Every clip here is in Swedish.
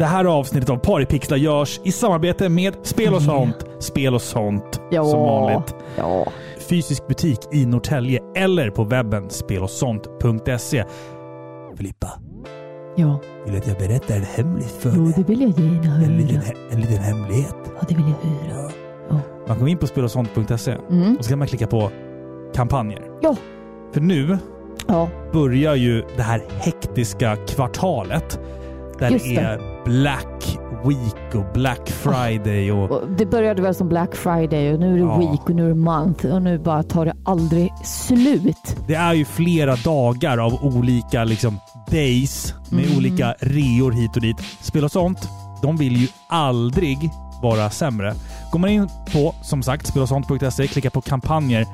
Det här avsnittet av Paripixlar görs i samarbete med Spel och sånt. Spel och sånt, Ja. som vanligt. Ja. Fysisk butik i Norrtälje eller på webben spelosont.se. Filippa, Ja. vill du att jag berättar en hemlis för Jo, dig? det vill jag gärna En liten, höra. en liten hemlighet. Ja, det vill jag höra. Ja. Man kommer in på spelosont.se Mm. och så kan man klicka på kampanjer. Ja. För nu Ja. börjar ju det här hektiska kvartalet. Där det det. är Black Week och Black Friday och... Och det började väl som Black Friday och nu är det Ja. week och nu är det month och nu bara tar det aldrig slut. Det är ju flera dagar av olika liksom days med Mm. olika reor hit och dit. Spel och sånt, de vill ju aldrig vara sämre. Går man in på, som sagt, spelosont.se, klickar på kampanjer,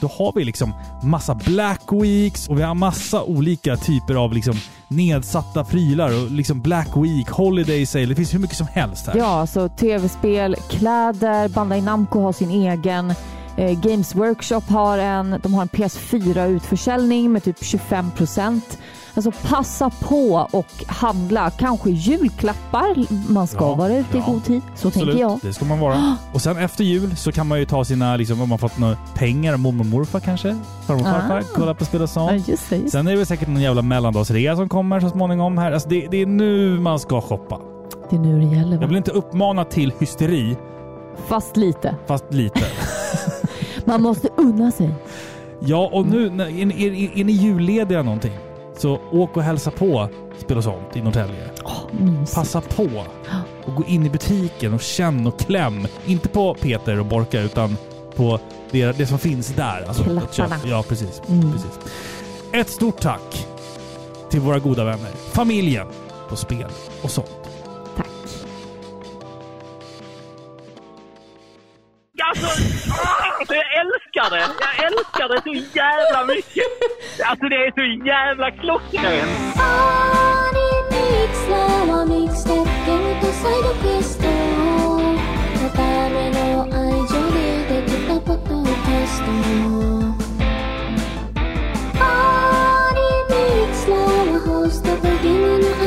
då har vi liksom massa Black Weeks och vi har massa olika typer av liksom nedsatta prylar och liksom Black Week, Holiday Sale. Det finns hur mycket som helst här. Ja, så tv-spel, kläder, Bandai Namco har sin egen. Eh, Games Workshop har en. De har en PS4-utförsäljning med typ 25 procent. Alltså passa på och handla. Kanske julklappar. Man ska Ja, vara ute i ja. god tid. Så tänker jag. det ska man vara. Och sen efter jul så kan man ju ta sina, liksom, om man fått några pengar av mormor och morfar kanske. Farmor och farfar, Ah. kolla på spel och Ja, sånt. Just. Sen är det väl säkert någon jävla mellandagsrea som kommer så småningom här. Alltså det, det är nu man ska shoppa. Det är nu det gäller. Jag Va? vill inte uppmana till hysteri, Fast lite. fast lite. Man måste unna sig. Ja, och nu är, är, är ni jullediga någonting så åk och hälsa på Spel och sånt i Norrtälje. Mysigt. Passa på och gå in i butiken och känn och kläm. Inte på Peter och Borka utan på det, det som finns där. Alltså, Klapparna. Ja, precis, Mm. precis. Ett stort tack till våra goda vänner, familjen på Spel och sånt. alltså, ah, jag älskar det! Jag älskar det så jävla mycket! Alltså det är så jävla klockrent! Host of the game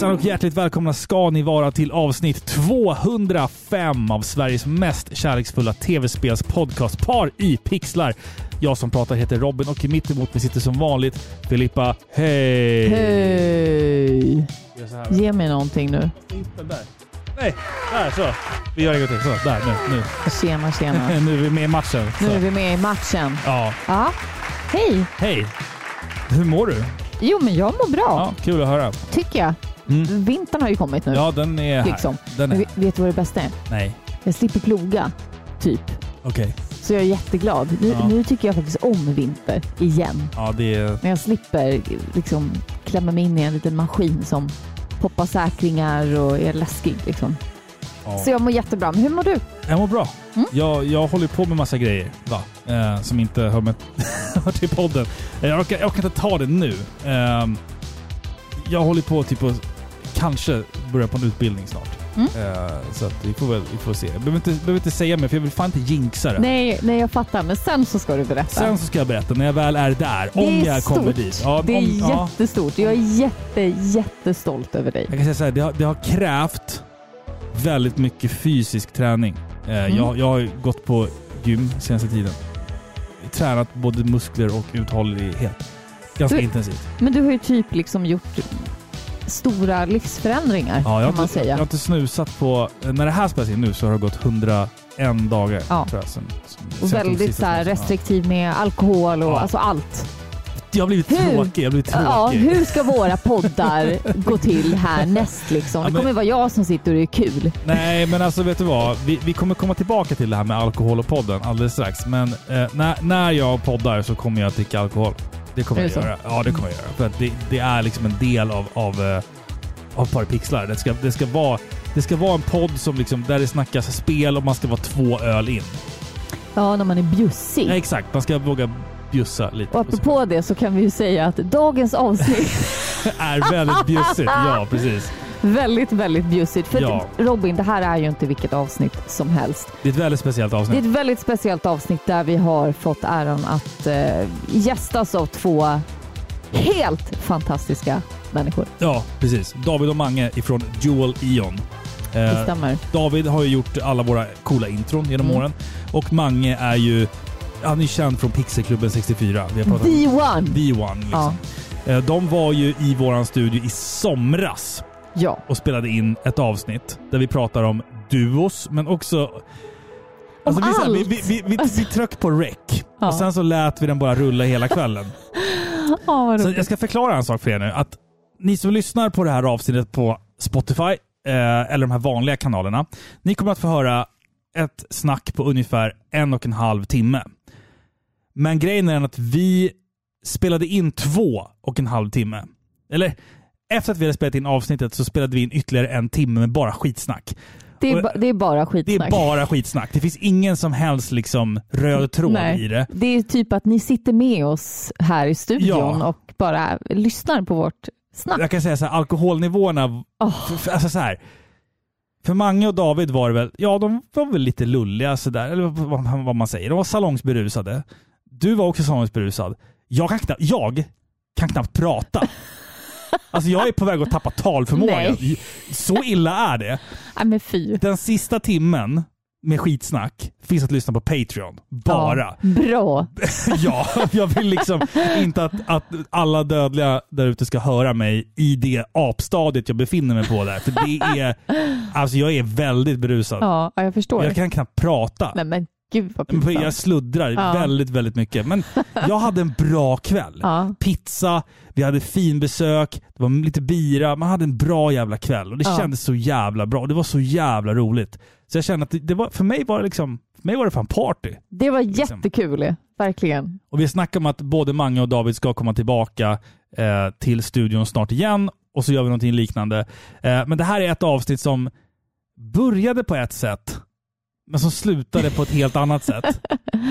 Hejsan och hjärtligt välkomna ska ni vara till avsnitt 205 av Sveriges mest kärleksfulla tv-spelspodcast Par i pixlar. Jag som pratar heter Robin och mitt emot mig sitter som vanligt Filippa. Hej! Hej! Ge mig någonting nu. Där. Nej, där så. Vi gör en gång till. Så, där nu. Nu, Tjena, tjena. nu är vi med i matchen. Så. Nu är vi med i matchen. Ja, Ja. Hej! hej! Hur mår du? Jo, men jag mår bra. Ja, kul att höra. Tycker jag. Mm. Vintern har ju kommit nu. Ja, den är här. liksom. Den Men är... vet- Vet du vad det bästa är? Nej, Jag slipper ploga. Typ. okej. Så jag är jätteglad. Nu, Ja. nu tycker jag faktiskt om vinter. Igen. Ja, det är... När jag slipper liksom klämma mig in i en liten maskin som poppar säkringar och är läskig. Liksom. Ja. Så jag mår jättebra. Men hur mår du? Jag mår bra. Mm. Jag, jag håller på med massa grejer va? Eh, som inte hör, med, hör till podden. Eh, Jag orkar, jag orkar inte ta det nu. Eh, jag håller på typ att kanske börja på en utbildning snart. Mm. Eh, så vi får väl vi får se. Jag behöver inte, behöver inte säga mer för jag vill fan inte jinxa det. Nej, nej, jag fattar. Men sen så ska du berätta. Sen så ska jag berätta när jag väl är där. det Om är jag stort. kommer dit. Ja, det är om, ja, jättestort. Jag är jätte, jättestolt över dig. jag kan säga så här, det har, det har krävt väldigt mycket fysisk träning. Eh, Mm. jag, jag har gått på gym senaste tiden. Tränat både muskler och uthållighet. Ganska Du- intensivt. Men du har ju typ liksom gjort stora livsförändringar Ja, jag, kan man har inte, jag säga. har inte snusat på... När det här spelas in nu så har det gått 101 dagar. Ja. Tror jag, sen, sen, Och väldigt så här restriktiv med alkohol och Ja. alltså allt. Ja. Jag har blivit Hur? tråkig. Jag blivit tråkig. Ja, hur ska våra poddar gå till härnäst liksom? Ja, Det men- kommer vara jag som sitter och är kul. Nej, men alltså vet du vad? Vi, vi kommer komma tillbaka till det här med alkohol och podden alldeles strax. Men eh, när, när jag poddar så kommer jag att dricka alkohol. Det kommer jag göra. Ja, det kommer jag göra. För att det, det är liksom en del av, av, eh, av Parapixlar. Det ska, det, ska vara, det ska vara en podd som liksom, där det snackas spel och man ska vara två öl in. Ja, när man är bjussig. Ja, exakt. Man ska våga bjussa lite. Och apropå det så kan vi ju säga att dagens avsnitt är väldigt bjussigt. Ja, precis. Väldigt, väldigt bjussigt. För Ja. Robin, det här är ju inte vilket avsnitt som helst. Det är ett väldigt speciellt Det är avsnitt. ett väldigt speciellt avsnitt där vi har fått äran att eh, gästas av två helt fantastiska människor. Ja, precis. David och Mange ifrån Dual Eon. Det Eh, stämmer. David har ju gjort alla våra coola intron genom Mm. åren. Och Mange är ju... Han är känd från Pixelklubben 64. Vi har pratat The One! The One. Liksom. Eh, De var ju i våran studio i somras Ja. och spelade in ett avsnitt där vi pratar om duos, men också... Alltså här, vi, allt. vi, vi, vi, vi tryckte på rec Ja. och sen så lät vi den bara rulla hela kvällen. Vad Så jag ska förklara en sak för er nu. Att ni som lyssnar på det här avsnittet på Spotify, eh, eller de här vanliga kanalerna, ni kommer att få höra ett snack på ungefär en och en halv timme. Men grejen är att vi spelade in två och en halv timme. Eller efter att vi hade spelat in avsnittet så spelade vi in ytterligare en timme med bara skitsnack. Det är, ba- det är bara Det är skitsnack. bara skitsnack. Det finns ingen som helst liksom röd tråd Nej. i det. Det är typ att ni sitter med oss här i studion Ja. och bara lyssnar på vårt snack. Jag kan säga så här, alkoholnivåerna För, för, alltså så här. För Mange och David var det väl, ja de var väl lite lulliga sådär, eller vad, vad man säger. De var salongsberusade. Du var också salongsberusad. Jag kan knappt, jag kan knappt prata. Alltså jag är på väg att tappa talförmågan. Nej. Så illa är det. nej men fy. Den sista timmen med skitsnack finns att lyssna på Patreon. Bara. Ja, bra. Ja, jag vill liksom inte att, att alla dödliga där ute ska höra mig i det apstadiet jag befinner mig på där. För det är, alltså jag är väldigt berusad. Ja, ja, jag förstår. Jag kan knappt prata. Nej men gud vad pinsamt. Jag sluddrar Ja. väldigt, väldigt mycket. Men jag hade en bra kväll. Ja. Pizza, vi hade fin besök, det var lite bira. Man hade en bra jävla kväll och det Ja. kändes så jävla bra. Det var så jävla roligt. Så jag kände att det, det var, för mig var det liksom, för mig var det fan party. Det var Liksom. jättekul, verkligen. Och vi snackar om att både Mange och David ska komma tillbaka eh, till studion snart igen och så gör vi någonting liknande. Eh, men det här är ett avsnitt som började på ett sätt, men som slutade på ett helt annat sätt.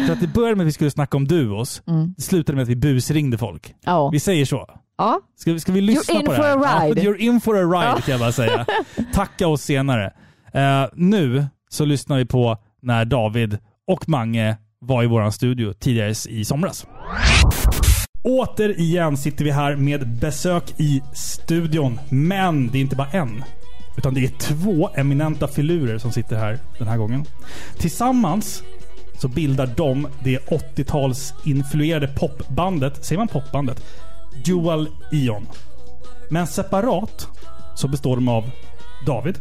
För att det började med att vi skulle snacka om duos. Mm. Det slutade med att vi busringde folk. Ja. Vi säger så. ja. Ska vi, ska vi lyssna You're in på det for här? a ride. Ja, you're in for a ride Ja. kan jag bara säga. Tacka oss senare. Eh, nu så lyssnar vi på när David och Mange var i våran studio tidigare i somras. Återigen sitter vi här med besök i studion. Men det är inte bara en. Utan det är två eminenta filurer som sitter här den här gången. Tillsammans så bildar de det 80-tals influerade popbandet, säger man popbandet? Dual Eon. Men separat så består de av David,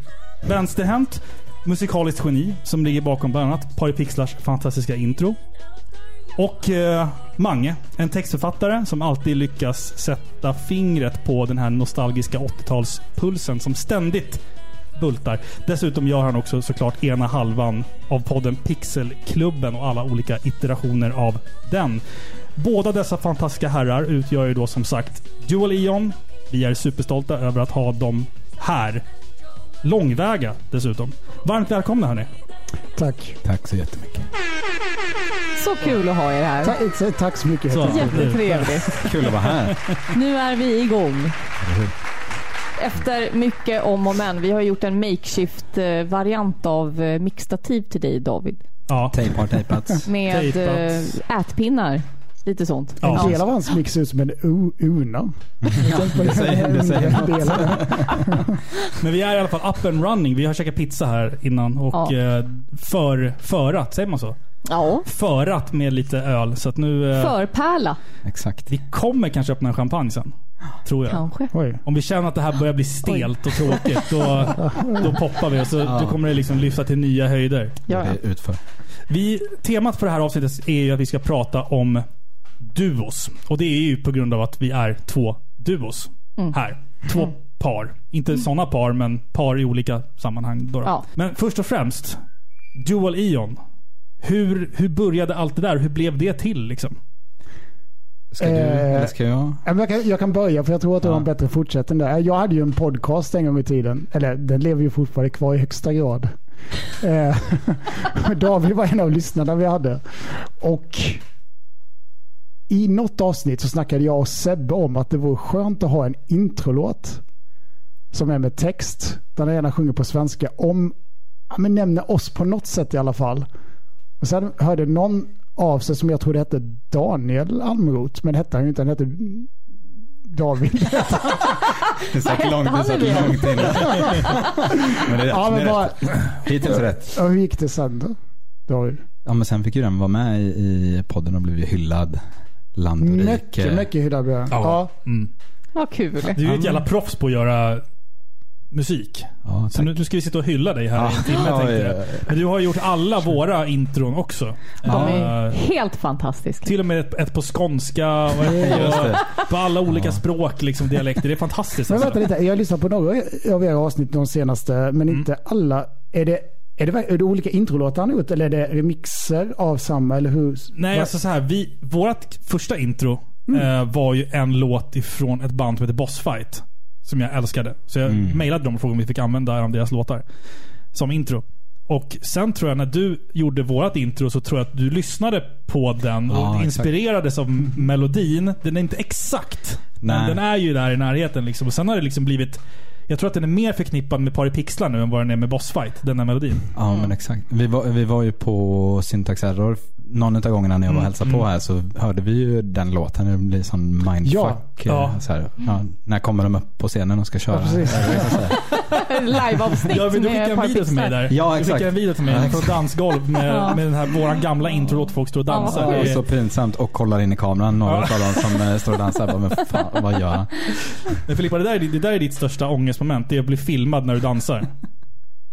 vänsterhänt, musikaliskt geni som ligger bakom bland annat Paripixlars fantastiska intro. Och eh, Mange, en textförfattare som alltid lyckas sätta fingret på den här nostalgiska 80-talspulsen som ständigt bultar. Dessutom gör han också såklart ena halvan av podden Pixelklubben och alla olika iterationer av den. Båda dessa fantastiska herrar utgör ju då som sagt Dual Eon. Vi är superstolta över att ha dem här. Långväga dessutom. Varmt välkomna hörni. Tack. Tack så jättemycket. Så kul att ha er här. Ta- tack så mycket. Så. Jättetrevligt. Kul att vara här. Nu är vi igång. Efter mycket om och men. Vi har gjort en makeshift-variant av eh, mixtativ till dig David. Ja. Tejp har tejpats. Med eh, ätpinnar. Lite sånt. Ja. En del av hans mix ser ut som en u- una. Jag tänkte på det säger- det säger något. delen. Men vi är i alla fall up and running. Vi har käkat pizza här innan och Ja. eh, för, förat, säger man så? Ja. Förat med lite öl. Så att nu... Eh, Förpärla Exakt. vi kommer kanske öppna en champagne sen. Tror jag. kanske. Oj. Om vi känner att det här börjar bli stelt och tråkigt, då, då poppar vi och så Ja. då kommer det liksom lyfta till nya höjder. Ja, utför. Vi, temat för det här avsnittet är ju att vi ska prata om duos. Och det är ju på grund av att vi är två duos Mm. här. Två par. Inte sådana par, men par i olika sammanhang. Då då. Ja. Men först och främst, Dual Eon. Hur, hur började allt det där? Hur blev det till liksom? Ska du, Eh, eller ska jag? Jag kan, jag kan börja för jag tror att du Ja. har en bättre fortsättning där. Jag hade ju en podcast en gång i tiden. Eller den lever ju fortfarande kvar i högsta grad. Eh, David var en av lyssnarna vi hade. Och i något avsnitt så snackade jag och Sebbe om att det vore skönt att ha en introlåt. Som är med text. Där den gärna sjunger på svenska. Om, ja, men nämner oss på något sätt i alla fall. Och sen hörde någon av sig som jag trodde hette Daniel Almroth. Men det hette han ju inte. Han hette David. Det är säkert långt, det säkert långt in. Men det är rätt. ja, det men är bara, rätt. Hittills rätt. och hur gick det sen då? David? Ja, men sen fick ju den vara med i, i podden och blev ju hyllad. Land och rike. Mycket, mycket hyllad blev. Ja. Ja. Mm. Vad kul. Du är ju ett jävla proffs på att göra musik. Ja, Så nu, nu ska vi sitta och hylla dig här i en timme Ja, tänkte ja, jag. ja. Men du har gjort alla våra intron också. De är Eh, helt fantastiska. till och med ett, ett på skånska och ett Just på, det. på alla olika språk, liksom dialekter. Det är fantastiskt. Men Alltså. vänta lite, jag har lyssnat på några av era avsnitt de senaste, men Mm. inte alla. Är det, är, det, är det olika introlåtar han gjort eller är det remixer av samma? Eller hur? Nej, alltså så här. Vi, vårat första intro Mm. eh, var ju en låt ifrån ett band som heter Boss Fight. Som jag älskade. Så jag Mm. mejlade dem och frågade om vi fick använda en av deras låtar. Som intro. Och sen tror jag när du gjorde vårat intro så tror jag att du lyssnade på den och Ja, exakt. inspirerades av melodin. Den är inte exakt. Men Nej. den är ju där i närheten. Liksom. Och sen har det liksom blivit... Jag tror att den är mer förknippad med Paripixlar nu än vad den är med Boss Fight. Den här melodin. Ja men exakt. Vi var, vi var ju på Syntax Error. Någon av gångerna när jag var och hälsade på här så hörde vi ju den låten. Det blir sån mindfuck. Ja. eh, Ja. Så här, ja, när kommer de upp på scenen och ska köra? Liveavsnitt Ja, men du med en video till mig där. Ja, Du exakt. fick en video till mig Ja, från dansgolv med, med den här våran gamla introlåt folk står och dansar. Ja. Det är- så pinsamt och kollar in i kameran. Några av dem som eh, står och dansar. Bara, men fan, vad gör han? Men Filippa, det där, är, det där är ditt största ångestmoment. Det är att bli filmad när du dansar.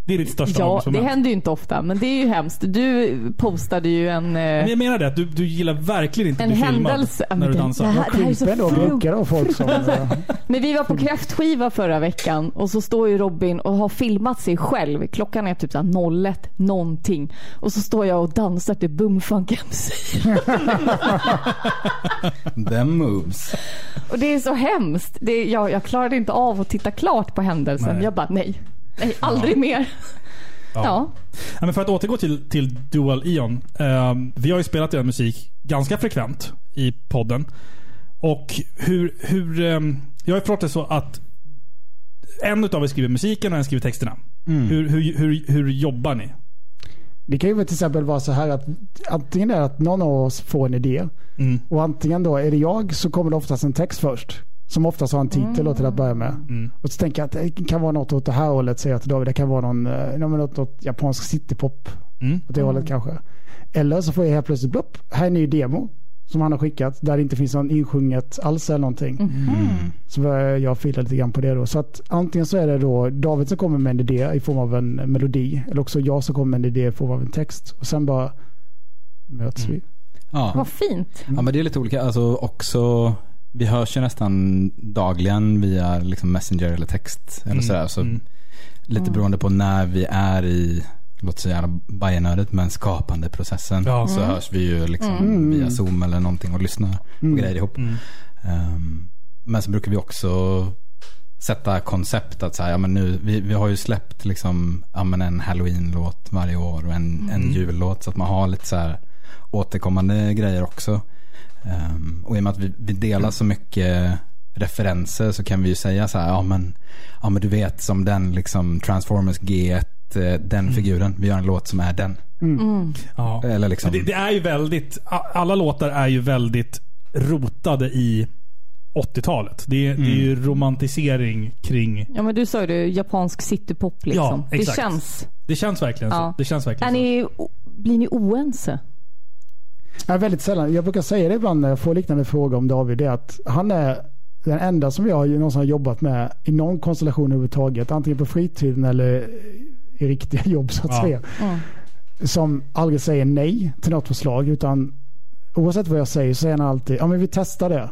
Det är ditt största Ja, det händer ju inte ofta, men det är ju hemskt. Du postade ju en... eh, Men jag menar det, att du, du gillar verkligen inte att bli filmad händelse. Ja, när men du det- dansar. det här- Vad creepy ändå att blicka då folk som... eh, Men vi var på kräftskiva förra veckan och så står ju Robin och har filmat sig själv. Klockan är typ så här 01 någonting. Och så står jag och dansar till Bumfunk MC. Them moves. Och det är så hemskt. Det, jag, jag klarade inte av att titta klart på händelsen. Nej. Jag bara nej. Nej, aldrig mer. Ja. Ja, men för att återgå till, till Dual Eon. Eh, vi har ju spelat er musik ganska frekvent i podden. Och hur... hur eh, jag har det så att en utav er skriver musiken och en skriver texterna. Mm. Hur, hur, hur, hur jobbar ni? Det kan ju till exempel vara så här att antingen är det att någon av oss får en idé Mm. och antingen då är det jag så kommer det oftast en text först. Som oftast har en titel då till att börja med. Mm. Och så tänker jag att det kan vara något åt det här hållet säger jag till David. Det kan vara någon, eh, något, något japansk citypop Mm. åt det hållet kanske. Eller så får jag helt plötsligt blopp, här är en ny demo som han har skickat där det inte finns någon insjunget alls eller någonting. Mm. Så börjar jag fila lite grann på det då. Så att antingen så är det då David som kommer med en idé i form av en melodi eller också jag som kommer med en idé i form av en text. Och sen bara möts vi. Ja. Vad fint. ja, men det är lite olika. Alltså också, vi hörs ju nästan dagligen via liksom Messenger eller text. Eller Mm. sådär. Så Mm. Lite beroende på när vi är i, låt säga bajenödet, men skapande processen. Ja. Så hörs vi ju liksom Mm. via Zoom eller någonting och lyssnar på Mm. grejer ihop. Mm. Ehm, men så brukar vi också sätta koncept att så här, ja, men nu, vi, vi har ju släppt liksom, ja, men en halloween-låt varje år och en, en jullåt. Så att man har lite så här återkommande grejer också. Ehm, och i och med att vi, vi delar så mycket referenser så kan vi ju säga så här, ja men, ja, men du vet som den liksom Transformers G1, eh, den figuren, vi gör en låt som är den. Ja. Eller liksom, det, det är ju väldigt... Alla låtar är ju väldigt rotade i 80-talet. Det, är- det är ju romantisering kring... Ja men du sa ju det, japansk citypop liksom. Ja, det exakt. känns... Det känns verkligen Ja. så. Det känns Är verkligen så. ni, blir ni oense? Ja, väldigt sällan. Jag brukar säga det ibland när jag får liknande frågor om David. Det är att han är den enda som jag någonsin har jobbat med i någon konstellation överhuvudtaget. Antingen på fritiden eller i riktiga jobb så att Ja. säga. Mm. Som aldrig säger nej till något förslag. Utan oavsett vad jag säger så säger han alltid ja men vi testar det.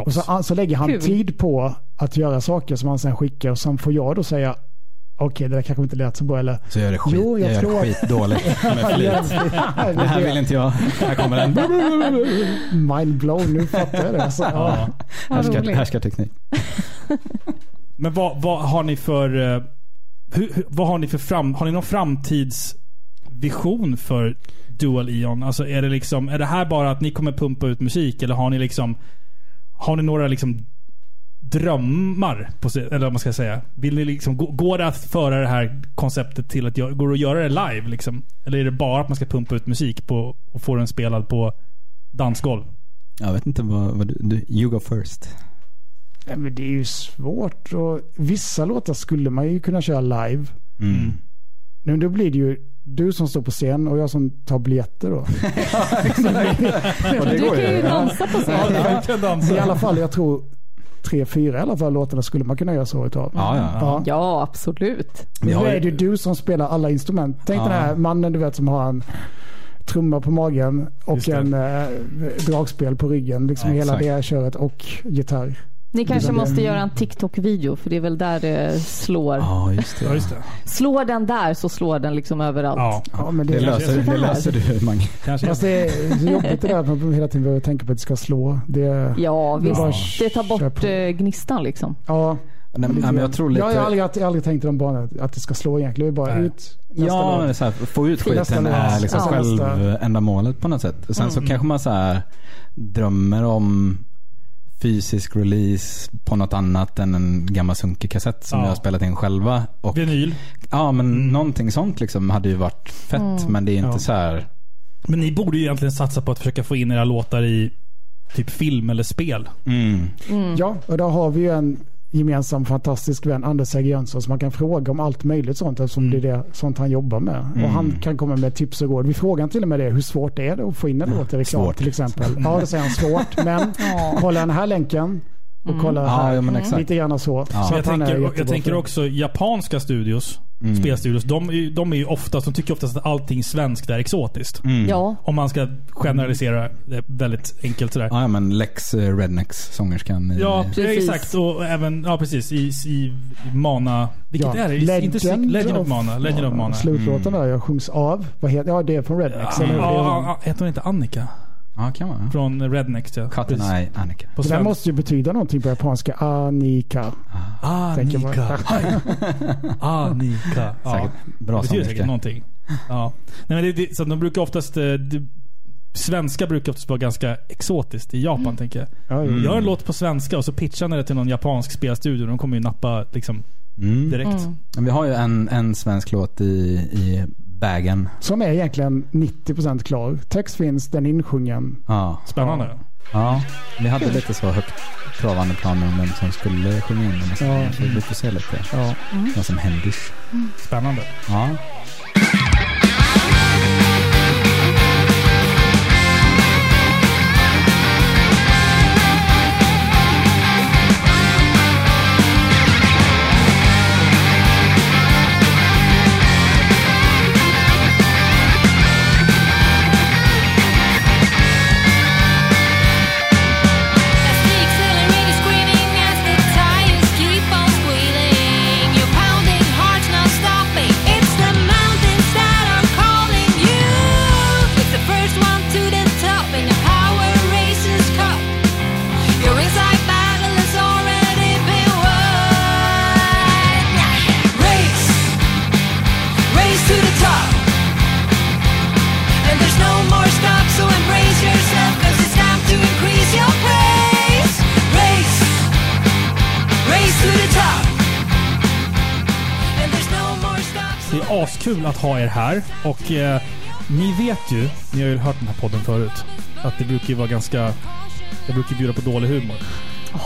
Och så, så lägger han Kul. tid på att göra saker som han sen skickar. Och sen får jag då säga Okej, det där kanske inte lät så bra eller? Så gör det skit, Jo, jag jag gör tror det att- skitdåligt med flit. Det här vill inte jag. Här kommer den. Mind blown, nu fattar jag det. Alltså, ja. Vad Härskar, härskarteknik. Men vad, vad har ni för... eh, Hur, vad har ni för fram... Har ni någon framtidsvision för Dual Eon? Alltså är det liksom... Är det här bara att ni kommer pumpa ut musik eller har ni liksom... Har ni några liksom drömmar? På, eller vad man ska säga. Vill ni liksom... gå- Går det att föra det här konceptet till att går det att göra det live liksom? Eller är det bara att man ska pumpa ut musik på, och få den spelad på dansgolv? Jag vet inte vad, vad du, du... You go first. Nej, men det är ju svårt. Och vissa låtar skulle man ju kunna köra live. Mm. Men då blir det ju du som står på scen och jag som tar biljetter då. Du kan ju dansa på scen. I alla fall, jag tror tre, fyra i alla fall låtarna skulle man kunna göra så utav. Ja, ja. Ja. Ja, absolut. Men är det ju du som spelar alla instrument. Tänk Ja. den här mannen du vet som har en trumma på magen och en eh, dragspel på ryggen. Liksom Ja, hela exakt. det köret och gitarr. Ni kanske måste göra en TikTok-video för det är väl där det slår. Ja, just det. Ja, just det. Slår den där så slår den liksom överallt. Ja, Ja, men det, Det löser, det löser du, Mange. Fast det är jobbigt det där att man hela tiden behöver tänka på att det ska slå. Det, Ja, visst. bara Det tar bort på. eh, gnistan liksom. ja, Nej, men jag tror lite... Jag har aldrig, jag har aldrig tänkt i de banorna att det ska slå egentligen. Det är bara Nej. ut nästa Ja, men så här, få ut skiten är liksom Ja. självändamålet på något sätt. Och sen så kanske man så här drömmer om fysisk release på något annat än en gammal sunkig kassett som Ja. vi har spelat in själva. Och, Vinyl. ja, men någonting sånt liksom hade ju varit fett. Men det är inte Ja. så här... Men ni borde ju egentligen satsa på att försöka få in era låtar i typ film eller spel. Mm. Ja, och där har vi ju en gemensam fantastisk vän, Anders Hägg Jönsson, som man kan fråga om allt möjligt sånt eftersom det är det, sånt han jobbar med. Och han kan komma med tips och råd. Vi frågar till och med det, hur svårt är det att få in en låt i reklam till exempel. Ja, det säger han svårt, men kolla den här länken och kolla Ja, här. ja, men exakt. Lite grann så. så Men jag, tänker, jag tänker också japanska studios, spelstudios, de, är ju- de är ju oftast, de tycker oftast att allting svenskt är exotiskt. Ja. Om man ska generalisera det väldigt enkelt sådär. Ja, men Lex eh, Rednecks sångerskan i... Ja, Precis. exakt. Och även, ja precis, i, i Mana... Vilket Ja, är det? I- inte Legend, Legend of Mana. Legend of Mana. Slutlåten där, jag sjungs av. Vad heter, ja, det är från Rednecks. eller hur? Ja, ja, heter hon inte Annika? Ja, kan vara. Från Rednecks ja. Cotton Precis. Eye Annika. På Det där svenska. måste ju betyda någonting på japanska. Anika. tänker man. Annika. Annika. Ja. Säkert bra Det betyder säkert sångerska. någonting. Ja. Nej, men det, det, så de brukar oftast... eh, Det, svenska brukar oftast vara ganska exotiskt i Japan, tänker jag. Ja, ja. Gör en låt på svenska och så pitchar ni det till någon japansk spelstudio. De kommer ju nappa liksom Mm. direkt. Men Vi har ju en, en svensk låt i, i bagen. Som är egentligen 90% klar. Text finns, den insjungen. Ja. Spännande. ja. Vi hade lite så högt travande planer om vem som skulle sjunga in den. Ja. Så vi får se lite Ja. vad som händer. Spännande. Ja. Ha er här. Och eh, ni vet ju, ni har ju hört den här podden förut, att det brukar ju vara ganska... Jag brukar bjuda på dålig humor.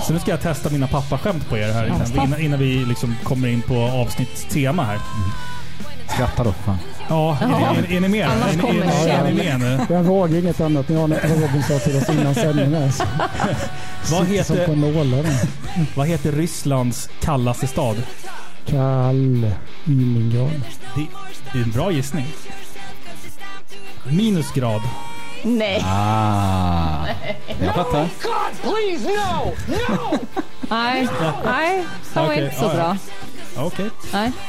Så nu ska jag testa mina pappaskämt på er här innan, innan, innan vi liksom kommer in på avsnittstema här. Skratta då. Fan. Ja, är, är, är ni med? Annars Är, ni- kommer är, det är, ni med nu? Jag vågar inget annat. Ni har något vad Robin sa till oss innan sändningen. Så. Vad heter, vad heter Rysslands kallaste stad? Kaliningrad. Det, det är en bra gissning. Minusgrad. Nej. Ah. Jag fattar. Nej. Nej. Det var Okej, inte så ja, ja. bra. Okej. Nej.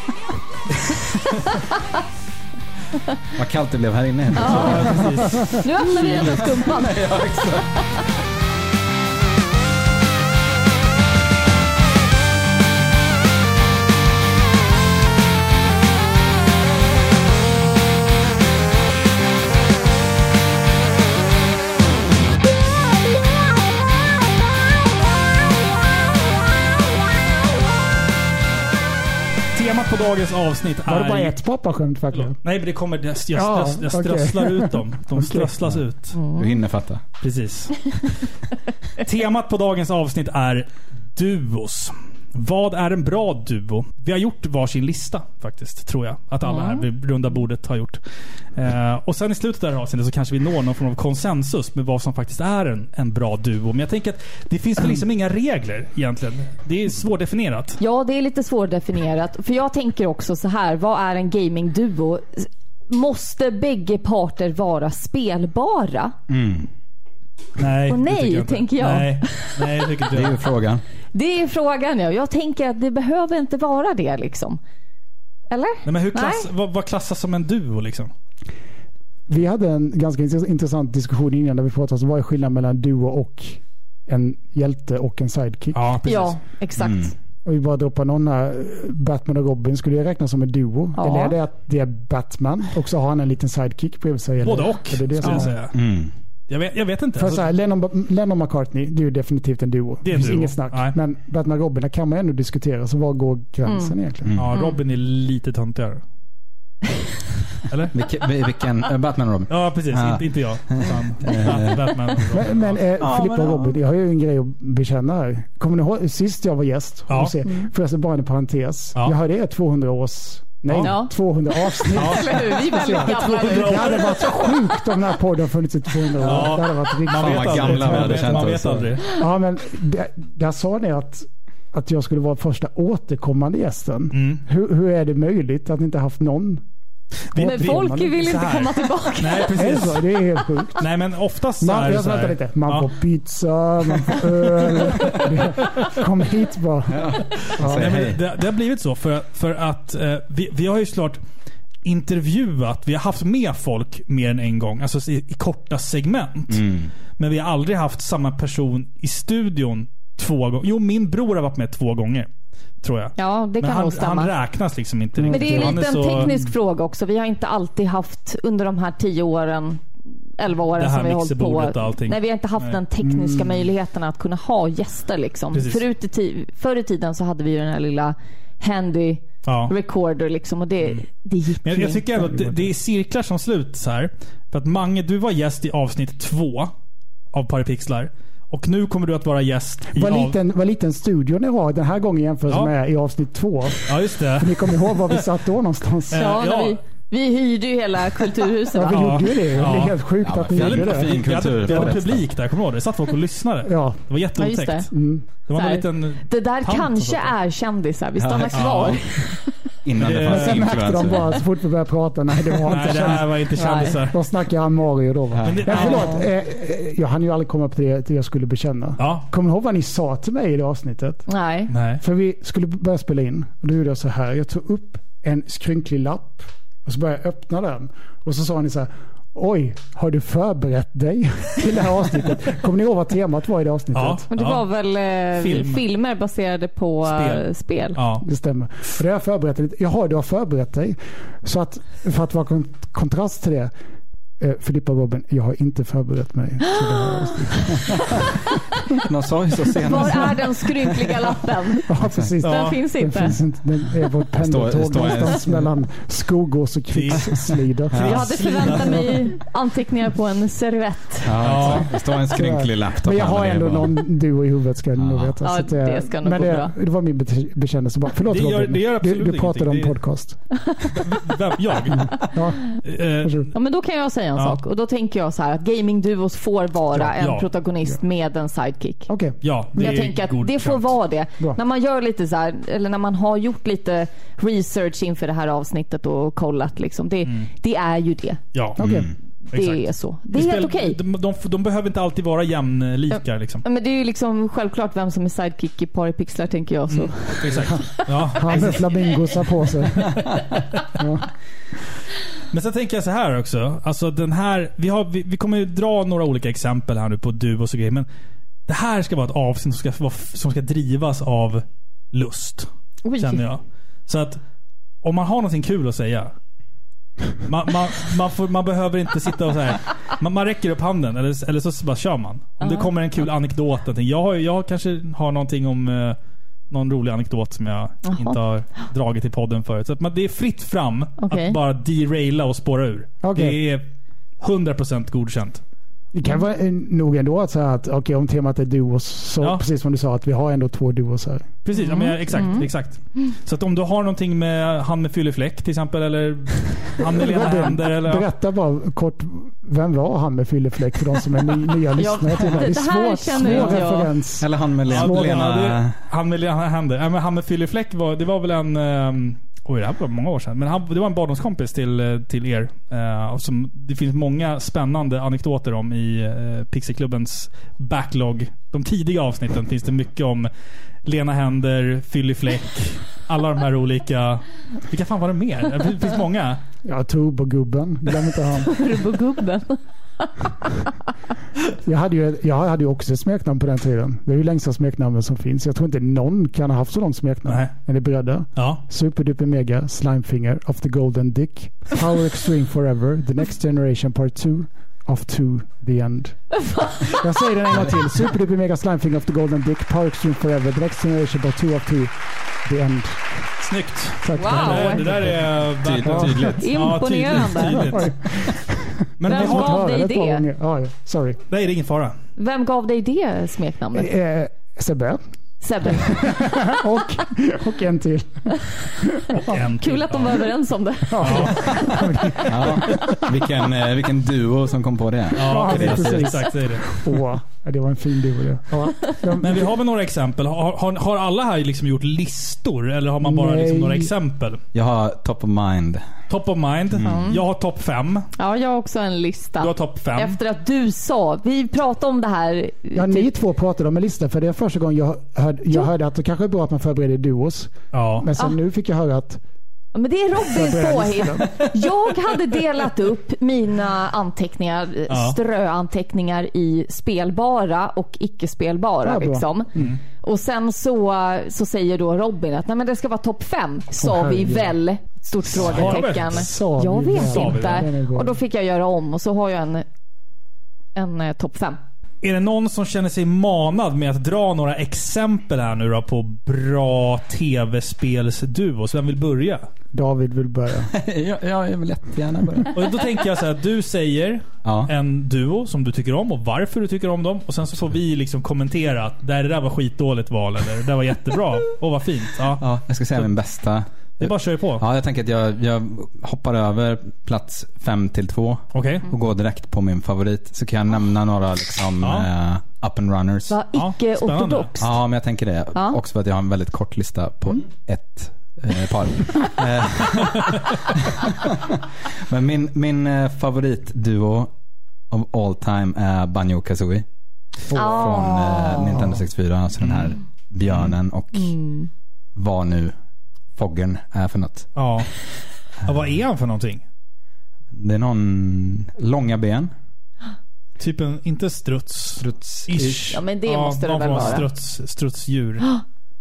Vad kallt det blev här inne. Ja. Ja, precis. Nu öppnar vi den där skumpan. Ja, exakt. På dagens avsnitt är... Var det bara ett pappaskämt verkligen? Nej, men det kommer... Jag, jag, Ja, jag, jag strösslar ut dem. De Okej. strösslas ut. Du hinner fatta. Precis. Temat på dagens avsnitt är duos. Vad är en bra duo? Vi har gjort varsin lista faktiskt, tror jag. Att alla här vid runda bordet har gjort. Eh, och sen i slutet av det här avsnittet så kanske vi når någon form av konsensus med vad som faktiskt är en, en bra duo. Men jag tänker att det finns väl liksom inga regler egentligen. Det är svårdefinierat. Ja, det är lite svårdefinierat. För jag tänker också så här, vad är en gamingduo? Måste bägge parter vara spelbara? Nej, Och det nej, tycker jag inte. tänker jag. Nej, nej det tycker inte Det är jag. ju frågan. Det är frågan ja. Jag tänker att det behöver inte vara det liksom. Eller? Nej, men hur klass, vad, vad klassas som en duo liksom? Vi hade en ganska intress- intressant diskussion innan där vi pratade om vad är skillnaden mellan duo och en hjälte och en sidekick. Ja, precis. Ja, exakt. Mm. Och vi bara droppar någon här. Batman och Robin skulle jag räkna som en duo. Ja. Eller är det att det är Batman och så har han en liten sidekick bredvid sig? Både och, Är det det skulle jag säga. Mm. Jag vet, jag vet inte. För så här, Lennon, Lennon McCartney, det är ju definitivt en duo. Det är en finns duo. inget snack. Nej. Men Batman och Robin, där kan man ändå diskutera. Så var går gränsen Mm. egentligen? ja, Robin är lite töntigare. Eller? Vilken, vilken äh, Batman och Robin? Ja, precis. Ja. Inte, inte jag. Bat- Batman. och Robin. Men, men eh, Ja, Filippa och. Robin, jag har ju en grej att bekänna här. Kommer ni ihåg sist jag var gäst? Ja. Se, Förresten bara en parentes. Ja. Jag hörde er 200 års... Nej, Ja. 200 avsnitt. Eller hur? Vi är väldigt gamla nu. Det hade varit sjukt om den här podden funnits i 200 år. Ja. Det hade varit riktigt Man vet aldrig. Man vet, man vet aldrig. Ja, men där, där sa ni att, att jag skulle vara första återkommande gästen. Mm. Hur, hur är det möjligt att ni inte haft någon? Men folk vill så inte komma tillbaka. Nej, det precis. så? Det är helt sjukt. Nej, men oftast så Man, är det jag så här. lite. Man Ja. får pizza, man får öl. Det- Kom hit bara. Säg Nej, hej. men det, det har blivit så för, för att eh, vi, vi har ju såklart intervjuat, vi har haft med folk mer än en gång, alltså i, i korta segment. Mm. Men vi har aldrig haft samma person i studion två gånger. Jo, min bror har varit med två gånger. Tror jag. Ja, det Men kan han, nog stämma. han räknas liksom inte Men riktigt. det är lite en så- teknisk fråga också. Vi har inte alltid haft under de här tio åren, elva åren Det här som vi har hållit på. Nej, vi har inte haft Nej. den tekniska möjligheten att kunna ha gäster. Liksom. Förut i förr i tiden så hade vi ju den här lilla handy Ja. recorder liksom, och det, det gick Men jag, jag tycker att det är cirklar som sluts här. För att Mange, du var gäst i avsnitt två av Paripixlar. Och nu kommer du att vara gäst i Vad av... liten, vad liten studio ni har den här gången jämfört Ja. med i avsnitt två. Ja, just det. Ni kommer ihåg var vi satt då någonstans? Eh, Ja, ja. Vi, hyrde ju hela kulturhuset. Ja, vi? Ja. gjorde ju det. Det Ja. är helt sjukt Ja, att ni vi gjorde hade det. fin Vi hade, kultur vi hade på ett publik där, kommer du ihåg det? Det satt folk och lyssnade. Ja. Det var Ja, jätteotäckt. det. Mm. det var Så en här, liten... Det där kanske är kändisar. Vi stannar Ja. kvar. Innan det Det- fanns Sen märkte de bara så fort vi började prata, nej det var Nej, inte det här var inte kändisar. De snackade han Mario då va? Ja. Men det- Nej, ja. förlåt. Eh, eh, jag hann ju aldrig komma upp till det, det jag skulle bekänna. Ja. Kommer ni ihåg vad ni sa till mig i det avsnittet? Nej. Nej. För vi skulle börja spela in och då gjorde jag så här. Jag tog upp en skrynklig lapp och så började jag öppna den. Och så sa ni så här. Oj, har du förberett dig till det här avsnittet? Kommer ni ihåg vad temat var i det avsnittet? Ja. Men det var väl eh, Film. filmer baserade på Spel. spel. spel. Ja. Det stämmer. För det har jag förberett lite. Jaha, du har förberett dig. Så att för att vara kon- kontrast till det. Eh, Filippa och Robin, jag har inte förberett mig. De sa ju så Var senast. är den skrynkliga lappen? Ja, precis. Ja. Den finns Den inte. finns inte. Den är på ett står- pendeltåg någonstans mellan Skogås och Krigsslida. Jag hade förväntat mig anteckningar på en servett. Ja, det står en skrynklig laptop. Men jag har ändå någon duo i huvudet ska ni nog Ja. veta. Ja, det ska nog men gå det, bra. det var min be- bekännelse bara. Förlåt Det gör- Robin. det gör du, du pratade om Det- podcast. Vem? Jag? Ja, Eh. Ja, men då kan jag säga en Ja. sak. Och då tänker jag så här att gamingduos får vara Ja, en ja. protagonist med en sidekick. Okej. ja, det jag är tänker att det får vara det. Bra. När man gör lite så här, eller när man har gjort lite research inför det här avsnittet och kollat liksom. Det, Mm. det är ju det. Ja. Okej. Mm. Det Exakt. är så. Det är spel- helt okej. De, de, de behöver inte alltid vara jämnlika liksom. Men det är ju liksom självklart vem som är sidekick i Paripixlar tänker jag. Så. Mm. Exakt. Ja. Han med flamingosar på sig. Ja. Men sen tänker jag så här också. Alltså den här, vi, har, vi, vi kommer ju dra några olika exempel här nu på duos och grejer. Men det här ska vara ett avsnitt som ska, som ska drivas av lust. Oj. Känner jag. Så att om man har någonting kul att säga. Man, man, man, får, man behöver inte sitta och så här. Man, man räcker upp handen eller, eller så bara kör man. Om det kommer en kul anekdot. någonting. Jag, har, jag kanske har någonting om eh, någon rolig anekdot som jag Jaha. inte har dragit i podden förut. Så att man, det är fritt fram Okej. att bara deraila och spåra ur. Okej. Det är 100% godkänt. Det kan vara eh, nog ändå att säga att okej om temat är duos så Ja. precis som du sa att vi har ändå två duos här. Precis, ja, men jag, exakt. exakt. Så att om du har någonting med han med fyllefläck till exempel eller han med lena händer eller... Berätta bara kort, vem var han med fyllefläck för de som är ny, nya lyssnare till det här? Det är svårt, känner svår inte jag. referens. Eller han med Lena. Lena det- Han med lena händer. Ja, men han med fyllefläck var, det var väl en... ehm, Oj, det här var många år sedan. Men han, det var en barndomskompis till, eh, till er. Eh, och som, det finns många spännande anekdoter om i eh, Pixelklubbens backlog. De tidiga avsnitten finns det mycket om Lena Händer, Fyllefläck, alla de här olika... Vilka fan var det mer? Det finns många. Ja, Turbogubben, glöm inte han. Turbogubben. Jag hade, ju, jag hade ju också ett smeknamn på den tiden. Det är ju längsta smeknamnet som finns. Jag tror inte någon kan ha haft så långt smeknamn. Nej. Är ni beredda? Ja. Superduper Mega, Slimefinger, of the Golden Dick, Power Extreme Forever, The Next Generation Part 2, of to the end. Jag säger den en gång till. Superduper Mega, Slimefinger, of the Golden Dick, Power Extreme Forever, The Next Generation Part 2, of to the end. Snyggt. Tack. Wow. Det, det där är... Tydligt. tydligt. Imponerande. Ja, tydligt, tydligt. Men Vem har... gav dig det? Ja, ja. Sorry. Nej, det är ingen fara. Vem gav dig det smeknamnet? Eh, Sebbe. Sebbe. Och, och en till. En till. Kul att de var överens om det. Ja. Vilken, eh, vilken duo som kom på det. Ja, Ja, precis. precis. Exakt, det är det. Åh, ja, det var en fin duo det. Ja. Men vi har väl några exempel. Har, har, har alla här liksom gjort listor? Eller har man bara liksom några exempel? Jag har top of mind. Top of mind. Jag har topp fem. Ja, jag har också en Du har lista. topp fem. Efter att du sa, vi pratade om det här. Ja, ni typ- två pratade om en lista för det är första gången jag, hörde, jag hörde att det kanske är bra att man förbereder duos. Ja. Men sen Ah. nu fick jag höra att Men det är Robins påhitt. Jag hade delat upp mina anteckningar, Ja. ströanteckningar i spelbara och icke-spelbara. Ja, bra. liksom. Mm. Och sen så, så säger då Robin att Nej, men det ska vara topp fem. Sa Åh, vi väl? Stort frågetecken. Sa Jag vet? Sa inte. Och då fick jag göra om och så har jag en, en eh, topp fem. Är det någon som känner sig manad med att dra några exempel här nu då på bra tv-spelsduos? Vem vill börja? David vill börja. ja, ja, jag vill jättegärna börja. Och då tänker jag så här, du säger Ja. en duo som du tycker om och varför du tycker om dem. Och sen så får vi liksom kommentera att det där var skitdåligt val eller det där var jättebra. Och vad fint. Ja, Ja, jag ska säga min bästa. Det är bara köra på. Ja, jag tänker att jag, jag hoppar över plats fem till två Okej. och går direkt på min favorit. Så kan jag nämna några liksom Ja. eh, up and runners. Va, Ja, icke-ortodox. Ja, men jag tänker det. Ja. Mm. Också för att jag har en väldigt kort lista på ett eh, par. Eh, men min, min eh, favoritduo of all time är Banjo Kazooie. Ah. Från eh, Nintendo 64. Alltså den här björnen och Mm. vad nu Foggern är för något. Ja. ja. Vad är han för någonting? Det är någon långa ben. Typ en, inte struts. Struts. Ish. Ja, men det måste det väl vara. Struts, strutsdjur.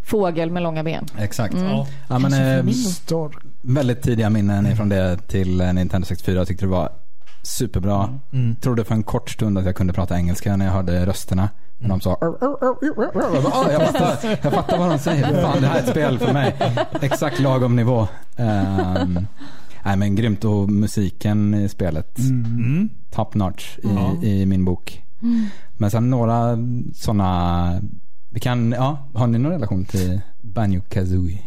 Fågel med långa ben. Exakt. Mm. Ja. Ja, men, eh, väldigt tidiga minnen ifrån det till eh, Nintendo 64. Jag tyckte det var superbra. Mm. Trodde för en kort stund att jag kunde prata engelska när jag hörde rösterna. När de sa. Jag bara, "Ah, jag, fattar, jag fattar vad de säger. Fan, det här är ett spel för mig. Exakt lagom nivå. Um, nej men grymt och musiken i spelet. Mm. Top notch i, Ja. i min bok. Men sen några sådana. Vi kan, ja, har ni någon relation till Banjo Kazooie?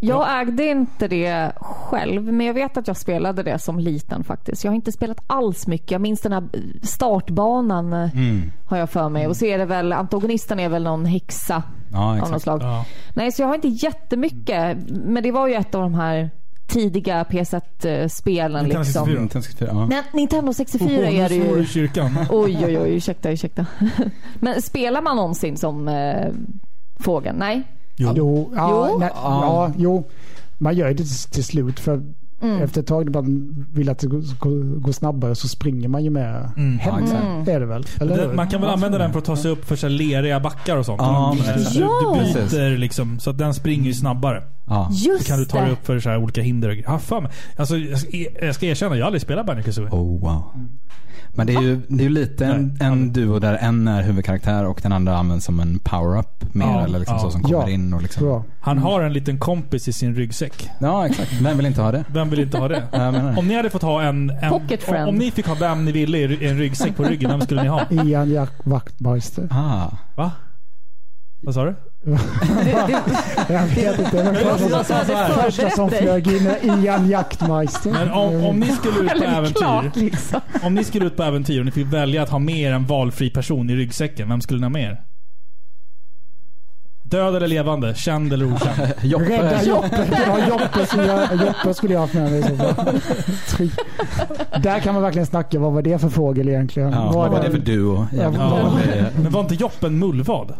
Jag ägde inte det själv, men jag vet att jag spelade det som liten faktiskt. Jag har inte spelat alls mycket. Jag minns den här startbanan Mm. har jag för mig. Och så är det väl, antagonisten är väl någon häxa Ja, av något exakt. slag. Ja. Nej, så jag har inte jättemycket. Men det var ju ett av de här tidiga PS1-spelen Nintendo liksom. 64. Nintendo 64, ja. Nintendo 64 Oh, är det ju... i kyrkan. Oj, oj, oj, ursäkta, ursäkta. Men spelar man någonsin som eh, fågeln? Nej? Jo. Jo, ja, Jo. Nej, ja, jo. Man gör ju det till, till slut för Mm. efter ett tag när man vill att det går, snabbare så springer man ju med Mm. hem. Mm. Är det väl? Hur? man kan väl använda den för att ta sig upp för så här leriga backar och sånt. Ja, du, Ja. du byter liksom, så att den springer ju snabbare. Ja. Just Så kan du ta dig det. upp för så här olika hinder och grejer. Alltså, jag, ska, jag ska erkänna, jag har aldrig spelat Banjo Kazooie. Oh, wow. Men det är ju, det är ju lite en, en duo där en är huvudkaraktär och den andra används som en power-up mer. Ja, eller liksom ja. så som kommer Ja. in och liksom. Bra. Han har en liten kompis i sin ryggsäck. Ja, exakt. Vem vill inte ha det? Vem vill inte ha det? Jag menar det. Om ni hade fått ha en... en Pocket friend. om, om ni fick ha vem ni ville i en ryggsäck på ryggen, vem skulle ni ha? Ian Jack Wachtmeister. Ah. Va? Vad sa du? Jag vet inte. Vara så första, att det första som flög in är Ian Jachtmeister. Men om, om ni skulle ut på äventyr. liksom. Om ni skulle ut på äventyr och ni fick välja att ha med en valfri person i ryggsäcken, vem skulle ni ha med er? Död eller levande? Känd eller okänd? Rädda Joppe. Joppe. Ja, Joppe, skulle jag, Joppe skulle jag ha haft med mig i så fall. Där kan man verkligen snacka. Vad var det för fågel egentligen? Ja, vad var det för duo? Ja. dålig. Men var inte Joppe en mullvad?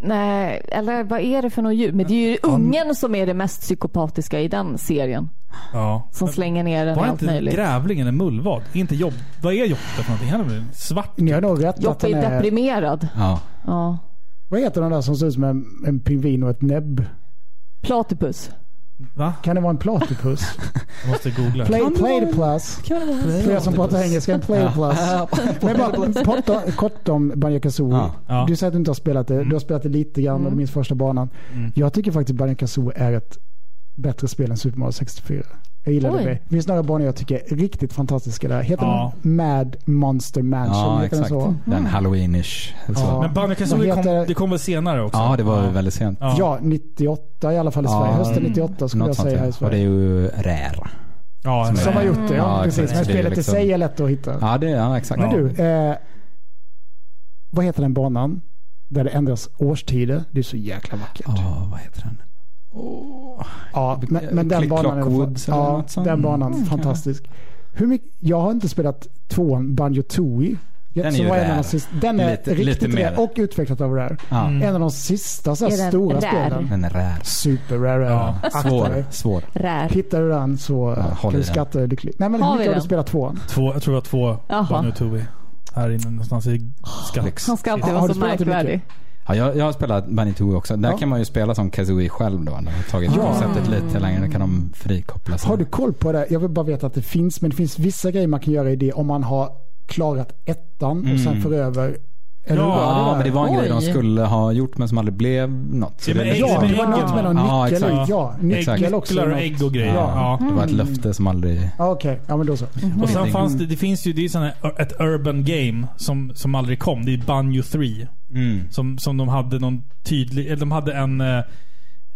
Nej, eller vad är det för något djur? Men det är ju ungen som är det mest psykopatiska i den serien. Ja. Som slänger ner den Var allt inte möjligt. grävlingen en mullvad? Inte jobb. Vad är Joppe för någonting? Han är väl svart? Ni har nog rätt att Joppe den är är... deprimerad. Ja. Ja. Vad heter den där som ser ut som en, en pingvin och ett näbb? Platypus. Va? Kan det vara en platypus? Jag måste googla. Play, platypus. Fler som pratar engelska än platypus. Men bara kort, kort om Banjo Kazooie. Ja. Ja. Du säger att du inte har spelat det. Du har spelat det lite grann och du minns första banan. Mm. Jag tycker faktiskt Banjo Kazooie är ett bättre spel än Super Mario 64. Jag gillar Oj. det. Det finns några banor jag tycker är riktigt fantastiska där. Heter Ja. den Mad Monster Mansion? Ja, heter den exakt. så? Den halloweenish. Ja. Men Banjo Kazooie Vad kom, heter- det kom väl senare också? Ja, det var ju väldigt sent. Ja. Ja, 98 i alla fall i Ja, Sverige. Hösten mm. 98 skulle jag sånt säga här i ja. Och det är Sverige. ju Rare. Ja, Som Som har gjort det, ja. Ja, precis. Men är spelet liksom- i sig är lätt att hitta. Ja, det, ja exakt. Men Ja. du, eh, vad heter den banan? Där det ändras årstider. Det är så jäkla vackert. Ja, vad heter den? Åh. Ja, men, men den banan Clock är ja, något sånt. den banan Mm, fantastisk. Hur mycket, jag har inte spelat tvåan Banjo Tooie. Den är ju var en av rare. de sista- Den är Lite- riktigt lite mer. och utvecklat av Rare. Ja, Mm. En av de sista så här stora rare? spelen. den är rare. Super rare. Ja, Akta Svår. dig. Svår. Rär. Hittar du den så Ja, kan du skatta dig lycklig. Nej men Har hur mycket har du spelat tvåan? Två, jag tror det var två. Banjo Tooie. Här inne någonstans i skatt. Han ska alltid har vara så märkvärdig. Ja, jag, jag har spelat 2 också. Där Ja. kan man ju spela som Kazooie själv då. De har tagit Ja. konceptet lite längre. Då kan de frikoppla sig. Har du koll på det? Jag vill bara veta att det finns, men det finns vissa grejer man kan göra i det om man har klarat ettan och sen för över. Eller Ja, där? men det var en grej de Oj. skulle ha gjort men som aldrig blev något. Så Ja, men det, ägg- Ja, det var något med någon Ja, nyckel. exakt. Ja, nyckel också. Nycklar och ägg och grejer. Ja. Ja. det var ett löfte som aldrig... Ja, Okej, ja men då så. Och sen Det- fanns det, det finns ju, det är såna, ett urban game som, som aldrig kom. Det är Banjo 3. Mm. Som, som de hade någon tydlig, eller de hade en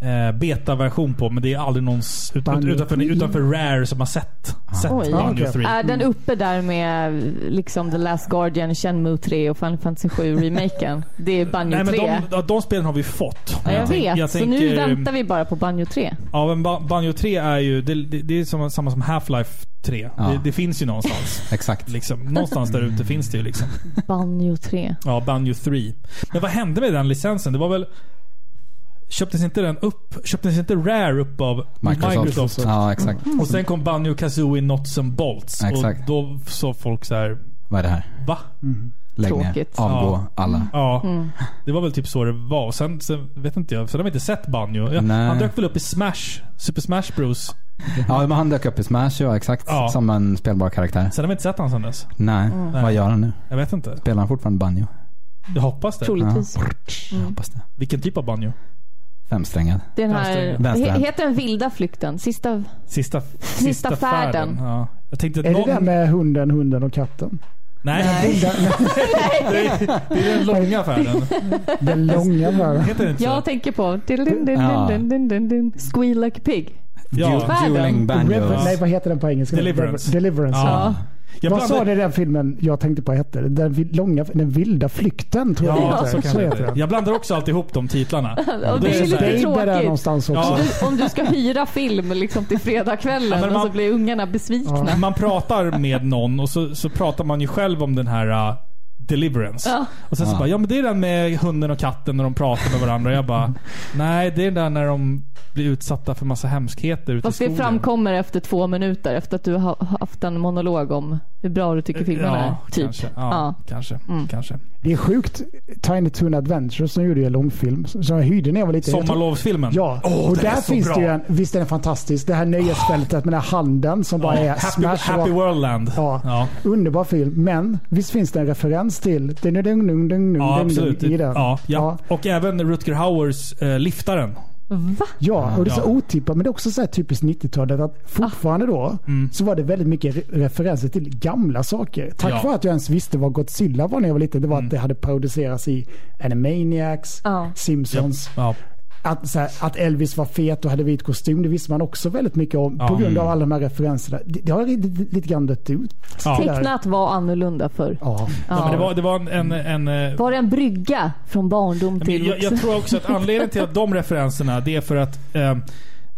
eh, beta-version på. Men det är aldrig någon ut, utanför, 3. utanför Rare som har sett, sett Oj. Ja, Banjo okej. 3. Är den uppe där med liksom The Last Guardian, Shenmue 3 och Final Fantasy 7 remaken? Det är Banjo Nej men 3. de, ja, de spelen har vi fått. Ja, jag vet. jag så tänker- nu väntar vi bara på Banjo 3. Ja men Ba- Banjo 3 är ju, det, det, det är som, samma som Half-Life 3. Ja. Det, det finns ju någonstans. Exakt. Liksom. Någonstans där ute finns det ju liksom. Banjo 3. Ja, Banjo 3. Men vad hände med den licensen? Det var väl... Köptes inte den upp? Köptes inte Rare upp av Microsoft. Microsoft? Ja, exakt. Och sen kom Banjo Kazooie Nuts and Bolts. Exakt. Och då sa folk så här, Vad är det här? va? Lägg ner. Tråkigt. Avgå Ja. alla. Ja, det var väl typ så det var. Och sen, sen vet inte jag, sen har vi inte sett Banjo. Ja, Nej. han dök väl upp i Smash, Super Smash Bros. Ja, men han dök upp i Smash ja, exakt. Ja. Som en spelbar karaktär. Sen har vi inte sett han sen dess. Nej, vad gör han nu? Jag vet inte. Spelar han fortfarande banjo? Jag hoppas det. Troligtvis. Jag hoppas det. Vilken typ av banjo? Femsträngad. Den här, heter den Vilda flykten? Sista... Sista, sista, färden. Ja. Jag tänkte att Är det någon... där med hunden, hunden och katten? Nej. det, är, det är den långa färden. Den långa världen. Heter det inte så? Jag tänker på... Ja. dun, dun, dun. Squeal like a pig. Ja. Du- Dueling banjo. Rever- nej, vad heter den på engelska? Deliverance. Deliverance. Ja. Ja. Jag Vad blandar- sa det den filmen jag tänkte på hette? Den, långa, den vilda flykten tror jag Ja, det så Så det heter den. Jag blandar också alltid ihop de titlarna. Och det är lite är där tråkigt. någonstans också. Ja. Du, om du ska hyra film liksom till fredagskvällen Ja, man- och så blir ungarna besvikna. Man pratar med någon och så, så pratar man ju själv om den här uh, Deliverance. Ja. Och sen så Ja. bara, ja men det är den med hunden och katten när de pratar med varandra. Och jag bara, nej det är den där när de blir utsatta för massa hemskheter ute i Fast det skogen. framkommer efter två minuter efter att du har haft en monolog om hur bra du tycker filmen ja, är. Typ. Kanske. Ja, Ja. kanske. Mm. kanske. Det är sjukt. Tiny Toon Adventure som gjorde en långfilm som jag hyrde när jag var liten. Sommarlovsfilmen. Ja, Åh, och där finns bra. det ju en, visst är den fantastisk, det här nöjesfältet med den här handen som bara är Happy, smash. Happy Worldland. Ja. Ja. Underbar film, men visst finns det en referens till dun, dun, dun, dun, dun, Ja, dun, absolut. i den? Ja, ja. ja. Och även Rutger Hauers eh, Liftaren. Va? Ja, och det är så otippat. Men det är också så här typiskt 90-talet att fortfarande då Mm. så var det väldigt mycket re- referenser till gamla saker. Tack Ja. vare att jag ens visste vad Godzilla var när jag var liten. Det var Mm. att det hade producerats i Animaniacs. Simpsons. Ja. Att, så här, att Elvis var fet och hade vit kostym, det visste man också väldigt mycket om Ja. på grund av Mm. alla de här referenserna. Det, det har lite, lite grann dött ut. Ja. Tecknat var annorlunda förr. Ja. Ja, men det var, det var en... en, en eh, Var det en brygga från barndom Men till jag, jag tror också att anledningen till att de referenserna, det är för att eh,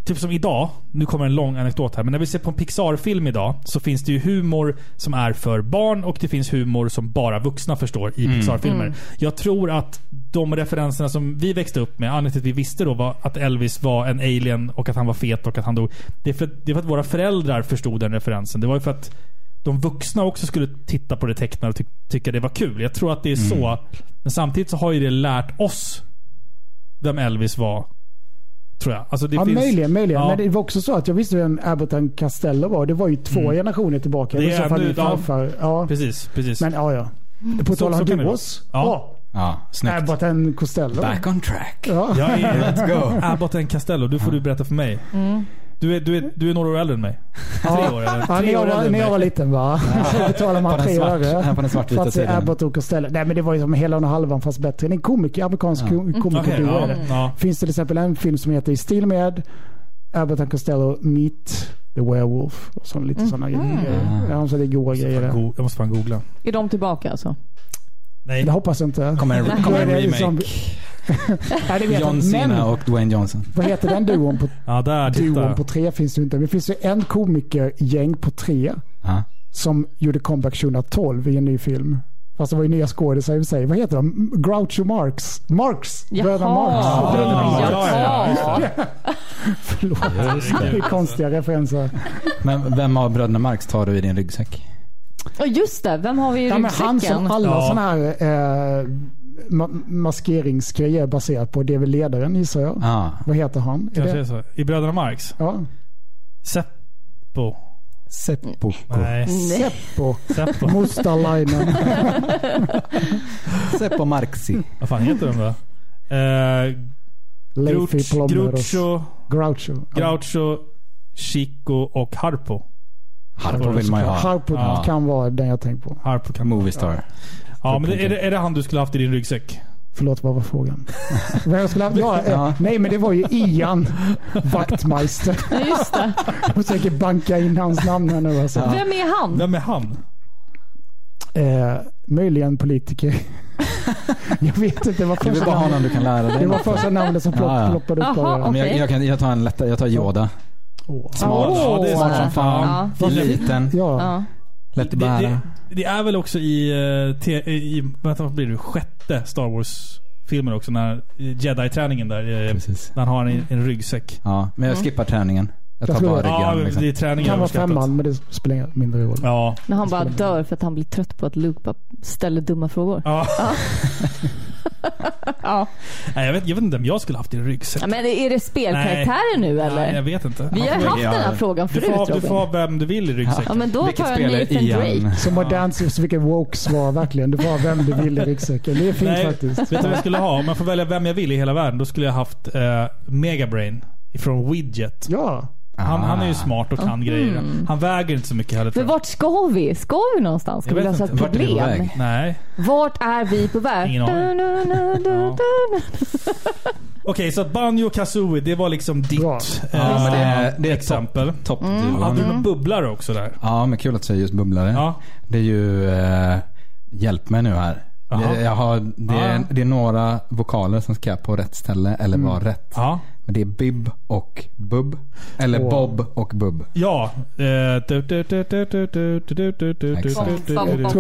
Typ som idag, nu kommer en lång anekdot här, men när vi ser på en Pixar-film idag så finns det ju humor som är för barn och det finns humor som bara vuxna förstår i Pixar-filmer. Mm. Jag tror att de referenserna som vi växte upp med, anledningen till att vi visste då var att Elvis var en alien och att han var fet och att han dog. Det är för, det är för att våra föräldrar förstod den referensen. Det var ju för att de vuxna också skulle titta på det tecknade och ty tycka det var kul. Jag tror att det är så. Men samtidigt så har ju det lärt oss vem Elvis var. Tror jag. Alltså det Ja, finns, möjligen, möjligen. Ja. Men det var också så att jag visste vem Abbott and Costello var. Det var ju två generationer tillbaka. Mm. Det I så är fall nu- ja. Ja. Precis, precis. Men ja, ja. På tal om duos. Ja. Ja, snyggt. Abbott and Costello. Back on track. Ja. Jag är Let's go. Abbott and Castello. Du får du berätta för mig. Du, är, du, är, du är några år äldre än mig. Tre år eller? Ja, när, Tre jag år var, när jag var liten va? Så betalade På man den tre öre ja, på den svartvita. Abbott och Costello. Nej men det var ju som hela och halvan fast bättre. Det är en komiker, amerikansk Ja. ja. komiker duo ja, är det. ja. Finns det till exempel en film som heter I stil med Abbott and Costello Meet the Werewolf. Och så lite sådana grejer. Ja, så det är grejer Jag måste fan googla. Är de tillbaka alltså? Nej. Det hoppas jag inte. Kommer en, kommer är en remake. liksom- Nej, det vet John. Cena och Dwayne Johnson. vad heter den duon på, Ja, där. duon Titta. på tre? Finns det inte. Men det finns ju en komikergäng på tre Ja. som gjorde comeback 2012 i en ny film. Fast det var ju nya skådisar i och för sig. Vad heter de? Groucho Marx. Marx! Bröderna Marx. Ja, ja, ja. Förlåt. Det är konstiga referenser. Men vem av bröderna Marx tar du i din ryggsäck? Ja just det, vem har vi i Ja, men han ryggsäcken? som alla Ja. sådana här eh, ma- maskeringsgrejer är baserat på. Det är väl ledaren gissar jag. Ah. Vad heter han? Är Kanske är det? så. I Bröderna Marx? Ja. Seppo? Seppo. Nej. Seppo. Seppo. Mustalainen. Seppo Marxi. Vad fan heter de då? Eh, Plomeros. Grucho, Groucho. Ja. Groucho, Chico och Harpo. Harpo vill man ju ha. Harpo Ja. kan vara den jag tänker på. Harpo kan Movie star. Ja, men det, är, det, är det han du skulle haft i din ryggsäck? Förlåt, vad var frågan? Jag skulle ha, ja, eh, Ja. Nej, men det var ju Ian Wachtmeister. Ja, just det. Jag försöker banka in hans namn här nu. Alltså. Vem är han? Vem är han? Eh, möjligen politiker. jag vet inte. Första du kan lära dig det var första namnet som plopp, Ja, ja. ploppade upp. Bara. Men jag, jag, kan, jag tar en lättare. Jag tar Yoda. Åh. Smart. Åh. Ja, det är Smart som fan. Ja. Liten. Ja. Ja. Lätt att Det, bära. det, det är väl också i, eh, te, i vänta, vad blir det, sjätte Star Wars-filmen också. När Jedi-träningen där. eh, Precis. När han har en, en ryggsäck. Ja, men jag skippar träningen. Jag tar Jag bara det. Ja, ryggen. det Liksom. är träningen kan vara femman, men det spelar ingen- mindre roll. Ja. När han bara dör för att han blir trött på att Luke bara ställer dumma frågor. ja. Ja. Nej, jag, vet, jag vet inte om jag skulle haft i en ryggsäck. Ja, Men är det spelkaraktärer nu eller? Nej, jag vet inte. Vi har får- haft den här frågan du, förut får, ha- du får ha vem du vill i ryggsäcken. Ja men då Vilket tar jag spel är Nathan? Drake. Så modernt, så vilket woke-svar verkligen. Du får ha vem du vill i ryggsäcken. Det är fint Nej, faktiskt. vet du vad jag skulle ha? Om jag får välja vem jag vill i hela världen, då skulle jag haft eh, Megabrain från Widget. Ja. Han, han är ju Ah. smart och kan grejer. Han väger inte så mycket heller Men vart ska vi? Ska vi någonstans? Ska Jag vi lösa ett inte. Vart är vi på problem? väg? Nej. Vart är vi på väg? Ingen aning. Okej, så att Banjo Kazooie, det var liksom ditt. Eh, Ja, men det, är, det är exempel. topp-. Mm. Hade du några bubblare också där? Ja, men kul att säga just bubblare. Ja. Det är ju, eh, hjälp mig nu här. Det, jag har, det, är, Ja. det är några vokaler som ska på rätt ställe eller vara rätt. Ja. Men det är Bib och Bub. Eller wow. Bob och Bub. Ja. Jag tror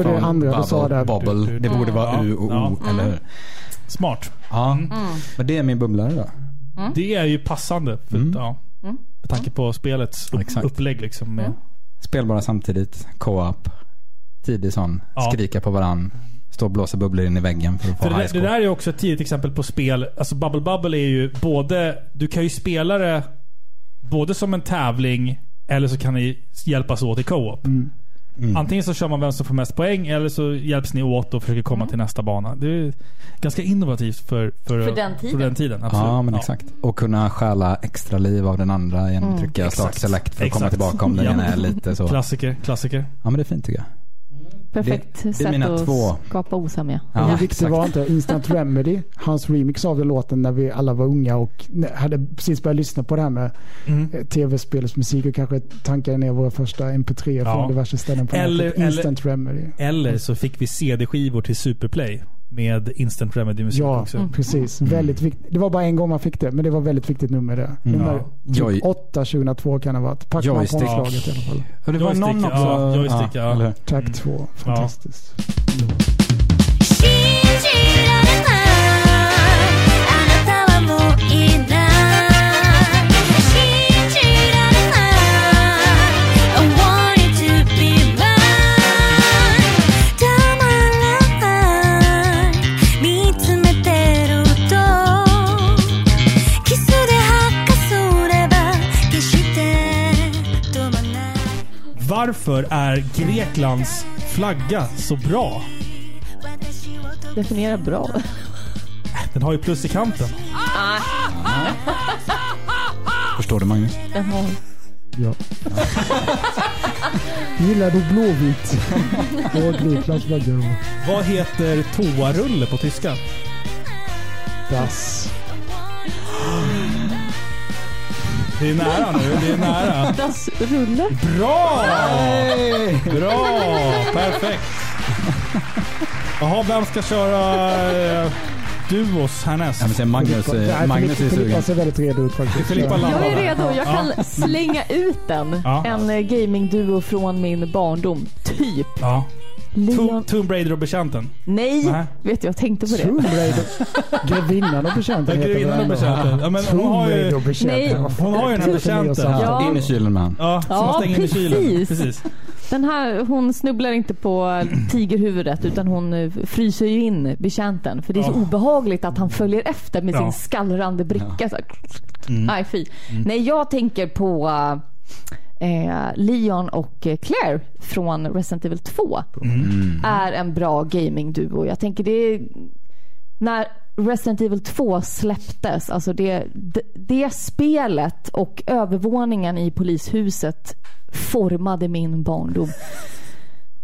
det är andra du sa där. Bobble. Det borde vara U och O, eller? Smart. Ja. Men det är min bubblare då. Det är ju passande. Med tanke på spelets upplägg liksom. Spelbara samtidigt, co-op, tidig sån, skrika på varandra. Stå och blåsa bubblor in i väggen för att få För det, det där är ju också ett tidigt exempel på spel. Alltså Bubble Bubble är ju både... Du kan ju spela det både som en tävling eller så kan ni hjälpas åt i co-op. Mm. Antingen så kör man vem som får mest poäng eller så hjälps ni åt och försöker komma till nästa bana. Det är ganska innovativt för, för, För den tiden. För den tiden absolut. Ja, men exakt. Och kunna stjäla extra liv av den andra genom att trycka start Exakt. select för att komma Exakt. tillbaka om den Ja. ena är lite så. Klassiker, klassiker. Ja, men det är fint tycker jag. Perfekt det sätt mina att två. skapa osämja. Ja, Hur viktigt var inte Instant Remedy, hans remix av den låten när vi alla var unga och hade precis börjat lyssna på det här med Mm. eh, tv-spelsmusik och kanske tankade ner våra första mp3 Ja. från diverse ställen på Eller- nätet. Instant Remedy. Eller så fick vi CD-skivor till Superplay med Instant Remedy-musik Ja, också. precis. Väldigt viktigt. Det var bara en gång man fick det, men det var väldigt viktigt nummer det. Nummer Ja. typ Joy- 8 2002 kan det ha varit. Pac-Man på omslaget i alla fall. Ja, det var Joystick, någon också. ja, joystick, ja. hur? Track 2. Fantastiskt. 信 Varför är Greklands flagga så bra? Definiera bra. Den har ju plus i kanten. Ah. Förstår du Magnus? Den har... Ja. Gillar du Blåvitt? Och Greklands flagga. Vad heter toarulle på tyska? Das. Det är nära nu. Det är nära. Das rulle. Bra! Bra! Perfekt. Jaha, vem ska köra eh, duos härnäst? Jag vill säga Magnus, Nej, är- Magnus är Filippa sugen. ser väldigt redo ut faktiskt. Filippa Ja. Jag är redo. Jag kan slänga ut den. Ja. En eh, gamingduo från min barndom. Typ. Ja. Leon... Tomb Tomb Raider och Betjänten. Nej! Nej. Vet du, jag tänkte på det. Tomb Raider. Grevinnan och betjänten heter Grevinnan och betjänten. Ja, men hon Tomb har ju-. Nej. Hon har ju den här saker? Ja. In i kylen med han. Ja, som Ja, man stänger in i kylen. precis. Precis. Den här, hon snubblar inte på tigerhuvudet utan hon eh, fryser ju in betjänten. För det är så Ja. obehagligt att han följer efter med Ja. sin skallrande bricka. Så här. Mm. Nej, fy. Nej, jag tänker på eh, Leon och eh, Claire från Resident Evil 2. Mm. Är en bra gamingduo. Jag tänker det är när Resident Evil 2 släpptes, alltså det, det, det spelet och övervåningen i polishuset formade min barndom.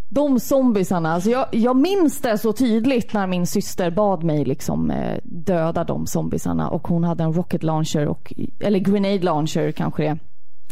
De zombisarna, alltså jag, jag minns det så tydligt när min syster bad mig liksom eh, döda de zombisarna och hon hade en rocket launcher, och, eller grenade launcher kanske det är.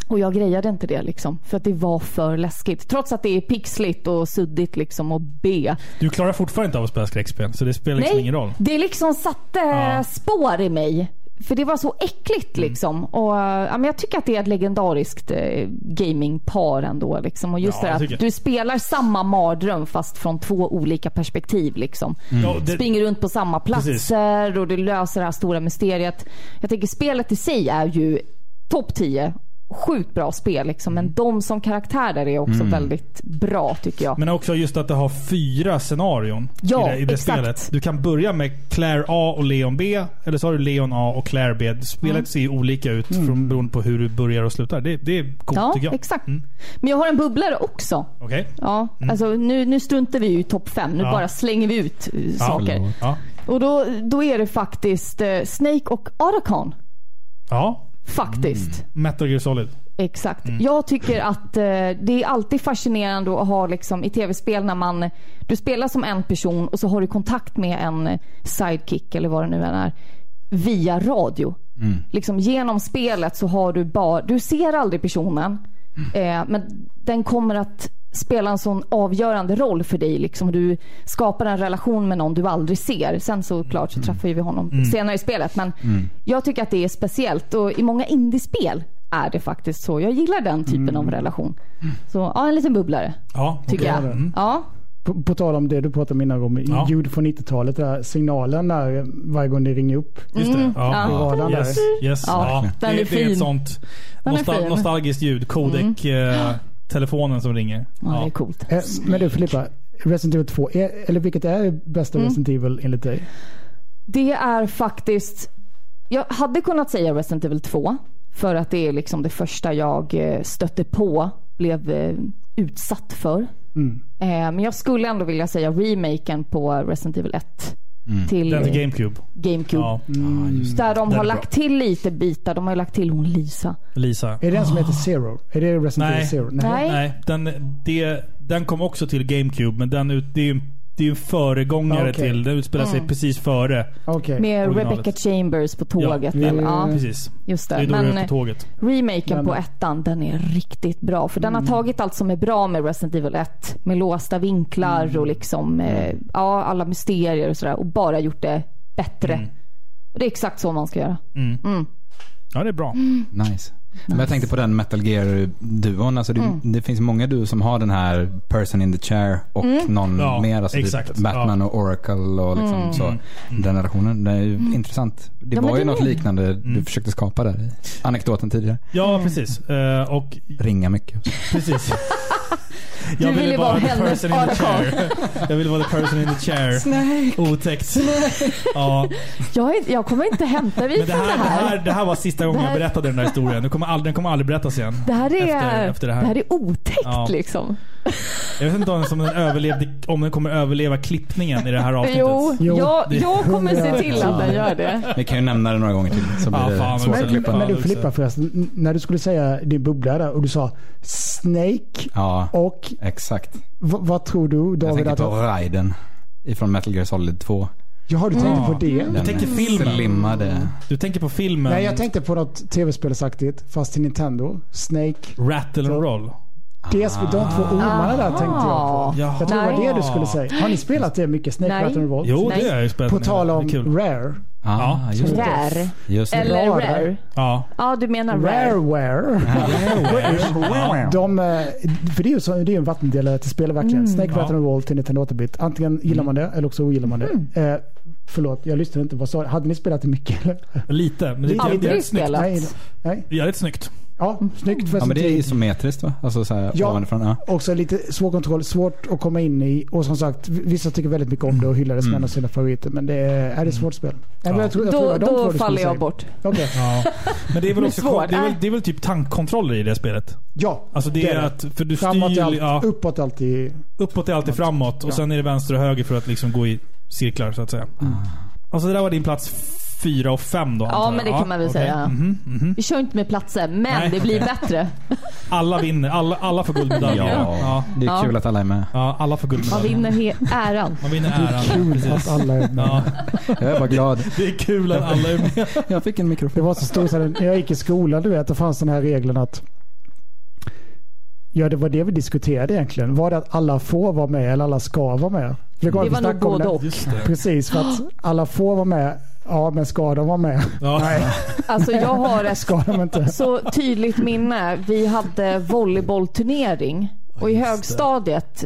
Och jag grejade inte det liksom, för att det var för läskigt. Trots att det är pixligt och suddigt liksom och B. Du klarar fortfarande inte av att spela skräckspel, så det spelar liksom ingen roll. det liksom satte Ja. spår i mig. För det var så äckligt Mm. liksom. Och, ja, men jag tycker att det är ett legendariskt eh, gamingpar ändå. Liksom. Och just Ja, det att du spelar samma mardröm fast från två olika perspektiv. Liksom. Ja, det, Springer runt på samma platser Precis. och du löser det här stora mysteriet. Jag tänker spelet i sig är ju topp 10. Sjukt bra spel liksom. Mm. Men de som karaktärer är också väldigt bra tycker jag. Men också just att det har fyra scenarion Ja, i det, i det exakt. spelet. Du kan börja med Claire A och Leon B. Eller så har du Leon A och Claire B. Spelet Mm. ser ju olika ut från, beroende på hur du börjar och slutar. Det, det är coolt ja, tycker jag. exakt. Mm. Men jag har en bubblare också. Okej. Ja, alltså nu, nu struntar vi ju i topp fem. Nu Ja. bara slänger vi ut eh, Ja. saker. Ja. Och då, då är det faktiskt eh, Snake och Aracon. ja. Faktiskt. Metal Gear Solid. Exakt. Mm. Jag tycker att eh, det är alltid fascinerande att ha liksom, i tv-spel när man... Du spelar som en person och så har du kontakt med en sidekick eller vad det nu än är. Via radio. Liksom genom spelet så har du bara, du ser aldrig personen. Eh, men den kommer att spela en sån avgörande roll för dig. Liksom. Du skapar en relation med någon du aldrig ser. Sen såklart så träffar ju vi honom senare i spelet. Men jag tycker att det är speciellt och i många indiespel är det faktiskt så. Jag gillar den typen av relation. Så ja, en liten bubblare Ja, tycker jag. Mm. Ja. På, på tal om det du pratade om innan om Ja. ljud från 90-talet, där signalen där varje gång det ringer upp. Just det. Ja. Radarn Yes, yes. Ja, Ja, den det, är det är fin. ett sånt är nostal- fin. Mm. nostalgiskt ljud. Codec, eh, telefonen som ringer. Ja, det är Ja. coolt. Eh, Men du Filippa, Resident Evil 2, är, eller vilket är bästa Mm. Resident Evil enligt dig? Det är faktiskt... Jag hade kunnat säga Resident Evil 2. För att det är liksom det första jag eh, stötte på, blev eh, utsatt för. Eh, Men jag skulle ändå vilja säga remaken på Resident Evil 1. Till, Den till GameCube. GameCube. Ja, Där de har lagt till lite bitar. De har ju lagt till hon Lisa. Lisa. Är det den som heter Zero? Är det Resident Nej. Evil Zero? Nej. Nej, den, det, den kom också till GameCube, men den, ut- det är ju det är ju en föregångare Ah, okej. till. Den utspelar sig precis före. Okej. Med Originalet. Rebecca Chambers på tåget. Ja, eller, ja, Precis. just Det det. är då Men är på tåget. remaken Men- på ettan, den är riktigt bra. För den har tagit allt som är bra med Resident Evil 1. Med låsta vinklar och liksom, eh, ja, alla mysterier och sådär. Och bara gjort det bättre. Och det är exakt så man ska göra. Ja, det är bra. Nice. Men jag tänkte på den Metal Gear-duon. Alltså det, Mm. det finns många duo som har den här person in the chair och Mm. någon Ja, mer. Alltså exakt. Typ Batman och Oracle och liksom så. Den relationen. Det är ju intressant. Det Mm. Ja, var ju den något är- liknande du försökte skapa där i anekdoten tidigare. Ja, precis. Eh, och Ringa mycket. precis. Jag ville ville vara vara the hennes person in the chair. Jag ville vara the person in the chair. Otäckt. Ja, Jag, är, jag kommer inte hämta vid men det från här, det det, här. här, det här var sista gången Det här- jag berättade den där historien. Den kommer aldrig, den kommer aldrig berättas igen. Det här är, efter- efter det här. är otäckt Ja. liksom. Jag vet inte om den, överlevde, om den kommer överleva klippningen i det här avsnittet. Jo, Jo, jag, jag kommer se till att den gör det. Vi kan ju nämna det några gånger till så blir Ja, det fan, svårt men- att klippa. Men du. Filippa förresten, när du skulle säga din bubbla där och du sa Snake Ja, och exakt. v- vad tror du Jag David? tänker Att, på Raiden ifrån Metal Gear Solid 2. Jaha, du tänkte på det? Den tänker filmen. slimmade. Du tänker på filmen Nej, jag tänkte på något tv-spelsaktigt fast till Nintendo. Snake. Rattle and Roll. Det, de två ormarna där tänkte jag på. Jaha. Jag tror det var det du skulle säga. Har ni spelat det mycket? Snake Nej. Rattle Revolt? Jo, Nej. det har jag spelat. På tal Det är om. Rare. Ah, Ja. just det. Rare. Just det. Eller Rare. rare. Ja. Ja, du menar rare. Rareware. De, eh, för det är ju så, det är en vattendelare till spel verkligen. Snake Ja. Rattle Roll till Nintendo 8-bit. Antingen gillar man det eller också ogillar man det. Eh, förlåt, jag lyssnade inte. Vad sa? Hade ni spelat det mycket? Eller? Lite, men det är jävligt snyggt. Nej, nej. Jävligt snyggt. Ja, snyggt. Ja, men det är isometriskt va? Alltså så här Ja. ovanifrån. Ja. Också lite svår kontroll, svårt att komma in i. Och som sagt, vissa tycker väldigt mycket om det och hyllar det som en av sina favoriter. Men det är, är det svårt spel. Men jag tror, jag tror det Då, två då faller jag säga. bort. Okej. Ja. Men det är väl Det är också svårt, det är väl, äh. det är väl typ tankkontroller i det spelet? Ja, Alltså det, är att, för du Framåt styr, allt, ja, uppåt är alltid... uppåt är alltid framåt och Ja. sen är det vänster och höger för att liksom gå i cirklar så att säga. Alltså det där var din plats fyra och fem då? Ja, men det kan man väl okej. säga. Mhm, mhm. Vi kör inte med platser, men Nej, det blir okej. bättre. Alla vinner, alla, alla får guldmedaljer. Ja. Ja. Det är Ja. kul att alla är med. ja, alla får Man guldmedaljer. vinner äran. Man vinner Det är äran. kul Precis. att alla är med. Ja, Jag är bara glad. det är kul att alla är med. Jag fick en Det mikrofon. var så stort, när jag gick i skolan, du vet, då fanns den här regeln att Ja, det var det vi diskuterade egentligen. Var det att alla får vara med eller alla ska vara med? Det kommer var vi nog både det. och. Det. Precis, för att alla får vara med. Ja, men ska de vara med? Ja. Nej, Alltså jag har ett ska de inte. så tydligt minne. Vi hade volleybollturnering och i högstadiet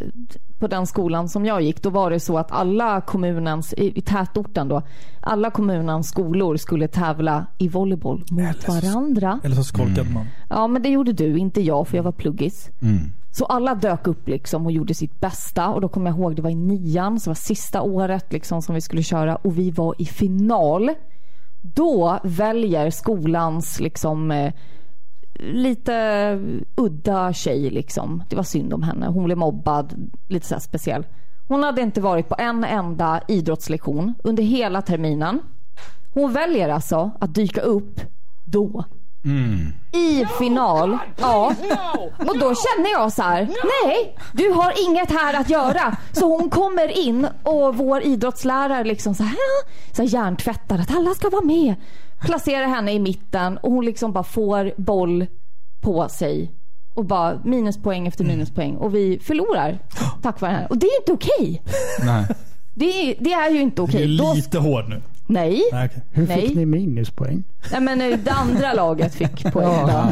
på den skolan som jag gick, då var det så att alla kommunens, i, i tätorten då, alla kommunens skolor skulle tävla i volleyboll mot varandra. Eller så skolkade man. Ja, men det gjorde du, inte jag, för jag var pluggis. Mm. Så alla dök upp liksom och gjorde sitt bästa. Och då kommer jag ihåg, det var i nian, så det var sista året liksom som vi skulle köra. Och vi var i final. Då väljer skolans liksom eh, lite udda tjej liksom. Det var synd om henne. Hon blev mobbad, lite så här speciell. Hon hade inte varit på en enda idrottslektion under hela terminen. Hon väljer alltså att dyka upp då. I final. Ja. Och då känner jag så här. Nej, du har inget här att göra. Så hon kommer in och vår idrottslärare liksom så här, så här hjärntvättar att alla ska vara med. placerar henne i mitten och hon liksom bara får boll på sig. Och bara minuspoäng efter minuspoäng. Och vi förlorar tack vare henne. Och det är inte okej. Nej. Det, är, det är ju inte Du är okej. Då- lite hård nu. Nej. Nej, okej. Hur Nej. fick ni minuspoäng? Nej men eh, det andra laget fick poäng då.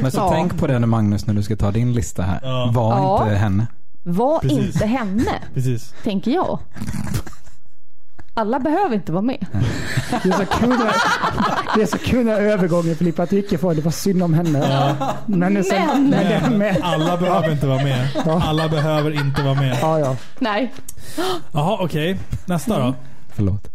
Men så Ja. tänk på det nu Magnus när du ska ta din lista här. Ja. Var Ja. inte henne. Var Precis. inte henne, Precis. tänker jag. Alla behöver inte vara med. Det är så kul när, det är så kul när övergången Filippa att du gick ifrån det var synd om henne. Men, sen, Men. men, det, men Alla behöver inte vara med. Alla behöver inte vara med. ja, ja. Nej. Jaha, okej. Nästa då. Förlåt.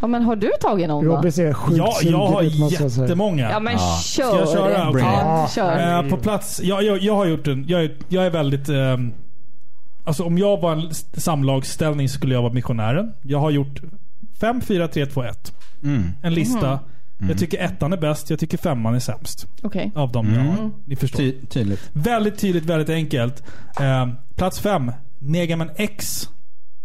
Ja men har du tagit någon då? Robin ser sjukt Ja, jag har ut måste jag säga. jättemånga. Ja men Ja. kör. Ska jag köra? Okej. Ja, kör. Eh, på plats, jag, jag, jag har gjort en, jag, är- jag är väldigt... ehm, alltså om jag var en s- samlagsställning så skulle jag vara missionären. Jag har gjort 5, 4, 3, 2, 1. Mm. En lista. Jag tycker ettan är bäst, jag tycker femman är sämst. Okej. Av dem jag har. Ni förstår. Ty tydligt. Väldigt tydligt, väldigt enkelt. Eh, plats 5. Megaman X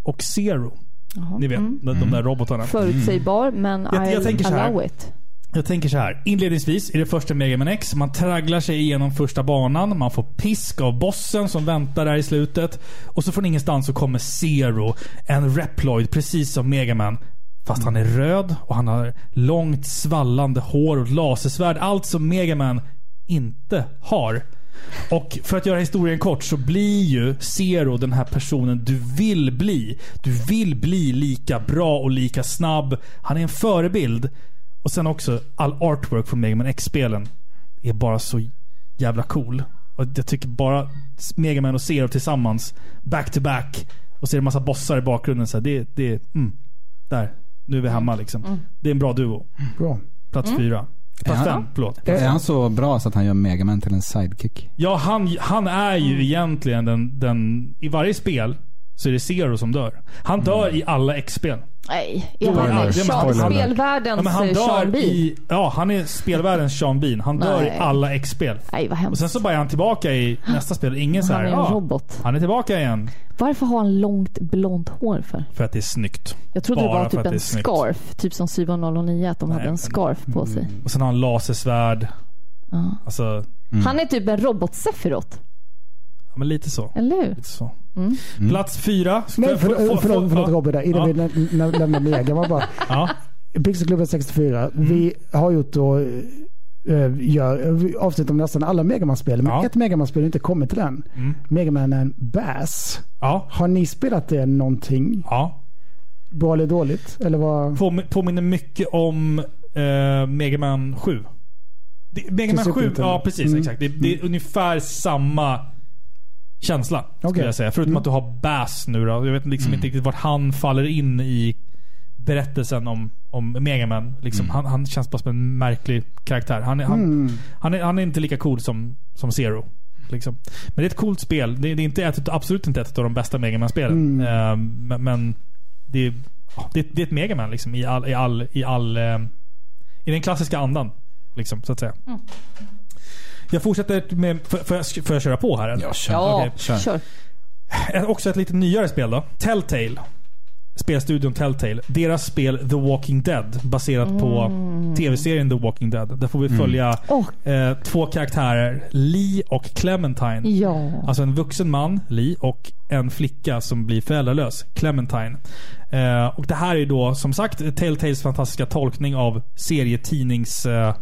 och Zero. Jaha. Ni vet, Mm. de, de där robotarna. Förutsägbar men Jag- jag I'll tänker så här. allow it. Jag tänker så här. Inledningsvis i det första Mega Man X. Man tragglar sig igenom första banan. Man får pisk av bossen som väntar där i slutet. Och så från ingenstans så kommer Zero. En Reploid precis som Mega Man. Fast han är röd och han har långt svallande hår och lasersvärd. Allt som Mega Man inte har. Och för att göra historien kort så blir ju Zero den här personen du vill bli. Du vill bli lika bra och lika snabb. Han är en förebild. Och sen också all artwork från Mega Man X-spelen är bara så jävla cool. Och jag tycker bara Mega Man och Zero tillsammans, back to back. Och så är det en massa bossar i bakgrunden. Så här, det, det, mm, där. Nu är vi hemma liksom. Det är en bra duo. Bra. Plats fyra. Plats Ja. fem, förlåt. Är han så bra så att han gör Megaman till en sidekick? Ja, han, han är ju egentligen den, den... I varje spel så är det Zero som dör. Han dör i alla X-spel. Nej, är han är Sean, spelvärldens Ja, men han eh, Sean dör Bean? i... Ja, han är spelvärldens Sean Bean. Han dör Nej. i alla X-spel. Nej vad Och hemskt. sen så bara är han tillbaka i nästa spel. Ingen så Han här, är en ja, robot. han är tillbaka igen. Varför har han långt blont hår för? För att det är snyggt. Jag trodde Bara det var typ en scarf. Typ som 7009 att de Nej, hade en scarf på sig. Och sen har han lasersvärd. Ja. Alltså, Han är typ en robot-Sephiroth. ja, men lite så. Eller hur? Lite så. Mm. Plats fyra. Ska Nej, för, få- förlåt, förlåt ja. Robin, där, innan Ja. vi lä- lä- lämnar Mega. var bara, Ja. Pixelklubben 64. Vi har gjort då, eh, gör avsnitt om nästan alla Megaman-spel. Men Ja. ett Megaman-spel har inte kommit till än. Mm. Megaman and Bass. Ja. Har ni spelat det någonting? ja. Bra eller dåligt? Eller vad? Påmi- påminner mycket om eh, Mega Man 7. Det, Mega Till Man Super 7, Nintendo. ja precis. Mm. Exakt. Det, det är ungefär samma känsla. Skulle Okej. jag säga. Förutom Mm. att du har Bass nu då. Jag vet liksom inte riktigt vart han faller in i berättelsen om, om Mega Man. Liksom, han, han känns bara som en märklig karaktär. Han är, han, Mm. han är, han är inte lika cool som, som Zero. Liksom. Men det är ett coolt spel. Det, det är inte ett, absolut inte ett av de bästa Mega Man-spelen. Mm. Eh, men, men det, är- det, det är ett Mega Man liksom, i all, i all, i all eh, i den klassiska andan. Liksom, så att säga. Jag fortsätter med... Får, får, jag, får jag köra på här? eller? Ja, kör. Ja, Okej, kör. kör. Också ett lite nyare spel då. Telltale. Spelstudion Telltale. Deras spel The Walking Dead. Baserat på tv-serien The Walking Dead. Där får vi följa Och eh, två karaktärer. Lee och Clementine. ja. Alltså en vuxen man, Lee, och en flicka som blir föräldralös, Clementine. Eh, och det här är då som sagt Telltales fantastiska tolkning av serietidnings eh,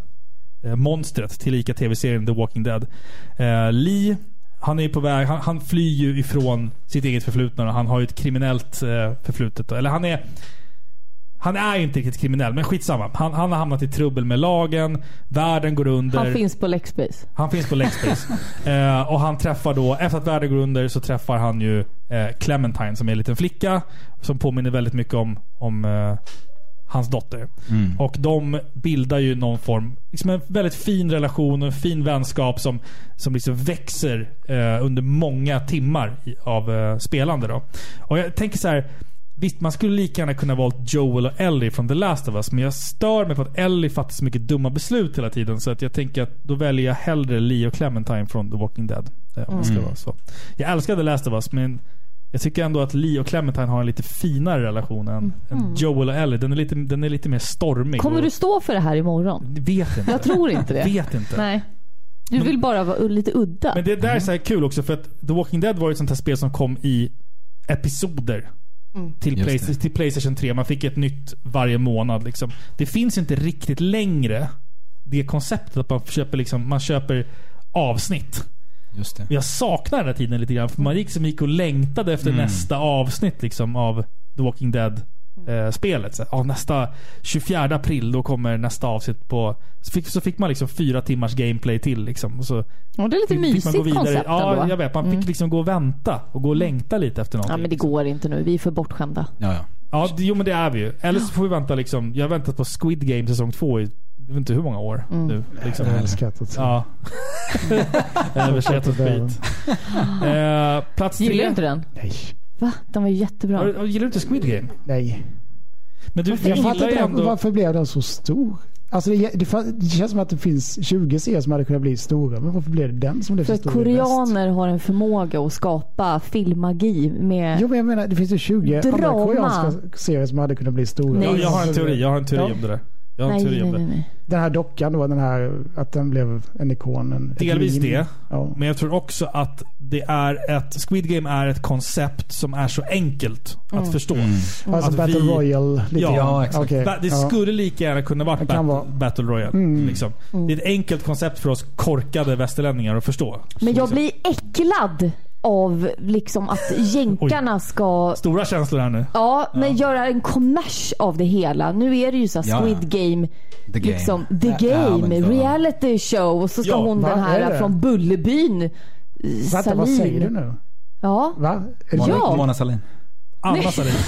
monstret tillika tv-serien The Walking Dead. Eh, Lee, han är på väg, han, han flyr ju ifrån sitt eget förflutna. och Han har ju ett kriminellt eh, förflutet. Eller han är han är ju inte riktigt kriminell, men skitsamma. Han, han har hamnat i trubbel med lagen. Världen går under. Han finns på Lexbase. Han finns på Lexbase. eh, och han träffar då, efter att världen går under, så träffar han ju eh, Clementine som är en liten flicka. Som påminner väldigt mycket om, om eh, hans dotter. Mm. Och de bildar ju någon form, liksom en väldigt fin relation och en fin vänskap som, som liksom växer eh, under många timmar av eh, spelande. Då. Och jag tänker så här. Visst, man skulle lika gärna kunna valt Joel och Ellie från The Last of Us. Men jag stör mig på att Ellie fattar så mycket dumma beslut hela tiden. Så att jag tänker att då väljer jag hellre Lee och Clementine från The Walking Dead. Eh, om det ska vara så. Jag älskar The Last of Us, men Jag tycker ändå att Lee och Clementine har en lite finare relation än, än Joel och Ellie. Den är lite, den är lite mer stormig. Kommer och- du stå för det här imorgon? Vet inte. Jag tror inte det. Vet inte. Nej. Du vill bara vara lite udda. Men det där är så här kul också för att The Walking Dead var ju ett sånt här spel som kom i episoder. Till, Just Play, till Playstation 3. Man fick ett nytt varje månad. Liksom. Det finns inte riktigt längre det konceptet att man köper, liksom, man köper avsnitt. Just det. Jag saknar den här tiden lite grann. För man gick som gick och längtade efter nästa avsnitt liksom, av The Walking Dead. Eh, spelet. Så, ja, nästa 24 april då kommer nästa avsnitt på... Så fick, så fick man liksom fyra timmars gameplay till. Liksom, och så Ja, det är lite fick man mysigt gå vidare. koncept Ja, ändå. jag vet. Man fick liksom gå och vänta och gå och längta lite efter någonting. Ja, men det går inte nu. Vi är för bortskämda. Ja, ja. Ja, det, jo men det är vi ju. Eller så får vi vänta liksom. Jag har väntat på Squid Game säsong två i, jag vet inte hur många år nu. Liksom. Jag se. Ja. Överskattat skit. Eh, plats Gillar du inte den? Nej. Va? Den var ju jättebra. Har- Gillar du inte Squid Game? Nej. Men du, du Jag fattar inte ändå... varför blev den så stor? Alltså det, det, det känns som att det finns 20 serier som hade kunnat bli stora. Men varför blev det den som blev För stor? koreaner har en förmåga att skapa filmmagi med... Jo men jag menar det finns ju 20 andra Drama. koreanska serier som hade kunnat bli stora. Nej. Ja, jag har en teori. Jag har en teori Ja. om det där. Jag har en nej, teori nej, om det. nej, nej. Den här dockan då, den här, att den blev en ikon. En, Delvis det. Ja. Men jag tror också att det är ett... Squid Game är ett koncept som är så enkelt att förstå. Alltså Att Battle vi- Royale. Lite Ja, exakt. Okej. Ba- Det Ja. skulle lika gärna kunna varit Battle, vara. Mm. Battle Royale. Liksom. Det är ett enkelt koncept för oss korkade västerlänningar att förstå. Men jag Så- blir äcklad av liksom att jänkarna ska Stora känslor här nu. Ja, men göra en kommers av det hela. Nu är det ju så här Ja. Squid Game, The Game. liksom the Ja, ja, game, reality show och så ska Ja, hon den Är här från Bullerbyn, eh, Vänta, vad Salin. säger du nu? Ja, Va? Mona, Ja. Mona Sahlin. Anna Sahlin.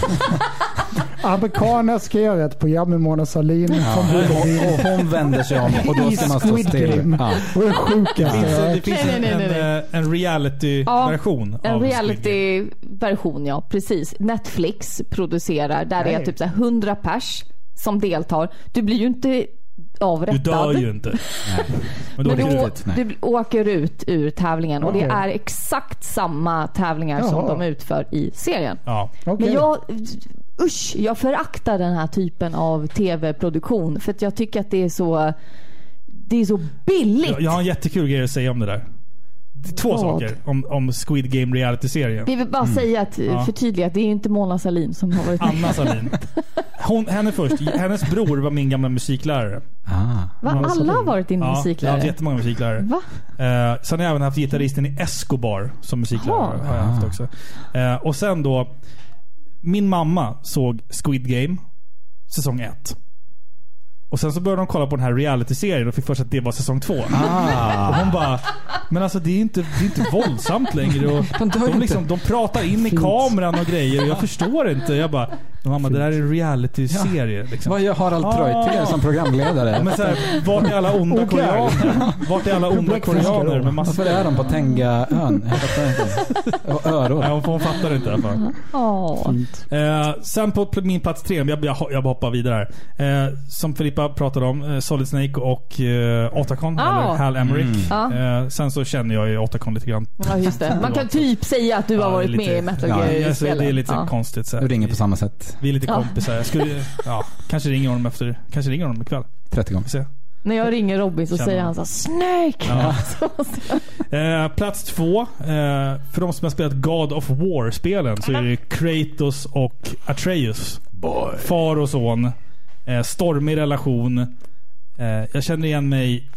Amerikaner ska göra ett program med Mona Sahlin Och, Bullerbyn. och hon vänder sig om och då ska man stå still. Ja. Och det sjukaste Det finns, det finns Nej, en, nej, nej, nej, en, eh, en reality-version en reality-version ja, precis. Netflix producerar, där det är typ så här 100 pers som deltar. Du blir ju inte Du avrättad. dör ju inte. Men då Men åker du, du å- ut. du åker ut ur tävlingen och det är exakt samma tävlingar som Jaha. de utför i serien. Ja. Okej. Men jag, usch, jag föraktar den här typen av tv-produktion för att jag tycker att det är så, det är så billigt. Jag, jag har en jättekul grej att säga om det där. Två Vad? saker om, om Squid Game reality-serien. Vi vill bara säga att, Ja. förtydliga att det är ju inte Mona Sahlin som har varit med. Anna Sahlin. Hon, henne först. Hennes bror var min gamla musiklärare. Ah. Va? Alla har varit din Ja, jag har musiklärare? haft jättemånga musiklärare. Va? Eh, sen har jag även haft gitarristen i Escobar som musiklärare. Jaha. Har jag haft också. Eh, och sen då. Min mamma såg Squid Game säsong 1. Och sen så började de kolla på den här reality-serien och fick för sig att det var säsong 2. Ah. Och hon bara, men alltså det är inte, det är inte våldsamt längre. Och De de, liksom, de pratar in i kameran och grejer. Jag förstår inte. Jag bara, men mamma det där är en reality-serie. Liksom. Vad gör Harald Ah. Treutiger som programledare? Men så här, vart är alla onda Okej. koreaner? Vart är alla onda koreaner med massor? Varför är de på Tengaön? Och öror. Ja, hon, hon fattar inte i alla fall. Ja. Eh, sen på min plats tre, jag, jag, jag hoppar vidare. här. Eh, som Filippa pratade om, eh, Solid Snake och eh, Otacon, Ah. eller Hal Emmerich. Ja. Eh, sen så känner jag ju Otacon lite grann. ja, just det. Man kan typ säga att du har Ja, varit lite- med i Metal ja, Gear Alltså, det är lite ja. konstigt. Så här. Du ringer på samma sätt Vi är lite Ja. kompisar. Jag skulle, ja, kanske ringer honom efter, kanske ringer honom ikväll. 30 gånger. Vi ser. När jag ringer Robin så Känner säger han så här, Snake! Ja. Så måste jag- Eh, plats två. Eh, för de som har spelat God of War-spelen så är det Kratos och Atreus. Far och son. Eh, stormig relation. Eh, jag känner igen mig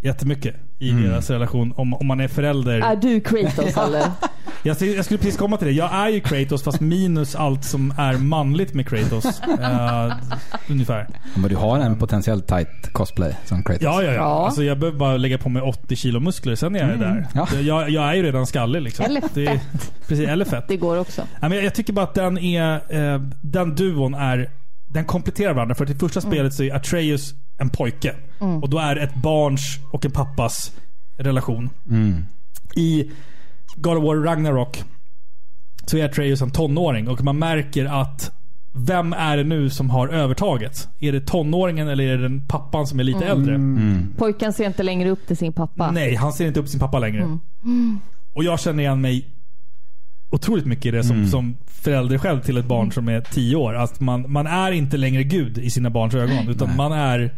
jättemycket i deras relation. Om, om man är förälder. Är du Kratos eller? Jag, skulle- jag skulle precis komma till det. Jag är ju Kratos fast minus allt som är manligt med Kratos. Eh, ungefär. Men du har en potentiellt tight cosplay som Kratos. Ja, ja, ja. Ja. Alltså, jag behöver bara lägga på mig 80 kilo muskler, sen är jag där. Ja. Jag, jag är ju redan skallig liksom. Eller Det, precis, eller fett. Det går också. Jag, jag tycker bara att den är... Eh, den duon är... Den kompletterar varandra. För att i första spelet så är Atreus en pojke. Och då är det ett barns och en pappas relation. Mm. I God of War Ragnarok så är Atreus en tonåring och man märker att vem är det nu som har övertaget? Är det tonåringen eller är det den pappan som är lite äldre? Pojken ser inte längre upp till sin pappa. Nej, han ser inte upp sin pappa längre. Och jag känner igen mig otroligt mycket i det som, Mm. som förälder själv till ett barn som är tio år. Att man, man är inte längre Gud i sina barns ögon. Utan Nej. man är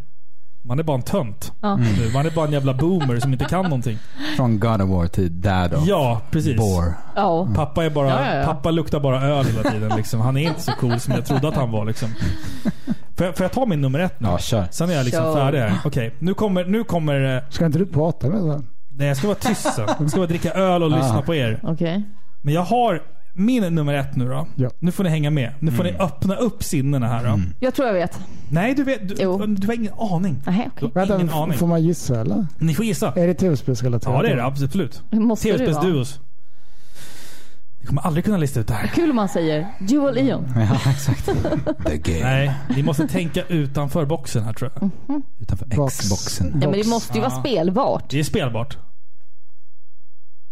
man är bara en tönt. Ja. Nu, Man är bara en jävla boomer som inte kan någonting. Från God of War till Dad of Ja, precis. Bore. Ja. Pappa, är bara, Ja, ja, ja. pappa luktar bara öl hela tiden. Liksom. Han är inte så cool som jag trodde att han var. Liksom. Får, jag, får jag ta min nummer ett nu? Ja, kör. Sen är jag liksom färdig här. Okej, nu kommer... Nu kommer eh, Ska inte du prata med den? nej, jag ska vara tyst sen. Jag ska bara dricka öl och Ah. lyssna på er. Okej. Men jag har min nummer ett nu då. Ja. Nu får ni hänga med. Nu får ni öppna upp sinnena här då. Jag tror jag vet. Nej, du vet... Du, Jo. du har ingen aning. Nej, Du okej. har ingen Vänta, aning. får man gissa eller? Ni får gissa. Är det tv-spelsrelaterat? Ja, det är det. Absolut. Måste det vara? Tv-spelsduos. Vi kommer aldrig kunna lista ut det här. Kul om man säger Dual Eon. Ja, exakt. The game. Nej, ni måste tänka utanför boxen här tror jag. Utanför Box. Xboxen. Ja, men det måste ju vara spelbart. Det är spelbart.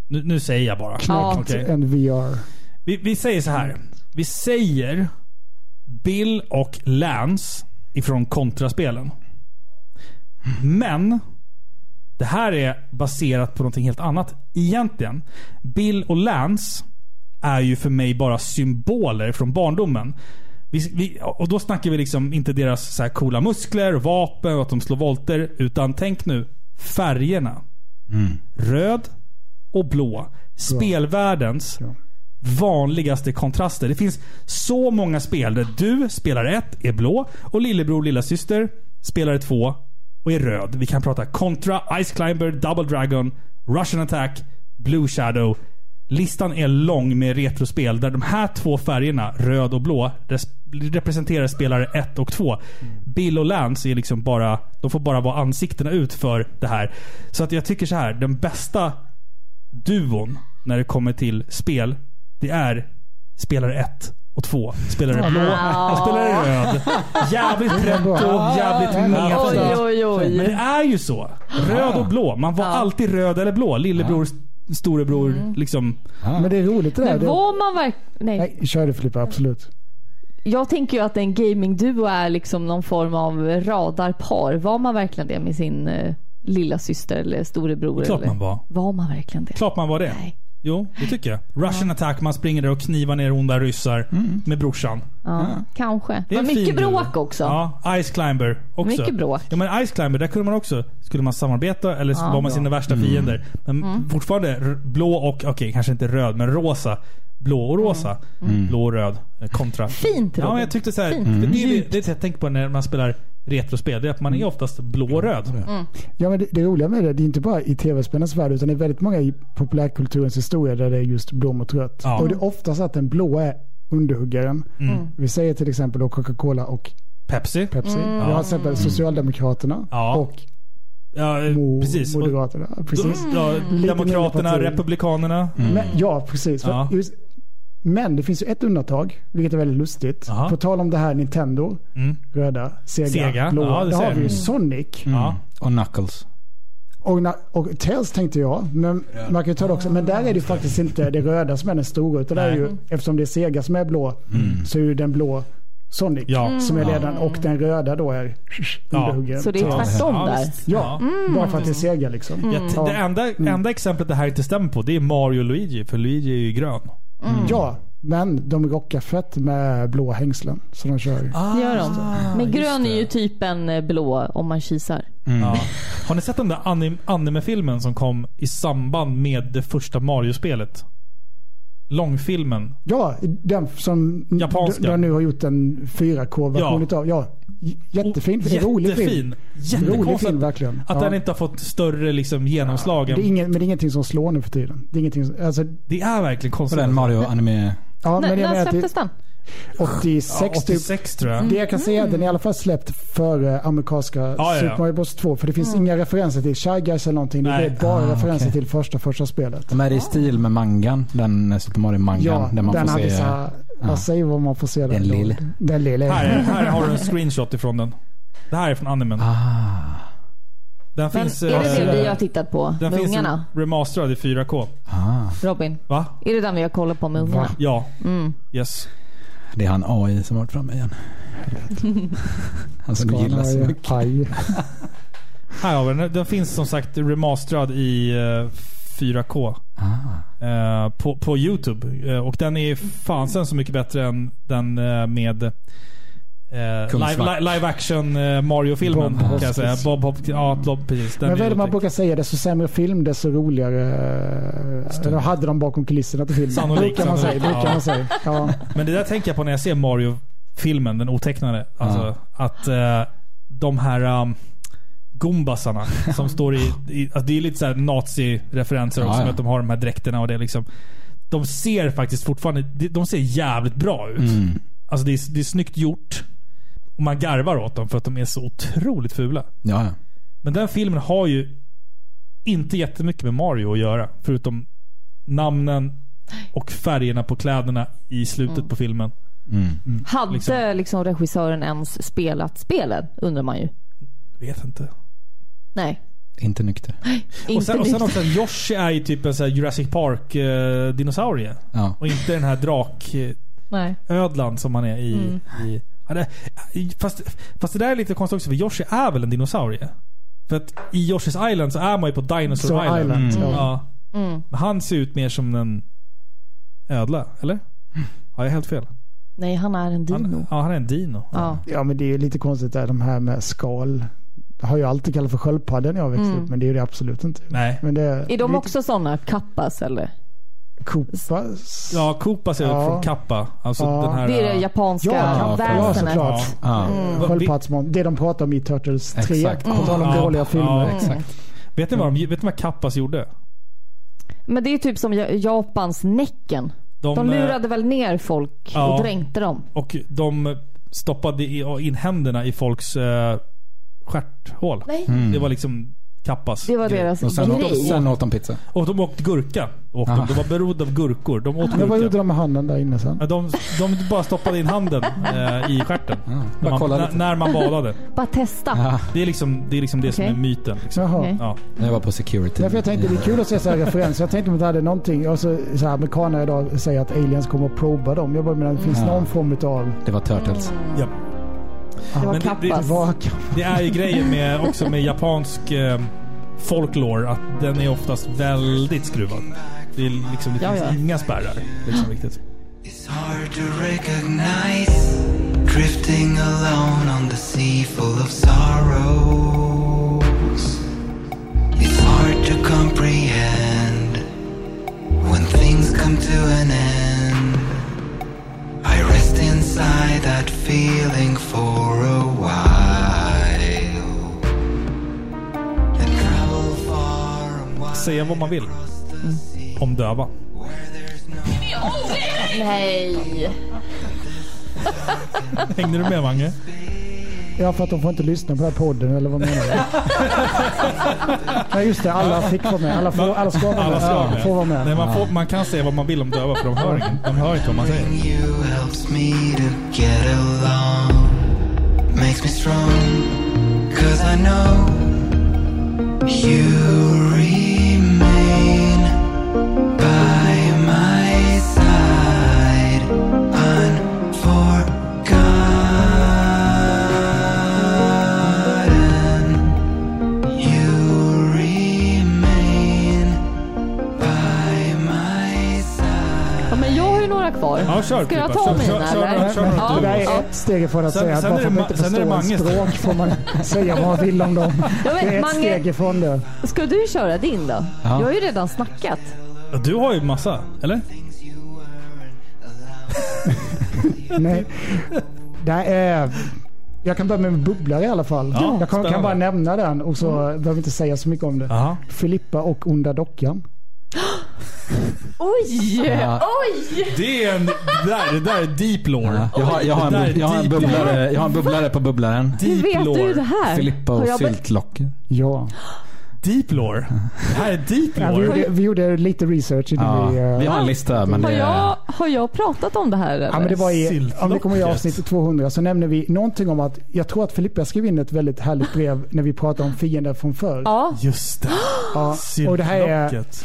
Nu, nu säger jag bara. Ja. Okej. En VR. Vi, vi säger så här. Vi säger Bill och Lance ifrån kontraspelen. Men det här är baserat på någonting helt annat egentligen. Bill och Lance är ju för mig bara symboler från barndomen. Vi, vi, och då snackar vi liksom inte deras så här coola muskler, vapen och att de slår volter. Utan tänk nu färgerna. Röd och blå. Spelvärldens Ja. vanligaste kontraster. Det finns så många spel där du, spelare 1, är blå och lillebror, lilla syster spelare 2 och är röd. Vi kan prata Contra, Ice Climber, Double Dragon, Russian Attack, Blue Shadow. Listan är lång med retrospel där de här två färgerna, röd och blå, res- representerar spelare 1 och 2. Bill och Lance är liksom bara, de får bara vara ansiktena ut för det här. Så att jag tycker så här, den bästa duon när det kommer till spel, det är spelare 1 och 2. Spelare blå och spelare röd. Jävligt pretto, jävligt Oj, meta. oj, Men det är ju så. Röd och blå. Man var alltid röd eller blå. Lillebror, storebror, liksom. Men det är roligt det där. Men var man verkligen... Nej. nej, kör det Filippa, absolut. Jag tänker ju att en gamingduo är liksom någon form av radarpar. Var man verkligen det med sin eh, lilla syster eller storebror? Klart eller? man var. Var man verkligen det? Klart man var det. Nej. Jo, det tycker jag. Russian attack, man springer där och knivar ner onda ryssar med brorsan. Ja, kanske. Det är Men en mycket bråk också. Ja, Ice Climber också. Mycket bråk. Ja men Ice Climber, där kunde man också, skulle man samarbeta eller Ja. var man sina värsta fiender. Men Mm. fortfarande blå och, okej kanske inte röd, men rosa. Blå och rosa. Blå och röd. eh, Kontra. Mm. Fint, Ja men Robin. jag tyckte så här, Fint. det, det, Djupt. det, det jag tänker på när man spelar retrospel, det är att man är oftast blå och röd. Mm. Ja, men det, det roliga med det, det är inte bara i tv-spelens värld utan det är väldigt många i populärkulturens historia där det är just blå mot rött. Ja. Och det är oftast att den blå är underhuggaren. Mm. Vi säger till exempel Coca-Cola och Pepsi. Pepsi. Mm. Vi har till exempel Socialdemokraterna Ja. och Ja, eh, Mo- precis. Moderaterna. Precis. Ja, Demokraterna. Republikanerna. Men, ja, precis. För Ja. Just, men det finns ju ett undantag, vilket är väldigt lustigt. Jaha. På tal om det här Nintendo, Mm. röda, Sega, Sega. blå. Ja, det där har vi ju. Sonic. Ja. Och Knuckles. Och, och Tails tänkte jag, men man kan ju ta det också. Men där är det ju faktiskt inte det röda som är den stora. Utan där är ju, eftersom det är Sega som är blå, så är ju den blå Sonic Ja. som är ledaren. Och den röda då är Ja. underhuggen. Så det är tvärtom Ja, där. Ja, bara för att det är Sega liksom. Jag t- Det enda, enda exemplet det här inte stämmer på, det är Mario och Luigi. För Luigi är ju grön. Ja, men de rockar fett med blå hängslen. Så de kör. Ah, Gör de. Men grön är ju typ en eh, blå om man kisar. Ja. Har ni sett den där anim animefilmen som kom i samband med det första Mario-spelet? Långfilmen. Ja, den som Japanska. de, nu har gjort en 4K-version Ja. utav. Ja, jättefin. Det är rolig film. Jättefin. Rolig Jättekonstigt film att, verkligen. att Ja. den inte har fått större liksom, genomslag. Det är ingen, men det är ingenting som slår nu för tiden. Det är ingenting som, alltså, Det är verkligen konstigt. den Mario Anime. ja, När, men släpptes den? 86 ja, typ. 86 tror jag. Det jag kan säga är att den är i alla fall släppt före amerikanska ja, ja. Super Mario Bros 2. För det finns inga referenser till Shy Guys eller någonting. Det Nej. är bara Ah, referenser okej. till första första spelet. De är i stil med mangan. Den Super Mario mangan. Ja, där man den får hade se... så här, vad säger vad man får se? Den då? lille. Den lille. Här, här har du en screenshot ifrån den. Det här är från animen. Ah. Den Men finns, är det eh, det vi har tittat på den med finns ungarna? remasterad i 4K. Ah. Robin, Va? är det den vi har kollat på med ungarna? Ja. Mm. Yes. Det är han AI som har varit framme igen. Han som du gillar så mycket. Här har vi den. Den finns som sagt remasterad i eh, 4K. Ah. eh, på, på YouTube. Eh, och den är fansen så mycket bättre än den eh, med eh, live, live action eh, Mario-filmen. Bob kan jag säga. Bob Hop- ja, Bob, precis. Den Men vad är det man brukar säga? Desto sämre film, desto roligare eh, Då hade de bakom kulisserna till filmen. Sannolikt, brukar man säga. Ja. man säga. Ja. Men det där tänker jag på när jag ser Mario-filmen, den otecknade. Alltså att eh, de här um, gombasarna som står i... i alltså det är lite så här nazi-referenser också Ja, ja. med att de har de här dräkterna och det liksom. De ser faktiskt fortfarande... de- De ser jävligt bra ut. Mm. Alltså det är, det är snyggt gjort. Och man garvar åt dem för att de är så otroligt fula. Ja, ja. Men den filmen har ju inte jättemycket med Mario att göra. Förutom namnen och färgerna på kläderna i slutet på filmen. Mm. Hade Liksom. liksom. regissören ens spelat spelen undrar man ju. Vet inte. Nej, Inte nykter. inte Och sen, och sen också att Yoshi är ju typ en sån här Jurassic Park eh, dinosaurie. Ja. Och inte den här draködlan Nej. som man är i... Mm. i fast, fast det där är lite konstigt också för Yoshi är väl en dinosaurie? För att i Yoshi's Island så är man ju på Dinosaur Så Island. Island, Mm. ja. Mm. Han ser ut mer som en ödla, eller? Har jag helt fel? Nej, han är en dino. Han, ja, han är en dino. Ja. ja, men det är ju lite konstigt där, de här med skal. Det har jag alltid kallat för sköldpadda när jag växte Mm. upp, men det är ju det absolut inte. Nej. Men det Är de lite också sådana kappas eller? Koopas? Ja, Koopas är Ja. från Kappa. Alltså Ja. den här... Det är det japanska Ja, ja, väsenet. såklart. Ja. Mm. Sköldpaddsmån. Det de pratar om i Turtles 3. Exakt. På tal om Ja. dåliga Ja, filmer. Exakt. Vet ni vad, de, vet ni vad Kappas gjorde? Men det är typ som Ja- Japans Näcken. De eh, lurade väl ner folk Ja. och dränkte dem. Och de stoppade in händerna i folks uh, stjärthål. Nej. Mm. Det var liksom Kappas Det var deras Och sen, grej. sen åt de pizza. Och de åkte gurka. Och de, Ah. de var beroende av gurkor. De åt Men vad gjorde gurka. de med handen där inne sen? De, de bara stoppade in handen eh, i stjärten. Ja. När Bara man, kolla när, lite. när man badade. Bara testa. Ja. Det är liksom det, är liksom det som Okej. är myten. Liksom. Jaha. Okej. Ja. Jag var på security. Därför jag tänkte det är kul att se så här referenser. Jag tänkte om det hade någonting, och så, så här, amerikaner idag säger att aliens kommer att proba dem. Jag bara menar, det finns någon form av... Det var Turtles. Ja. Det var Men det- det- kappas. Det är ju grejen med, också med japansk eh, folklore att den är oftast väldigt skruvad. Det, är liksom, det Ja, finns ja. inga spärrar. Liksom, riktigt. It's hard to recognize drifting alone on the sea full of sorrows. It's hard to comprehend when things come to an end. I rest inside that feeling for a while and travel far and wide Säga vad man vill mm. om döva. Nej. Hängde du med Mange? Ja, för att de får inte lyssna på den här podden, eller vad menar du? Nej, just det. Alla fick vara med. Alla, får, alla ska vara med. Alla ska Ja, med. får vara med. Nej, man, får, man kan säga vad man vill om döva för de hör, ingen, de hör inte vad man säger. makes Ja, kör Ska jag ta mina kör- eller? kör- kör- Ja. Det där är ett steg ifrån att Sen- säga att sen man Ma- inte förstår ett språk får man säga vad man vill om dem. Ja, men Det är ett Mange- steg ifrån det. Ska du köra din då? Jag har ju redan snackat. Du har ju massa, eller? Nej. Det är... Jag kan börja med bubblare i alla fall. Ja, jag kan, kan bara nämna den och så behöver vi inte säga så mycket om det. Jaha. Filippa och Onda Dockan. Oj! Ja. Oj! Det är en... Det där, det där är deep lore. Jag har, jag, har en, Det jag, har en bubblare, jag har en bubblare på bubblaren. Hur Deep vet lore. du det här? Filippa och jag be- syltlock. Ja. Deep lore? Det här är deep ja vi, lore. gjorde, vi gjorde lite research Ja, vi... eh, vi har en lista men Har det jag, har jag pratat om det här eller? Ja, men det var i, Syltlocket. om vi kommer ihåg avsnitt 200 så nämner vi någonting om att jag tror att Filippa skrev in ett väldigt härligt brev när vi pratade om fiender från förr. Ja, Just det. Ja, och det här är Syltlocket.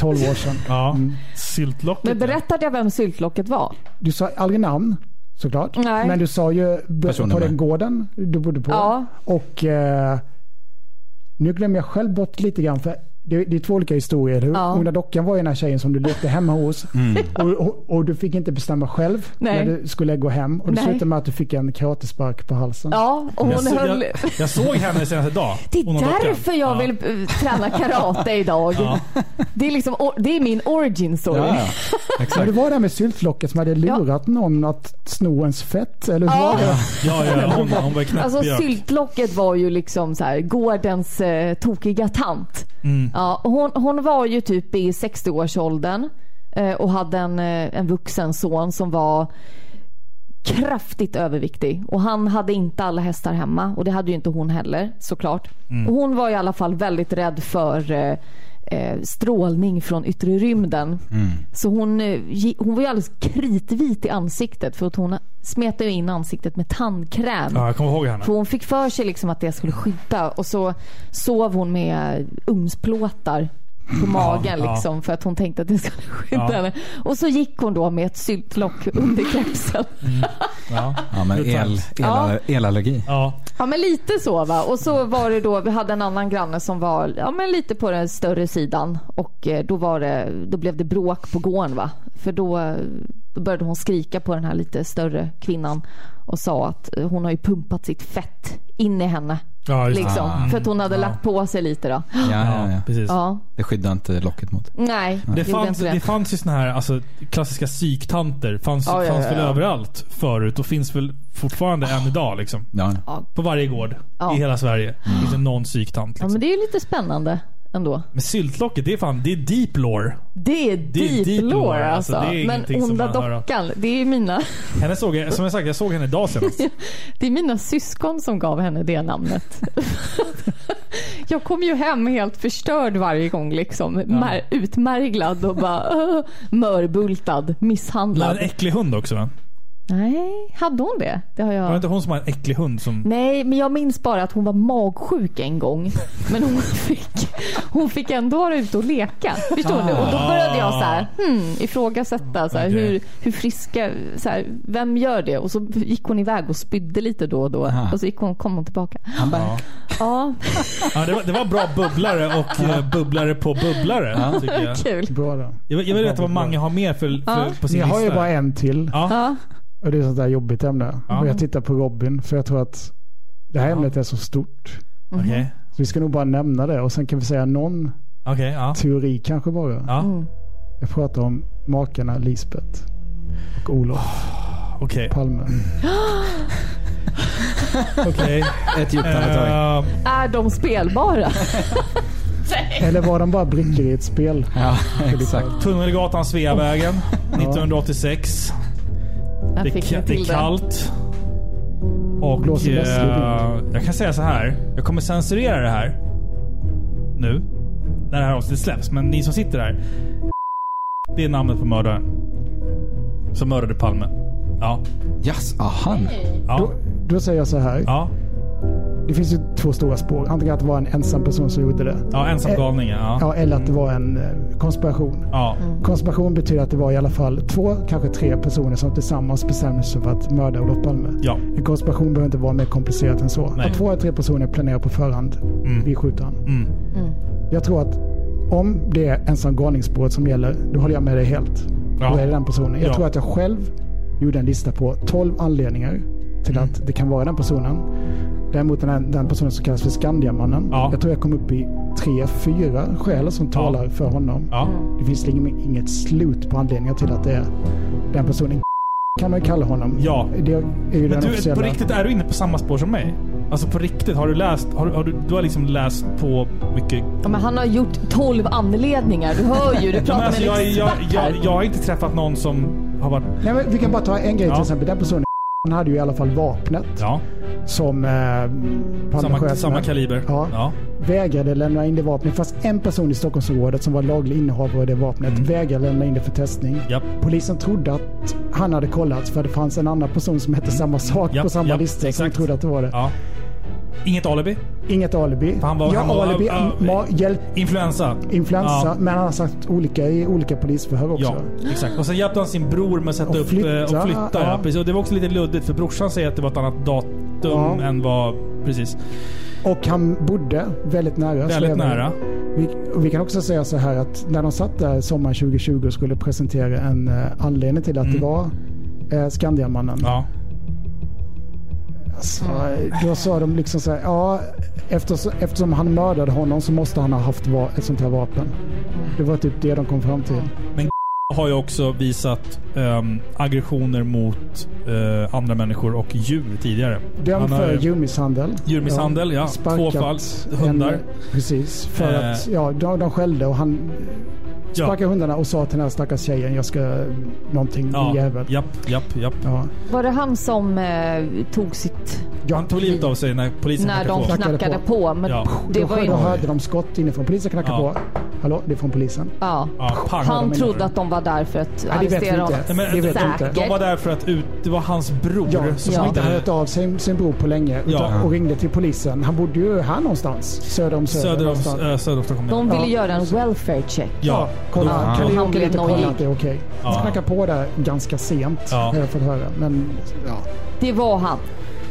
12 år sedan. Ja, Mm. syltlocket. men berättade jag vem syltlocket var? Du sa aldrig namn såklart. Nej. Men du sa ju på den gården du bodde på. Ja. Och eh, nu glömmer jag själv bort lite grann för det, det är två olika historier. Ja. Onda dockan var ju den här tjejen som du lekte hemma hos. Och, och, och du fick inte bestämma själv Nej. när du skulle gå hem. Och det slutade med att du fick en karatespark på halsen. Ja, och hon Jag, höll... jag, jag såg henne senast idag. Det Hon är därför jag Ja. vill eh, träna karate idag. Ja. Det, är liksom, det är min origin story. Ja, ja. Men Exakt. det var det här med syltlocket som hade lurat någon att sno ens fett. Eller hur Ja. var det? Ja, ja, hon, hon var knäppbjörk. Alltså syltlocket var ju liksom så här, gårdens eh, tokiga tant. Mm. Ja, hon, hon var ju typ i 60-årsåldern eh, och hade en, eh, en vuxen son som var kraftigt överviktig och han hade inte alla hästar hemma och det hade ju inte hon heller såklart. Och hon var i alla fall väldigt rädd för eh, strålning från yttre rymden. Så hon, eh, hon var ju alldeles kritvit i ansiktet för att hon smetade in ansiktet med tandkräm. Ja, jag kommer ihåg henne. För hon fick för sig liksom att det skulle skydda och så sov hon med ungsplåtar på magen ja. liksom för att hon tänkte att det skulle skydda Ja. henne. Och så gick hon då med ett syltlock under kepsen. Ja. Ja, men el, el, elallergi. Ja. Ja men lite så va. Och så var det då, vi hade en annan granne som var ja, men lite på den större sidan. Och eh, då, var det, då blev det bråk på gården va. För då, då började hon skrika på den här lite större kvinnan. Och sa att hon har ju pumpat sitt fett in i henne. Ja, just. Liksom, Ah. För att hon hade Ja. lagt på sig lite då. Ja, ja, Ja, ja. precis. Ja, Det skyddar inte locket mot. nej. Det fanns, det. det fanns ju såna här alltså, klassiska psyktanter. Fanns, Ja, ja, fanns ja, väl ja. överallt förut och finns väl fortfarande än idag. Liksom. Ja. Ja. På varje gård Ja. i hela Sverige finns det någon psyktant. ja Liksom. men det är ju lite spännande ändå. Men syltlocket, det är fan det är deep lore. Det är Det är deep, deep lore, lore alltså. alltså. Men onda dockan, det är mina Henne såg jag, som jag sagt, jag såg henne idag senast. Det är mina syskon som gav henne det namnet. Jag kom ju hem helt förstörd varje gång liksom. Mär, utmärglad och bara uh, mörbultad, misshandlad. hade en äcklig hund också va? Nej, hade hon det? Det har Var det jag... inte hon som har en äcklig hund som... Nej, men jag minns bara att hon var magsjuk en gång. Men hon fick, hon fick ändå vara ute och leka. Förstår du? Och då började jag så här, hmm, ifrågasätta så här, Okej. hur, hur friska, så här, vem gör det? Och så gick hon iväg och spydde lite då och då. Aha. Och så gick hon, kom hon tillbaka. Han bara, Ja. Ja, Ja, det, var, det var bra bubblare och eh, bubblare på bubblare. Tycker jag. kul. Bra då. Jag, vill- jag vill veta vad Mange har mer för, för, Ja. på sin Jag lista. har ju bara en till. Ja. Ja, Och det är sånt där jobbigt ämne. Ja. Och jag tittar på Robin för jag tror att det här ämnet är så stort. Okej. Så vi ska nog bara nämna det och sen kan vi säga någon Okej, ja. teori kanske bara. Ja, Mm. Jag pratar om makarna Lisbeth och Olof okej. Palme. Okej. ett djupt andetag. Eh, är de spelbara? Eller var de bara brickor i ett spel? Ja, exakt. Tunnelgatan Sveavägen 1986. Jag Det, fick det är kallt. Och Blåser eh, jag kan säga så här. Jag kommer censurera det här. Nu. När det här avsnittet släpps. Men ni som sitter här. Det är namnet på mördaren. Som mördade Palme. Ja. Yes, aha. Ja. Då, då säger jag så här. Ja. Det finns ju två stora spår. Antingen att det var en ensam person som gjorde det. Ja, ensam galning. Ja. Ja, eller att det var en eh, konspiration. Ja. Konspiration betyder att det var i alla fall två, kanske tre personer som tillsammans bestämde sig för att mörda Olof Palme. Ja. En konspiration behöver inte vara mer komplicerat än så. Nej. Att två eller tre personer planerar på förhand. Mm. Vi skjuter han. Mm. Jag tror att om det är ensam galningsspåret som gäller, då håller jag med dig helt. Ja. Då är det den personen. Jag Ja. tror att jag själv gjorde en lista på 12 anledningar till Mm. att det kan vara den personen. Däremot den, här, den personen som kallas för Skandiamannen. Ja. Jag tror jag kom upp i tre, fyra skäl som talar för honom. Ja. Det finns liksom inget slut på anledningar till att det är den personen. Kan man ju kalla honom. Ja. Det är ju Men den du, officiella. på riktigt, är du inne på samma spår som mig? Alltså på riktigt, har du läst? Har, du- har du, du har liksom läst på mycket... Ja, men han har gjort 12 anledningar. Du hör ju, du pratar alltså, med en jag, jag, expert jag, här. jag har inte träffat någon som har varit... Nej, men vi kan bara ta en grej Ja. till exempel. Den personen han hade ju i alla fall vapnet Ja, som eh, samma, samma kaliber. Ja. ja. vägrade lämna in det vapnet. Fast en person i Stockholmsområdet som var laglig innehavare av det vapnet Mm. vägrade lämna in det för testning. Japp. Polisen trodde att han hade kollat för det fanns en annan person som hette samma sak Mm. Japp, på samma japp, lista som trodde att det var det. ja. Inget alibi? Inget alibi. Han var- ja, han var- alibi, ja, ma- hjälp, Influensa? influensa. Ja. Men han har sagt olika i olika polisförhör också. Ja, exakt. Och sen hjälpte han sin bror med att sätta Och upp flytta, eh, och flytta. Ja. precis. Och det var också lite luddigt för brorsan säger att det var ett annat datum än vad... Precis. Och han bodde väldigt nära. Väldigt nära. Vi, vi kan också säga så här att när de satt där sommaren 2020 och skulle presentera en eh, anledning till att det var eh, Skandiamannen. Ja. Alltså, då sa de liksom så här, ja eftersom, eftersom han mördade honom så måste han ha haft va- ett sånt här vapen. Det var typ det de kom fram till. Har ju också visat ehm, aggressioner mot eh, andra människor och djur tidigare. Dömd för ju- djurmisshandel. Djurmisshandel, ja. Sparkat Två fall. Hundar. En, precis. För Eh. att ja, de, de skällde och han Ja. sparkade hundarna och sa till den här stackars tjejen jag ska någonting Ja, din jävel. japp, japp, japp. Ja. Var det han som eh, tog sitt... Han tog livet av sig när polisen när knackade de på. Knackade knackade på. Men Ja. det då, var ju... då hörde de skott inifrån. Polisen knackade Ja. på. Hallå, det är från polisen. Ja. Ja. Han de trodde att de var där för att Nej, det vet vi arrestera honom. Nej, men, Det vet jag inte. De var där för att ut... Det var hans bror Ja, som Ja. inte hade hört av sin, sin bror på länge utan, Ja. och ringde till polisen. Han bodde ju här någonstans. Söder om Söder. söder om, äh, söder om Stockholm. De ville Ja. göra en welfare check. Ja. kolla. Ja. Kan Han blev nojig. att det är okej? Ja. knackade på där ganska sent Ja. jag fått höra. Men ja. Det var han.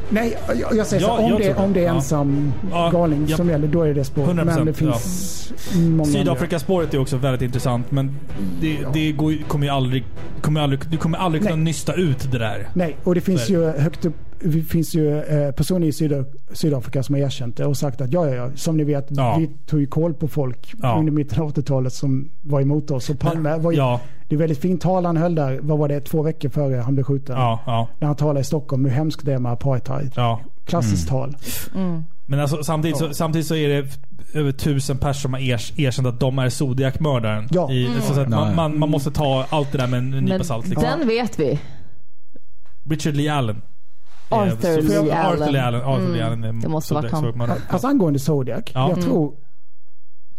Nej, jag, jag säger Ja, så. Om det, det. om det är Ja. ensam Ja, galning japp. som gäller, då är det spår. 100%, Men det finns många andra. Sydafrikaspåret är också väldigt intressant men det, det går, kommer ju aldrig, kommer aldrig... Du kommer aldrig kunna Nej. nysta ut det där. Nej, och det finns ju högt upp det finns ju eh, personer i Syd Sydafrika som har erkänt det och sagt att ja, ja, ja, som ni vet, Ja. vi tog ju koll på folk Ja. under mitten av 80-talet som var emot oss. Och Palme var ju, Ja, det är väldigt fint tal han höll där, vad var det, två veckor före han blev skjuten. ja, ja, När han talade i Stockholm hur hemskt det är med apartheid. ja. Klassiskt tal. Men alltså, samtidigt, så, samtidigt så är det över tusen personer som har erkänt att de är Zodiac-mördaren. Ja. I, så, så att man, man, man måste ta allt det där med en nypa Men salt. Liksom. den vet vi. Richard Lee Allen. Arthur Lee Arthur Allen. Lee Allen. Arthur Lee Mm. Allen är Det måste Zodiac- han. Alltså angående Zodiac, Ja. jag tror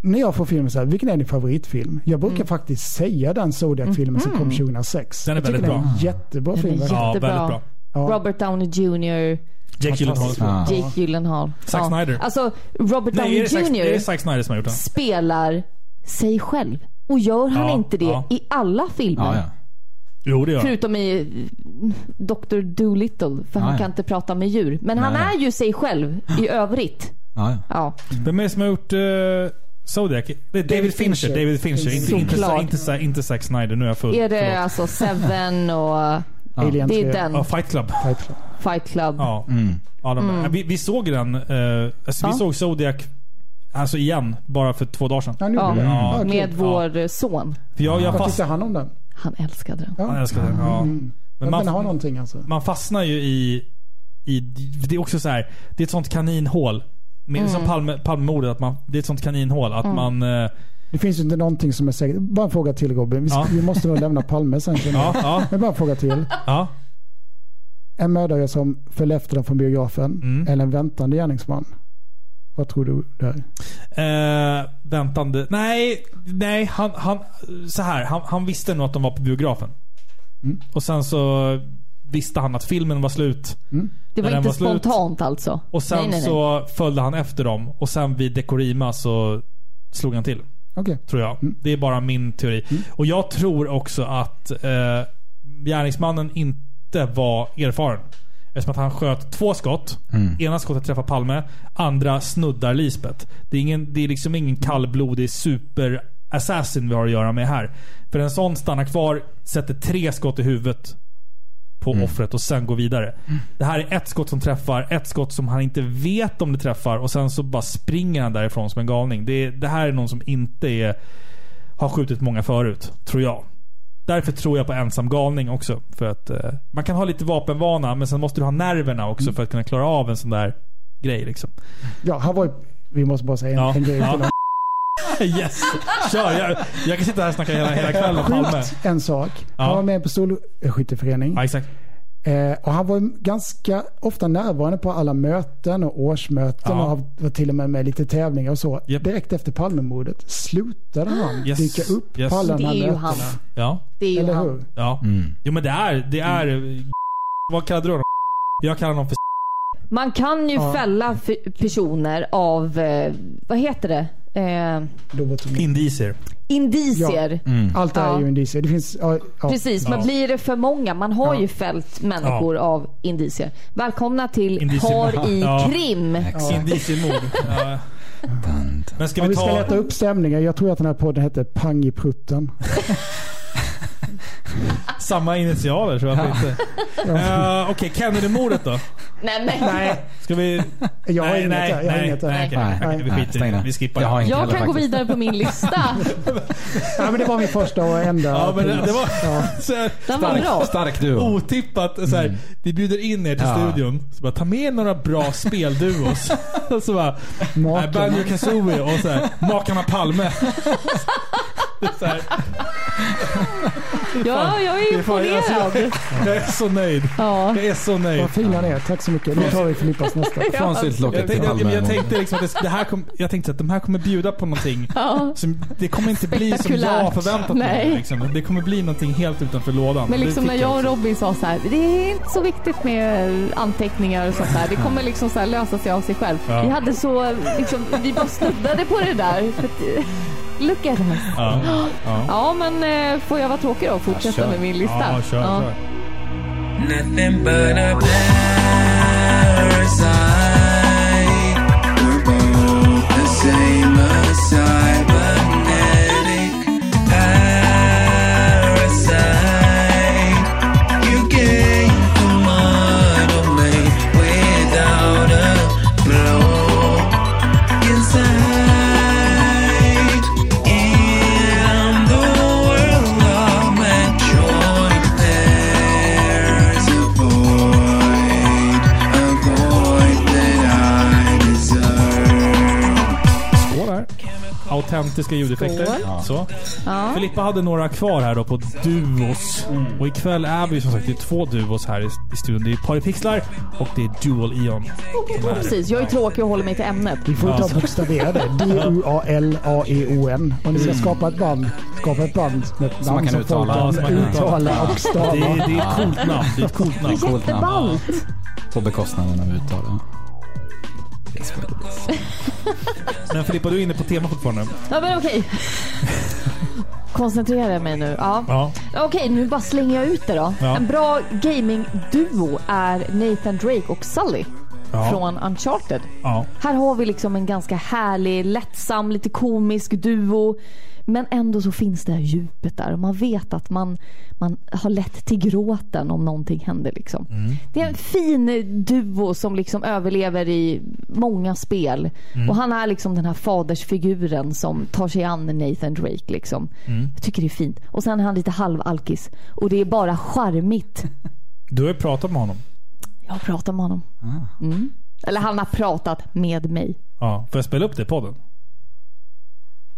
när jag får filmen så här, vilken är din favoritfilm? Jag Mm. brukar faktiskt säga den Zodiac-filmen som kom 2006. Den är Jag tycker väldigt det är bra. en jättebra Den är film. Ja, väldigt bra. Ja. Robert Downey Jr. Jake Gyllenhaal. Jake Gyllenhaal. Zack Snyder. Alltså, Robert Nej, Downey är det, Zack, är Jr. det Zack Snyder som har gjort den? spelar sig själv. Och gör han Ja, inte det ja. i alla filmer? Jo, det gör. Förutom i mm, Dr. Dolittle, för han ja. kan inte prata med djur. Men han Nej. är ju sig själv i övrigt. ja, ja. Ja. Vem är det som har gjort uh, Zodiac? Det är David, David Fincher. Fincher. David Fincher. Inte, inte, inte, inte, inte Zack Snyder. Nu är jag full. Är det Förlåt. alltså Seven och Alien det 3. är den. Ja, Fight Club. Fight Club. Fight Club. Ja. Mm. ja de, vi, vi såg den. eh, alltså, Vi Ja. såg Zodiac Alltså igen, bara för två dagar sedan. Ja, nu Ja. Med vår son. För jag, jag Vad fast, tyckte han om den? Han älskade den. Ja. han älskar den. Ja. Mm. Men Men den har man, någonting alltså. man fastnar ju i, i... Det är också så här. Det är ett sånt kaninhål. Med, Som Palme, Palmemordet. Att man, det är ett sånt kaninhål. Att man... eh, Det finns ju inte någonting som är säkert. Bara en fråga till Robin. Vi, Ja. vi måste nog lämna Palme sen. Ja, ja, Men bara en fråga till. ja. En mördare som föll efter dem från biografen Mm. eller en väntande gärningsman? Vad tror du där? Eh, väntande. Nej, nej. Han, han, så här. Han, han visste nog att de var på biografen. Mm. Och sen så visste han att filmen var slut. Det var inte var slut. spontant alltså. Och sen nej, nej, nej. så följde han efter dem. Och sen vid Dekorima så slog han till. Okej. Tror jag. Mm. Det är bara min teori. Och jag tror också att eh, gärningsmannen inte var erfaren. Eftersom att han sköt två skott. Ena skottet träffar Palme. Andra snuddar Lisbeth. Det är, ingen, det är liksom ingen kallblodig super assassin vi har att göra med här. För en sån stannar kvar, sätter tre skott i huvudet på offret och sen går vidare. Det här är ett skott som träffar, ett skott som han inte vet om det träffar och sen så bara springer han därifrån som en galning. Det, det här är någon som inte är, har skjutit många förut, tror jag. Därför tror jag på ensam galning också. För att eh, man kan ha lite vapenvana men sen måste du ha nerverna också för att kunna klara av en sån där grej liksom. Ja, han var ju, vi måste bara säga en, Ja. en grej Ja. till. Yes! Kör! Jag, jag kan sitta här och snacka hela, hela kvällen om Palme. Sjukt en sak. Ja. Han var med i en pistolskytteförening. Ja, exakt. Eh, och han var ganska ofta närvarande på alla möten och årsmöten Ja. och var till och med med lite tävlingar och så. Japp. Direkt efter Palmemordet slutade han Yes. dyka upp Yes. på alla de Det här är ju mötena. han. Ja. Det är ju Eller han. hur? Ja. Mm. Jo men det är, det är... Vad kallar du honom? Jag kallar honom för Man kan ju Ja. fälla personer av, eh, vad heter det? Eh, indicier. indicier. Mm. Allt det här Ja. är ju indicier. Det finns... Ja, ja. Precis, men Ja. blir det för många? Man har Ja. ju fällt människor av indicier. Välkomna till Indicier. Har i Ja. krim. Indiciemord. Ja. Men ska vi vi ska ta... leta upp stämningen. Jag tror att den här podden hette Pang i prutten. Samma initialer så varför inte? Uh, Okej, Kennedy-mordet då? Nej, men. Nej, Ska vi... jag har nej, inget nej. Jag har nej, inget nej, okej, Nej. okej, vi Nej, skiter i stäng det. det. Vi skippar Jag har det. inte Jag heller kan gå faktiskt. vidare på min lista. Ja, men det var min första och enda. Ja, men det, det var Ja. så här, Den var bra. Stark duo. otippat. Så här, Vi bjuder in er till Ja. studion. Så bara, ta med några bra spelduos. och så bara, nej, Makarna. Banjo Kazooie och så här, Makarna Palme. Ja, jag är det är fan- alltså, imponerad. jag är så nöjd. Ja. Jag är så nöjd. Vad fina ni är. Tack så mycket. Nu tar vi Filippas nästa. Från syltlocket Jag till tänkte, jag, jag Palme. tänkte liksom att det, det här kom, jag tänkte att de här kommer bjuda på någonting. Ja. Som, det kommer inte bli som jag förväntat Nej. mig. Liksom. Det kommer bli någonting helt utanför lådan. Men liksom när jag och. Robin sa så här, det är inte så viktigt med anteckningar och sånt där. Det kommer liksom så här lösa sig av sig själv. Ja. Vi hade så, liksom, vi bara snuddade på det där. Look at us. Ja, ja. Ja, men eh, får jag vara tråkig då och fortsätta med min lista? Ja, kör, Ja. kör. Nothing but a parasite. We're both the same, a cybernetic Autentiska ljudeffekter. Skål. Så. Ja. Filippa hade några kvar här då på duos. Och ikväll är vi som sagt det är två duos här i, i studion. Det är Paripixlar och det är Dual som är- Precis, jag är tråkig och håller mig till ämnet. Vi får ta bokstavera det. D-U-A-L-A-E-O-N. Om ni ska skapa ett band, skapa ett band med ett namn som folk. Ja, kan uttala. och Det stava. är, det är ett coolt namn. Det är ett coolt namn. Jätteballt! På bekostnaden av uttal. Men Filippa, du är inne på tema fortfarande. Ja, men okej. Koncentrera mig nu. Ja. Ja. Okej, nu bara slänger jag ut det då. Ja. En bra gaming-duo är Nathan Drake och Sully Ja. från Uncharted. Ja. Här har vi liksom en ganska härlig, lättsam, lite komisk duo. Men ändå så finns det här djupet där och man vet att man, man har lätt till gråten om någonting händer. Liksom. Det är en fin duo som liksom överlever i många spel. Och han är liksom den här fadersfiguren som tar sig an Nathan Drake. Liksom. Jag tycker det är fint. Och sen är han lite halvalkis. Och det är bara charmigt. Du har ju pratat med honom. Jag har pratat med honom. Ah. Mm. Eller han har pratat med mig. Ja. Får jag spela upp det i podden?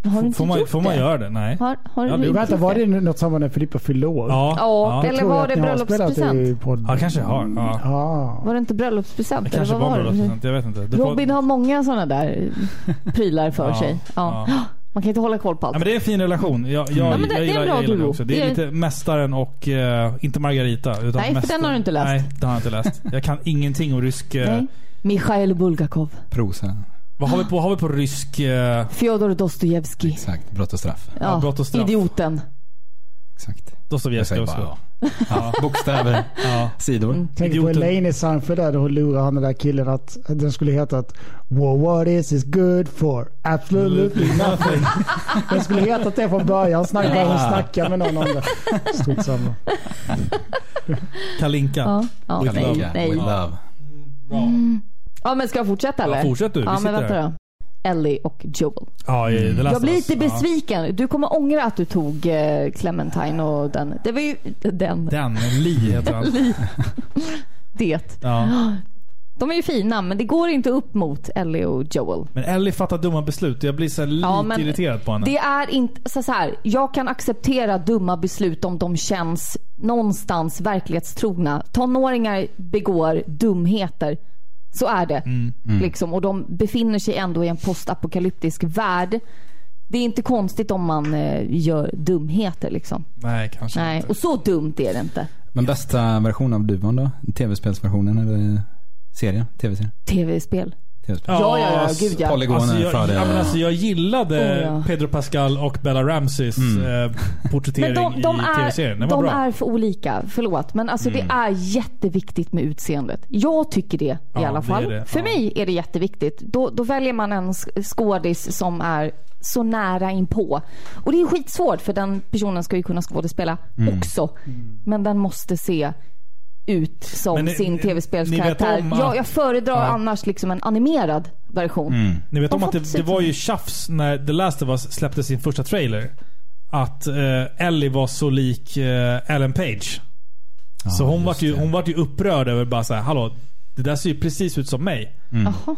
Har du inte Får man, gjort får man det? göra det? Nej. Har, har Ja, du inte Vänta, var det något samband när Filippa fyllde år? Ja. Ja, ja. eller var det bröllopspresent? Ja, kanske har. Ja. Ah. Var det inte bröllopspresent? Det kanske var det? bröllopspresent. Jag vet inte. Robin har många sådana där prylar för Ja, sig. Ja. Ja. Man kan inte hålla koll på Ja, allt. men det är en fin relation. Jag, jag, Ja, men det- jag det är en gillar, bra gillar duo. också. Det är Det är- lite Mästaren och eh, inte Margarita. Utan Nej, för mästaren. den har du inte läst. Nej, den har jag inte läst. Jag kan ingenting om rysk... Nej. Mikhail Bulgakov. Prosa. Vad har vi på? Har vi på rysk... Eh, Fjodor Dostojevskij. Exakt. Brott och straff. Ja, brott och straff. idioten. Exakt. Dostojevskij säger också. bara ja. Ja. Bokstäver. Ja. Sidor. Mm. Tänk på. Elaine i Seinfeld där, hon lurar han den där killen att den skulle heta att well, what is is good for? Absolutely nothing. den skulle hetat det från början. Snack, bara hon snackar med någon om det. Strunt samma. Kalinka. Ja, ja. With Nej, love. nej. With love. Bra. Ja, men ska jag fortsätta eller? Ja, fortsätt du. Vi Ja, men vänta här. då. Ellie och Joel. Ja, i The Last Jag blir lite Ja. besviken. Du kommer ångra att du tog eh, Clementine och den. Det var ju den. Den, Li heter han. Det. Ja. De är ju fina, men det går inte upp mot Ellie och Joel. Men Ellie fattar dumma beslut. Jag blir så här lite Ja, irriterad på henne. Det är inte så, så här. Jag kan acceptera dumma beslut om de känns någonstans verklighetstrogna. Tonåringar begår dumheter. Så är det. Mm. Liksom. Och de befinner sig ändå i en postapokalyptisk värld. Det är inte konstigt om man eh, gör dumheter liksom. Nej, kanske Nej, inte. och så dumt är det inte. Men bästa version av Duvan då? Tv-spelsversionen eller serie? Tv-serie? Tv-spel. Ja, ja, ja, gud ja. Polygoner Alltså jag, för det. ja, men alltså jag gillade Oh, ja. Pedro Pascal och Bella Ramseys Mm. eh, porträttering Men de, de, i tv-serien. de bra. är för olika. Förlåt. Men alltså Mm. det är jätteviktigt med utseendet. Jag tycker det i Ja, alla det fall. det. För Ja. mig är det jätteviktigt. Då, då väljer man en sk- skådis som är så nära inpå. Och det är skitsvårt för den personen ska ju kunna skådespela Mm. också. Men den måste se ut som Men ni- sin tv-spelskaraktär. Jag, jag föredrar Ja. annars liksom en animerad version. Mm. Ni vet om att det, det var ju tjafs när The Last of Us släppte sin första trailer. Att eh, Ellie var så lik eh, Ellen Page. så hon vart, ju, det. hon vart ju upprörd över bara så här, hallå, det där ser ju precis ut som mig. Jaha.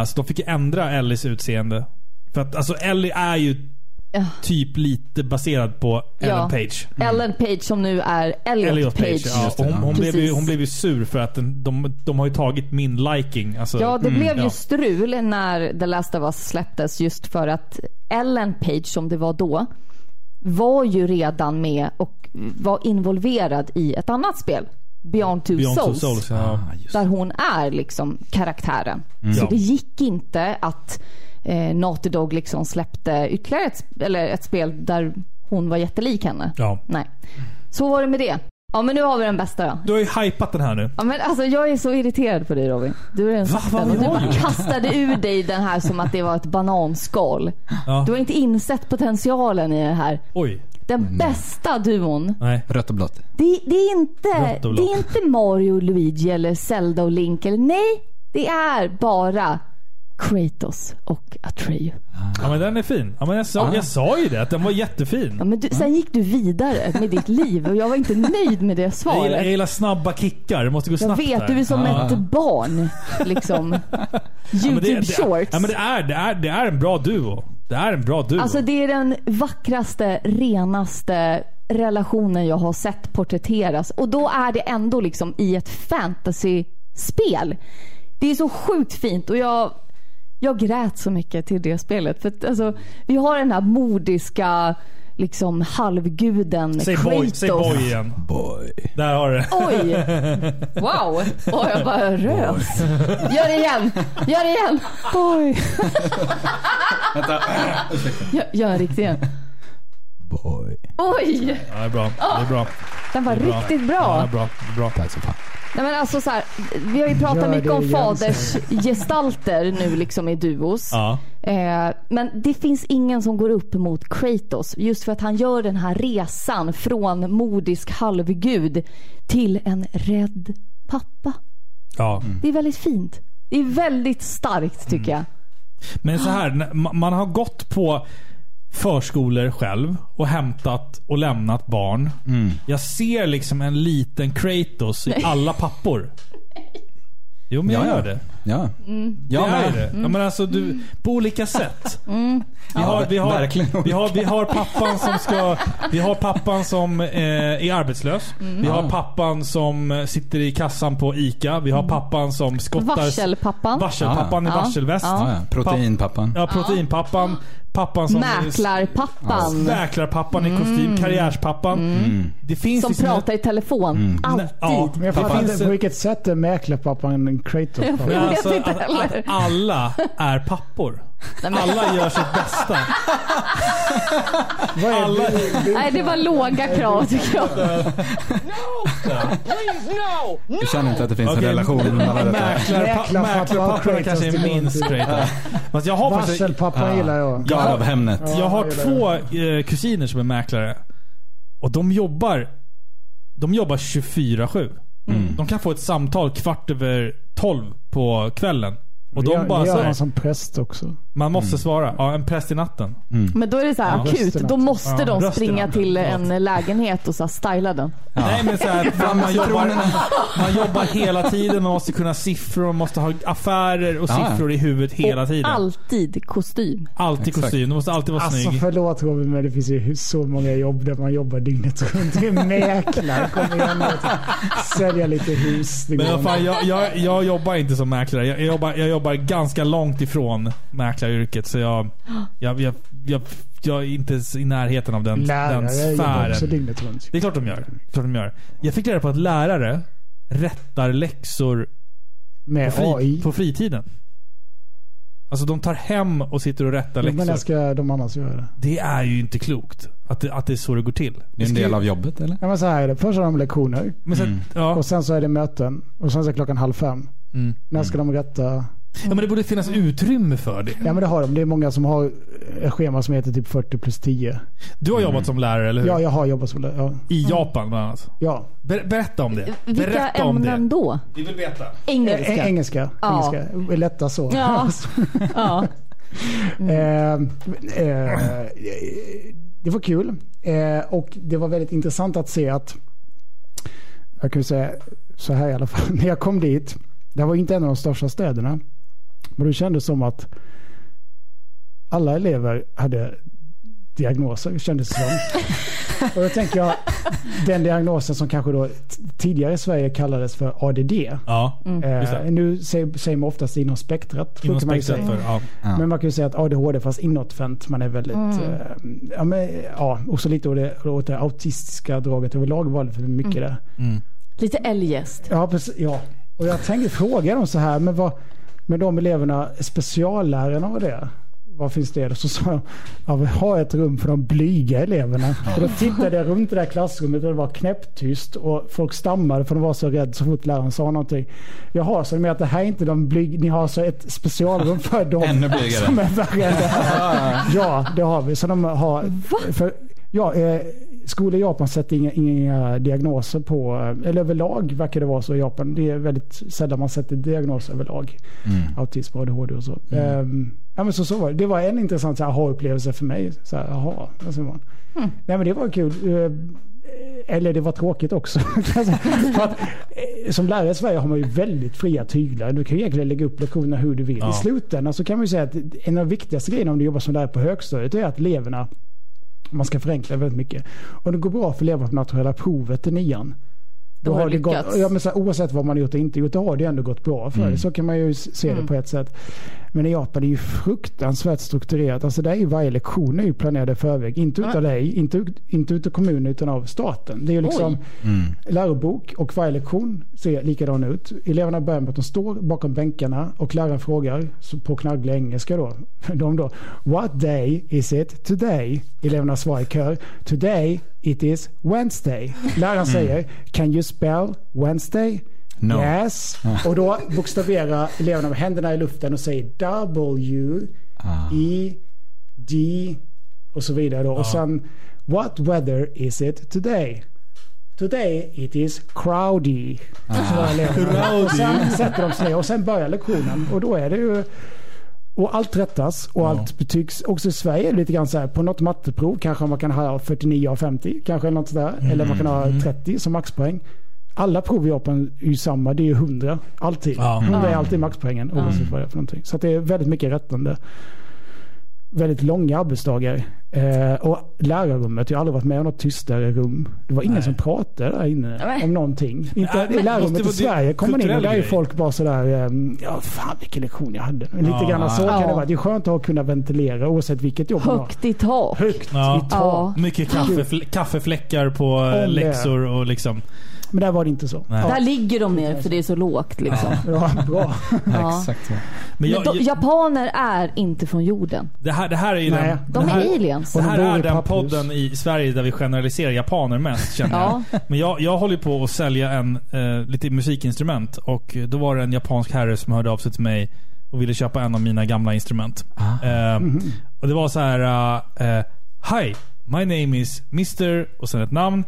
Eh, så de fick ju ändra Ellies utseende. För att alltså Ellie är ju. Typ lite baserad på Ellen Ja. Page. Ellen Page som nu är Elliot, Elliot Page. Page. Ja, hon, hon, blev ju, hon blev ju sur för att den, de, de har ju tagit min liking. Alltså, Ja, det blev ju ja. strul när The Last of Us släpptes just för att Ellen Page, som det var då, var ju redan med och var involverad i ett annat spel. Beyond Two Beyond Two Souls. Souls. Ja. Ah. Där hon är liksom karaktären. Så Ja. det gick inte att eh, Naughty Dog liksom släppte ytterligare ett, sp- eller ett spel där hon var jättelik henne. Ja. Nej. Så var det med det. Ja men nu har vi den bästa då. Du har ju hypat den här nu. Ja, men alltså, jag är så irriterad på dig Robin. Du är den Va? Vad och du bara kastade ur dig den här som att det var ett bananskal. Ja. Du har inte insett potentialen i det här. Oj. Den bästa duon. Nej. Rött och blått. Det, det, är inte, Rött och det blått. är inte Mario, Luigi eller Zelda och Link. Eller, nej, det är bara Kratos och Atreyu. Ja men den är fin. Ja, men jag, sa, jag sa ju det, att den var jättefin. Ja, men du, sen gick du vidare med ditt liv och jag var inte nöjd med det Jag gillar, jag svaret. gillar snabba kickar. Det måste gå Jag snabbt vet, där. du är som Ja. ett barn. Liksom. Ja, men Youtube det, det, shorts. Ja men det är, det, är, det är en bra duo. Det är en bra duo. Alltså det är den vackraste, renaste relationen jag har sett porträtteras. Och då är det ändå liksom i ett fantasyspel. Det är så sjukt fint och jag, jag grät så mycket till det spelet. För att, alltså, vi har den här modiska liksom halvguden säg Kratos. boy, säg boy igen. Boy. Där har du det. Oj! Wow! Och jag bara rös. Gör det igen! Gör det igen! Oj! Gör, gör riktigt igen. Boy. Oj! Ja, det är bra. Det är bra. Den var Det är bra. riktigt Ja, bra. det är bra. Det är bra. Tack så fan. Nej, men alltså så här, vi har ju pratat Gör mycket om fadersgestalter nu liksom i duos. Ja. Eh, men det finns ingen som går upp mot Kratos. Just för att han gör den här resan från modisk halvgud till en rädd pappa. ja. Det är väldigt fint. Det är väldigt starkt tycker jag. Men så här, man har gått på förskolor själv och hämtat och lämnat barn. Jag ser liksom en liten Kratos i alla pappor. Jo men jag Ja, ja. gör det. Ja. Mm. Jag Jag är det. Ja, men alltså, du, på olika sätt. Vi, Ja, har, vi, har, vi, har, vi har pappan som ska... Vi har pappan som eh, är arbetslös. Mm. Vi har Ja. pappan som eh, sitter i kassan på ICA. Vi har pappan som skottar... Varselpappan. Varselpappan i Ja. varselväst. Ja. Ja, ja. Proteinpappan. Ja, proteinpappan. Pappan som... Mäklarpappan. Mäklarpappan i kostym. Karriärspappan. Det finns Som liksom... pratar i telefon. Alltid. Ja, Men jag det fattar finns inte en- på vilket sätt är mäklarpappan en Kratos? Vet alltså, inte att, heller. att alla är pappor. Nej, men- Alla gör sitt bästa. Vad är alla- det? Nej, det var låga krav tycker jag. Du känner inte att det finns en relation mellan detta? Mäklar, Mäklarpappan mäklarpappan och kanske är minst. Fast jag har. Varselpappan gillar jag. God av Hemnet. Jag har jag två eh, kusiner som är mäklare. Och de jobbar De jobbar 24-7. De kan få ett samtal kvart över 12 på kvällen. Och Det de gör, bara det så gör här, man som präst också. Man måste svara. Ja, en präst i natten. Men då är det så här Ja, akut. Då alltså. måste Ja, de springa alltså. till en lägenhet och så här styla den. Nej men så här, man, man, jobbar, man jobbar hela tiden. Man måste kunna siffror. Man måste ha affärer och Ja, ja. siffror i huvudet hela och tiden. alltid kostym. Alltid Exakt. kostym. Du måste alltid vara Alltså snygg. förlåt Robin men det finns ju så många jobb där man jobbar dygnet runt. Det är mäklare. Kom igen nu. Sälja lite hus. Det Men går vad fan, jag, jag, jag jobbar inte som mäklare. Jag, jag, jobbar, jag jobbar ganska långt ifrån mäklaryrket. Så jag, jag, jag, jag, jag är inte ens i närheten av den, den Lärare också sfären. dygnet runt. Det är klart de gör. Klart de gör. Jag fick reda på att lärare rättar läxor på, Med fri, AI. på fritiden. Alltså de tar hem och sitter och rättar Men när läxor. ska de annars göra det? Det är ju inte klokt. Att det, att det är så det går till. Det är en del av jobbet eller? Ja, men så här är det. Först har de lektioner. Men ja. Och sen så är det möten. Och sen så är klockan halv fem. Mm. När ska de rätta? Ja, men det borde finnas utrymme för det. Ja men det har de. Det är många som har ett schema som heter typ 40 plus 10. Du har jobbat som lärare, eller hur? Ja, jag har jobbat som ja. I Japan bland annat. ja. Ber, berätta om det. Vilka berätta om ämnen det. då? Vi vill veta. Engelska. Ä- Engelska. Ja. Engelska. Lätta så. Ja. ja. Eh, eh, det var kul. Eh, och det var väldigt intressant att se att, jag kan säga så här i alla fall, när jag kom dit, det var inte en av de största städerna, men det kändes som att alla elever hade diagnoser kändes det som. Och då tänker jag, den diagnosen som kanske då tidigare i Sverige kallades för ADD. Ja, just Eh, nu säger, säger man oftast inom spektrat. Inom brukar man ju spektrat säga. för, ja. Men man kan ju säga att ADHD fast inåtvänt. Man är väldigt, eh, ja, men, ja, och så lite åt det, åt det autistiska draget överlag var det för mycket där. Lite eljest. Ja, precis, ja. Och jag tänkte fråga dem så här, men vad, med de eleverna, speciallärarna och det, vad finns det? Så sa de, ja, vi har ett rum för de blyga eleverna. Och då tittade jag runt det där klassrummet och det var knäpptyst och folk stammade för de var så rädda så fort läraren sa någonting. Jaha, så de menar att det här är inte de blyga, ni har alltså ett specialrum för dem Ännu blygare. som är värre än det här. Ja, det har vi. Så de har, för, ja, eh, skolor i Japan sätter inga, inga diagnoser på, eller överlag verkar det vara så i Japan. Det är väldigt sällan man sätter diagnoser överlag. Autism, ADHD och så. Ehm, ja, men så, så var det. det var en intressant aha-upplevelse för mig. Så här, aha, ser man. Nej men det var kul. Eh, Eller det var tråkigt också. För att, eh, som lärare i Sverige har man ju väldigt fria tyglar. Du kan ju egentligen lägga upp lektionerna hur du vill. Ja. I slutändan så kan man ju säga att en av de viktigaste grejerna om du jobbar som lärare på högstadiet är att eleverna man ska förenkla väldigt mycket. Om det går bra för elever på nationella provet i nian. Då har det gått, ja, men så här, oavsett vad man har gjort och inte gjort, då har det ändå gått bra för dig. Så kan man ju se det på ett sätt. Men i Japan är det ju fruktansvärt strukturerat. Alltså där är ju varje lektion är ju planerad i förväg. Inte utav dig, inte, inte utav kommunen utan av staten. Det är ju liksom lärobok och varje lektion ser likadan ut. Eleverna börjar med att de står bakom bänkarna och läraren frågar på knagglig engelska då. De då What day is it today? Eleverna svarar i kör. Today it is Wednesday. Läraren säger Can you spell Wednesday? No. Yes. Och då bokstaverar eleverna med händerna i luften och säger W Ah. E D och så vidare. Då. Och sen What weather is it today? Today it is crowdy. eleverna. Och sen sätter de sig ner och sen börjar lektionen. Och då är det ju och allt rättas och allt betygs. Också i Sverige är lite grann så här. På något matteprov kanske man kan ha 49 av 50. Kanske något sådär. Eller man kan ha 30 som maxpoäng. Alla prov i Japan är ju samma. Det är ju 100. Alltid. Ja. 100 är alltid maxpoängen. Oavsett vad det är för någonting. Så det är väldigt mycket rättande. Väldigt långa arbetsdagar. Eh, och lärarrummet, jag har aldrig varit med om något tystare rum. Det var ingen Nej. som pratade där inne Nej. om någonting. Inte Nej, i lärarrummet i Sverige kommer man in och där är folk bara sådär, eh, ja fan vilken lektion jag hade. Lite Ja. grann så kan Ja. det vara. Det är skönt att kunna ventilera oavsett vilket jobb man har. Högt i tak. Högt Ja. i tak. Ja. Mycket kaffefl- kaffefläckar på eh, Om läxor och liksom. Men där var det inte så. Nej. Där ligger de ner för det är så lågt liksom. Ja, bra. Ja. Exakt så. Men Men jag, de, japaner är inte från jorden. det, här, det här är ju Nej. den, De här, är aliens. det här de är den podden i Sverige där vi generaliserar japaner mest känner Ja. jag. Men jag, jag håller på att sälja en, eh, lite musikinstrument och då var det en japansk herre som hörde av sig till mig och ville köpa en av mina gamla instrument. Eh, och det var så här. Uh, Hi, my name is Mr. och sen ett namn.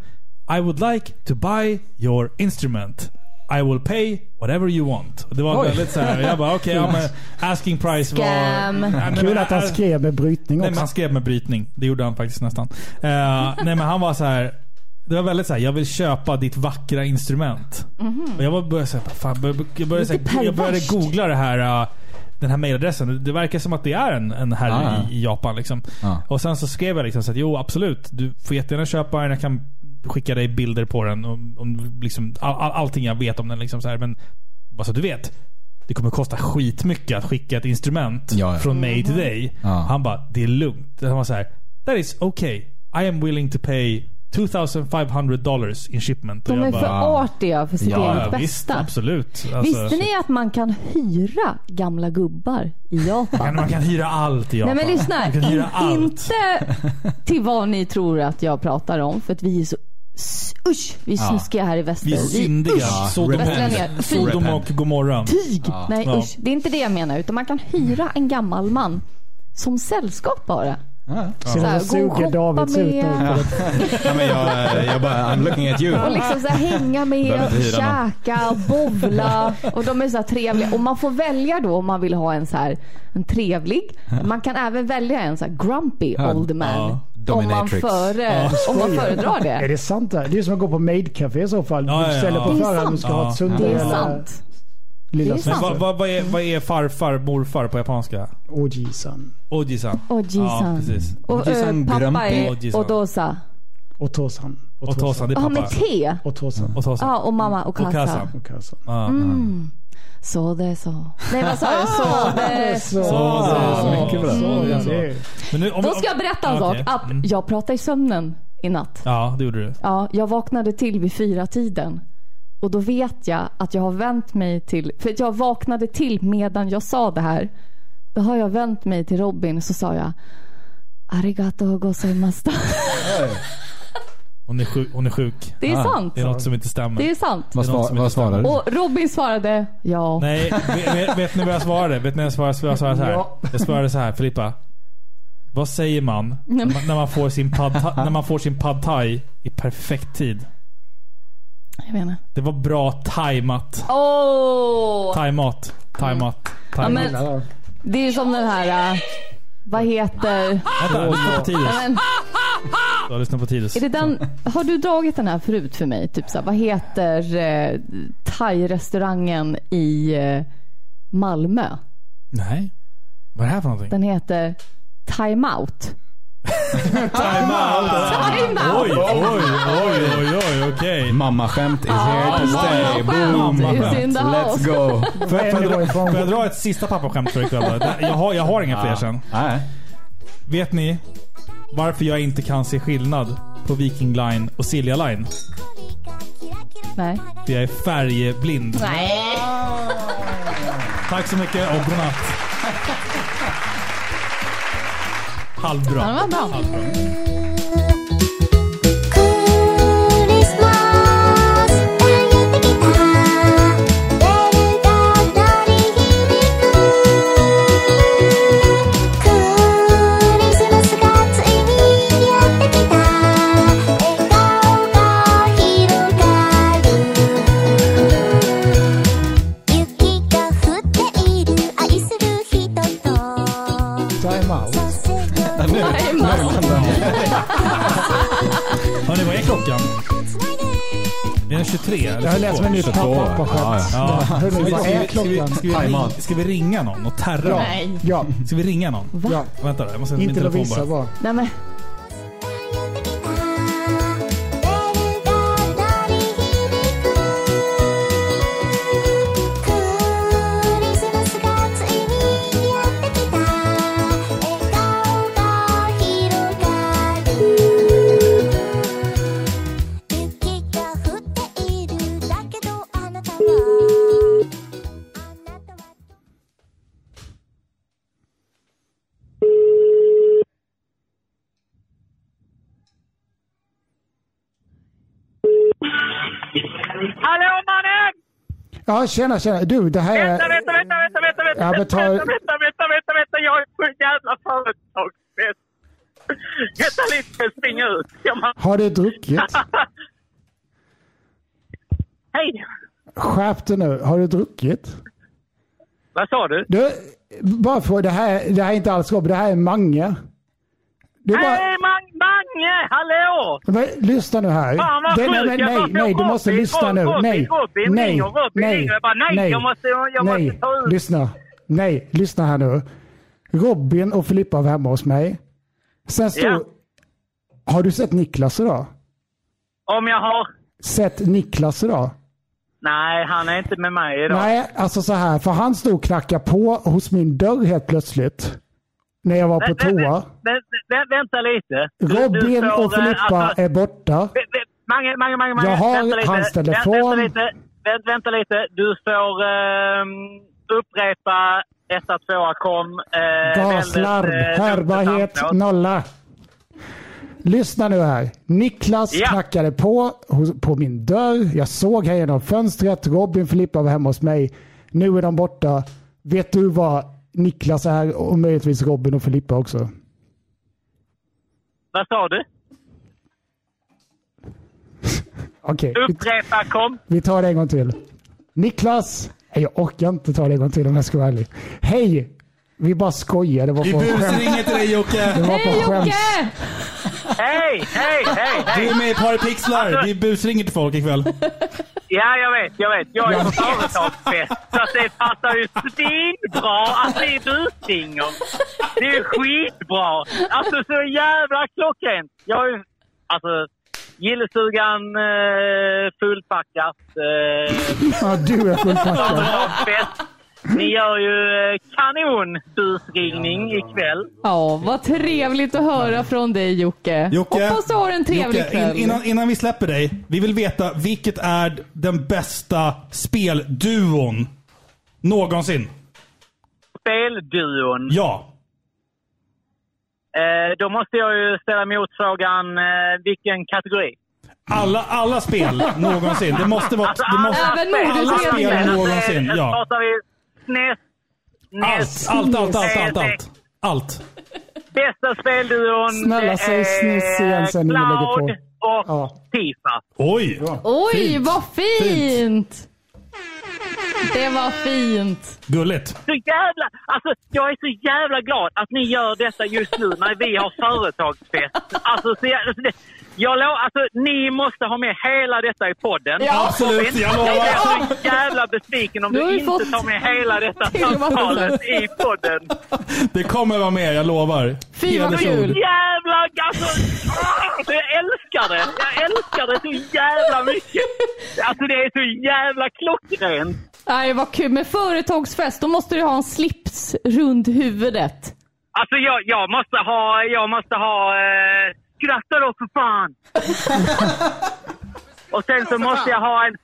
I would like to buy your instrument. I will pay whatever you want. Det var Oj. väldigt så här. Jag bara okej, ja, men asking price var... Scam. Nej, men- Kul att han skrev med brytning Nej, men också. han skrev med brytning. Det gjorde han faktiskt nästan. Eh, nej, men han var så här. Det var väldigt så här, jag vill köpa ditt vackra instrument. Och jag var- började säga, fan, jag började, så Lite här, jag började googla det här, eh, den här mailadressen. Det verkar som att det är en, en herre Ah. i, i Japan. Liksom. Ja. Och sen så skrev jag liksom så att jo absolut, du får jättegärna köpa den. Jag kan skicka dig bilder på den. Om, om liksom, all, all, allting jag vet om den. Liksom så här. Men bara så du vet. Det kommer kosta skitmycket att skicka ett instrument Ja, ja. från mig till dig. Ja. Han bara, det är lugnt. Han var så här, that is okay. I am willing to pay 2500 dollars in shipment. Och De är bara, för artiga för sitt Ja, eget ja, visst. bästa. Absolut. Alltså, Visste ni att man kan hyra gamla gubbar i Japan? Man, kan hyra allt i Japan. Nej men lyssna. In, inte till vad ni tror att jag pratar om. För att vi är så... Usch! Vi är snuskiga här i väster. Vi är syndiga. usch, Sodom. Sodom och Gomorra. Tyg! Nej Ja. usch. Det är inte det jag menar. Utan man kan hyra en gammal man. Som sällskap bara. Så Så här, gå och shoppa nu? med. Det? Ja, men jag, jag bara, I'm looking at you. Och liksom så här, hänga med, käka, bovla. Och de är så trevliga. Och man får välja då om man vill ha en så här en trevlig. Man kan även välja en så här grumpy Ja, old man. Ja, om, man dominatrix. före, om man föredrar Är det. det sant det? Det är som att gå på Maid-café i så fall. Ja, Du ja, ställer ja. på Det förhand du ska ha Ja. ett sundare Det är sant. lilla Det är vad, vad, vad, är, vad är farfar, morfar på japanska? Oji-san. Oji-san. Oji-san. Ja, precis. Och Oji-san eh, pappa grumpy. är Oji-san. Odosa. Och Tosan. Och Tosan, det är Ja, pappa. med T. Och Tosan. Och Tosan. Ja, och mamma. Och Kazan. Ja. Mm. Så det så. Nej vad sa jag? Så det Så, Men nu, om, Då ska jag berätta en sak. Okej. Att Mm. jag pratade i sömnen i natt. Ja, det gjorde du. Ja, jag vaknade till vid fyra tiden. Och då vet jag att jag har vänt mig till... För jag vaknade till medan jag sa det här. Då har jag vänt mig till Robin så sa jag Arigato gozaimashita. Hon är sjuk. Hon är sjuk. Det är Ah, sant. Det är något som inte stämmer. Det är sant. Vad, Det är något svar, vad inte svarade du? Och Robin svarade ja. Nej, vet, vet, ni vad jag svarade? Vet ni vad jag svarade? Jag svarade så här. Ja. Jag svarade så här, Filippa. Vad säger man när man, när man får sin pad thai- när man får sin pad thai i perfekt tid? Jag vet inte. Det var bra tajmat. Åh! Tajmat. Tajmat. Ja, Tajmat. men, det är som den här... äh, vad heter... Vänta, lyssna på Tidus. Ja, men, Ja, lyssna på Tidus. är det den, har du dragit den här förut för mig? Typ så här, vad heter eh, thai-restaurangen i eh, Malmö? Nej. Vad är det här för någonting? Den heter Time Out. Time out! Time out! Oj, oj, oj, oj, oj, okej. Mamma-skämt is here to stay. Boom! Mamma-skämt Let's go. Får jag, får, jag dra, får jag dra ett sista pappaskämt för ikväll då? Jag har, jag har inga fler sen. Nej. Vet ni varför jag inte kan se skillnad på Viking Line och Silja Line? Nej. För jag är färgblind. Nej. Tack så mycket och godnatt. Halvbra. Det var bra. Halvbra. Hörni, vad är klockan? Det är den 23. eller Jag har läst 22. mig nytt 22. pappaskämt. Ja. Hörni, Ska vi, vad ska, är vi, ska, vi, klockan? ska, vi ringa, ska vi ringa någon och terra? Nej. Ja, Ska vi ringa någon? ja. Vänta då, jag måste min Inte telefon Lovisa bara. bara. Nej men. Ja, tjena, tjena. Du, det här Vänta, är... vänta, vänta, vänta, vänta, vänta, Ja, men ta- vänta, vänta, vänta, vänta, vänta, jag är på jävla företagsfest. Vänta lite, jag springer ut. Har du druckit? Hej! Skärp dig nu. Har du druckit? Vad sa du? Du, bara för det här, det här är inte alls Robin, det här är Mange. Bara, Mang Mange! Hallå! men, lyssna nu här. Fan vad sjukt! nej, nej, nej, du måste Robin, lyssna nu. Robin, Nej, Robin nej, ringer, Robin nej, ringer. Jag bara nej, nej, jag måste, jag nej, måste ta ut. lyssna. Nej, lyssna här nu. Robin och Filippa var hemma hos mig. Sen stod... Ja. Har du sett Niklas idag? Om jag har... Sett Niklas idag? Nej, han är inte med mig idag. Nej, alltså så här. För han stod och knackade på hos min dörr helt plötsligt. När jag var på Nej, nej, toa. nej, nej, vä, vänta lite. Robin får, och eh, Filippa alltså- är borta. Mange, Mange, Mange, Mange. Jag har hans telefon. Vänta lite. Vänta, vänta lite. Du får ehm, upprepa etta, tvåa, kom. Eh, Gaslarm, eh, hörbarhet, nolla. Lyssna nu här. Niklas Ja. knackade på på min dörr. Jag såg här genom fönstret. Robin och Filippa var hemma hos mig. Nu är de borta. Vet du vad Niklas är och möjligtvis Robin och Filippa också? Vad sa du? Okej, vi, Upprepa, kom. vi tar det en gång till. Niklas! Nej, jag orkar inte ta det en gång till om jag ska vara ärlig. Hej! Vi bara skojar. Det var Vi på skämt. busringer till dig Jocke. Det var Hej. Jocke! Hej, hej, hej, Du är med i Paripixlar. Vi busringer till folk ikväll. Ja, jag vet, jag vet. Jag är på företagsfest, så att det passar ju svinbra att ni busringer. Det är skitbra. Alltså, så jävla klockrent. Jag ju... Alltså, gillestugan eh, fullpackat. Eh, Ja, du är fullpackad. Ni gör ju eh, kanonbusringning ikväll. Ja, vad trevligt att höra från dig Jocke. Jocke, Hoppas du har en trevlig Jocke, kväll. in, innan, innan vi släpper dig. Vi vill veta vilket är den bästa spelduon någonsin? Spelduon. Ja. Eh, då måste jag ju ställa motfrågan eh, vilken kategori? Alla, alla spel någonsin. Det måste vara... Alltså, Det måste, alla Nordenspel. spel någonsin. Eh, Ja. Pratar vi SNES, Allt, NES, allt, allt, allt, allt, eh, allt. Allt. Bästa spelduon. Snälla, det säg är SNES igen sen när vi lägger på. Och Ja. Fifa. Oj! Oj, Fint. vad fint! Det var fint. Gulligt. Så jävla, alltså, jag är så jävla glad att ni gör detta just nu när vi har företagsfest. Alltså, så jävla, det, jag lov, alltså, ni måste ha med hela detta i podden. Ja. Absolut, jag lovar. Jag är så jävla besviken om du vi inte fått tar med hela detta samtalet i podden. Det kommer vara med, jag lovar. Fy, vad kul. Jävla, alltså, jag älskar det. Jag älskar det så jävla mycket. Alltså det är så jävla klockrent. Nej, vad kul. Med företagsfest, då måste du ha en slips runt huvudet. Alltså jag, jag måste ha, jag måste ha, eh, skratta då för fan. Och sen så måste jag ha en...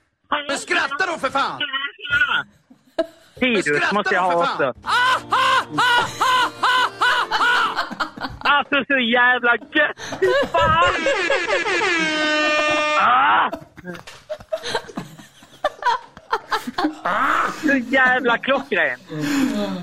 Men skratta då för fan! Tidus måste jag ha också. Alltså så jävla gött! Fy Fan! Ah! Ah, Så jävla klockrent!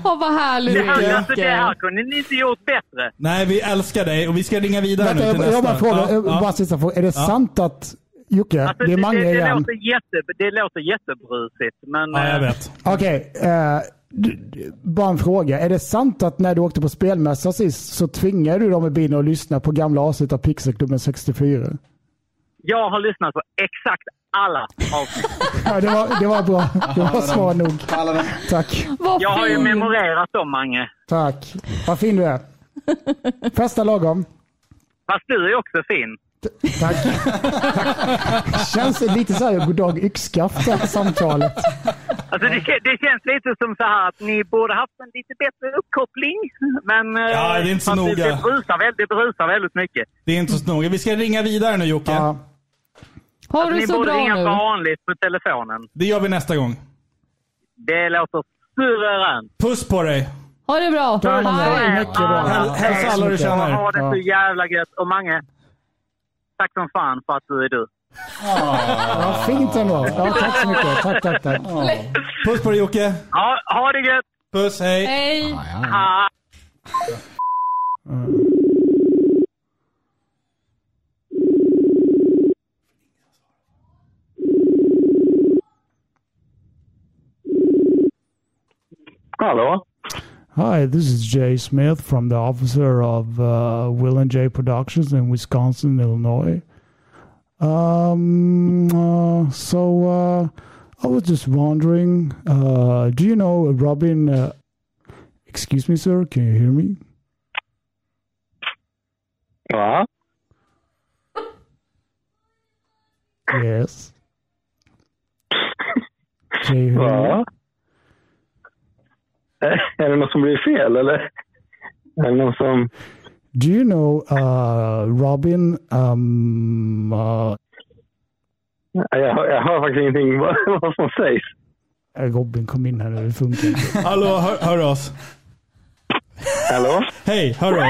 Åh, vad härligt Det här, alltså, det här kunde ni inte gjort bättre. Nej, vi älskar dig och vi ska ringa vidare Vänta, nu jag, till jag nästa. bara frågar, Ja, jag- ja. bara sista fråga. Är det Ja. sant att, Jocke, Alltså, det är Mange det, det, igen. låter jätte, det låter jättebrusigt, men... Ja, jag eh, vet. Okej, eh, bara en fråga. Är det sant att när du åkte på spelmässa sist så tvingade du dem i bilen att lyssna på gamla avsnitt av Pixelklubben 64? Jag har lyssnat på exakt alla avsnitt. Ja, det, var, det var bra. Det var svar nog. Tack. Jag har ju memorerat dem, Mange. Tack. Vad fin du är. Festa lagom. Fast du är också fin. Tack. Tack. Känns det lite så här goddag yxskaft det här samtalet. Alltså det, det känns lite som så här att ni borde haft en lite bättre uppkoppling. Men, eh, Ja, det är inte så det, noga. det, brusar väldigt, det brusar väldigt mycket. Det är inte så noga. Vi ska ringa vidare nu Jocke. Ja. Har Alltså, ni så borde bra ringa nu? vanligt på telefonen. Det gör vi nästa gång. Det låter suveränt. Puss på dig. Ha det bra. Ta hand om dig. Hej. Mycket bra. Häl- hälsa alla du känner. Ha det så Ja. jävla gött. Och Mange, tack som fan för att du är du. Ja, fint ändå. Ja, tack så mycket. Tack, tack, tack. Puss på dig Jocke. Ha, ha det gött! Puss, hej. Hej. Ha. Hallå? Hi, this is Jay Smith from the officer of uh, Will and J Productions in Wisconsin, Illinois. Um, uh, so uh, I was just wondering, uh, do you know Robin? Uh, excuse me, sir. Can you hear me? Va? Yes. Can you hear me? Är det något som blir fel eller? Är det någon som... Do you know uh, Robin? Um, uh, Jag, hör- jag hör faktiskt ingenting vad, vad som sägs. Robin kom in här nu, det funkar inte. Hallå, hör, hör oss. Hallå? Hej, hör oss.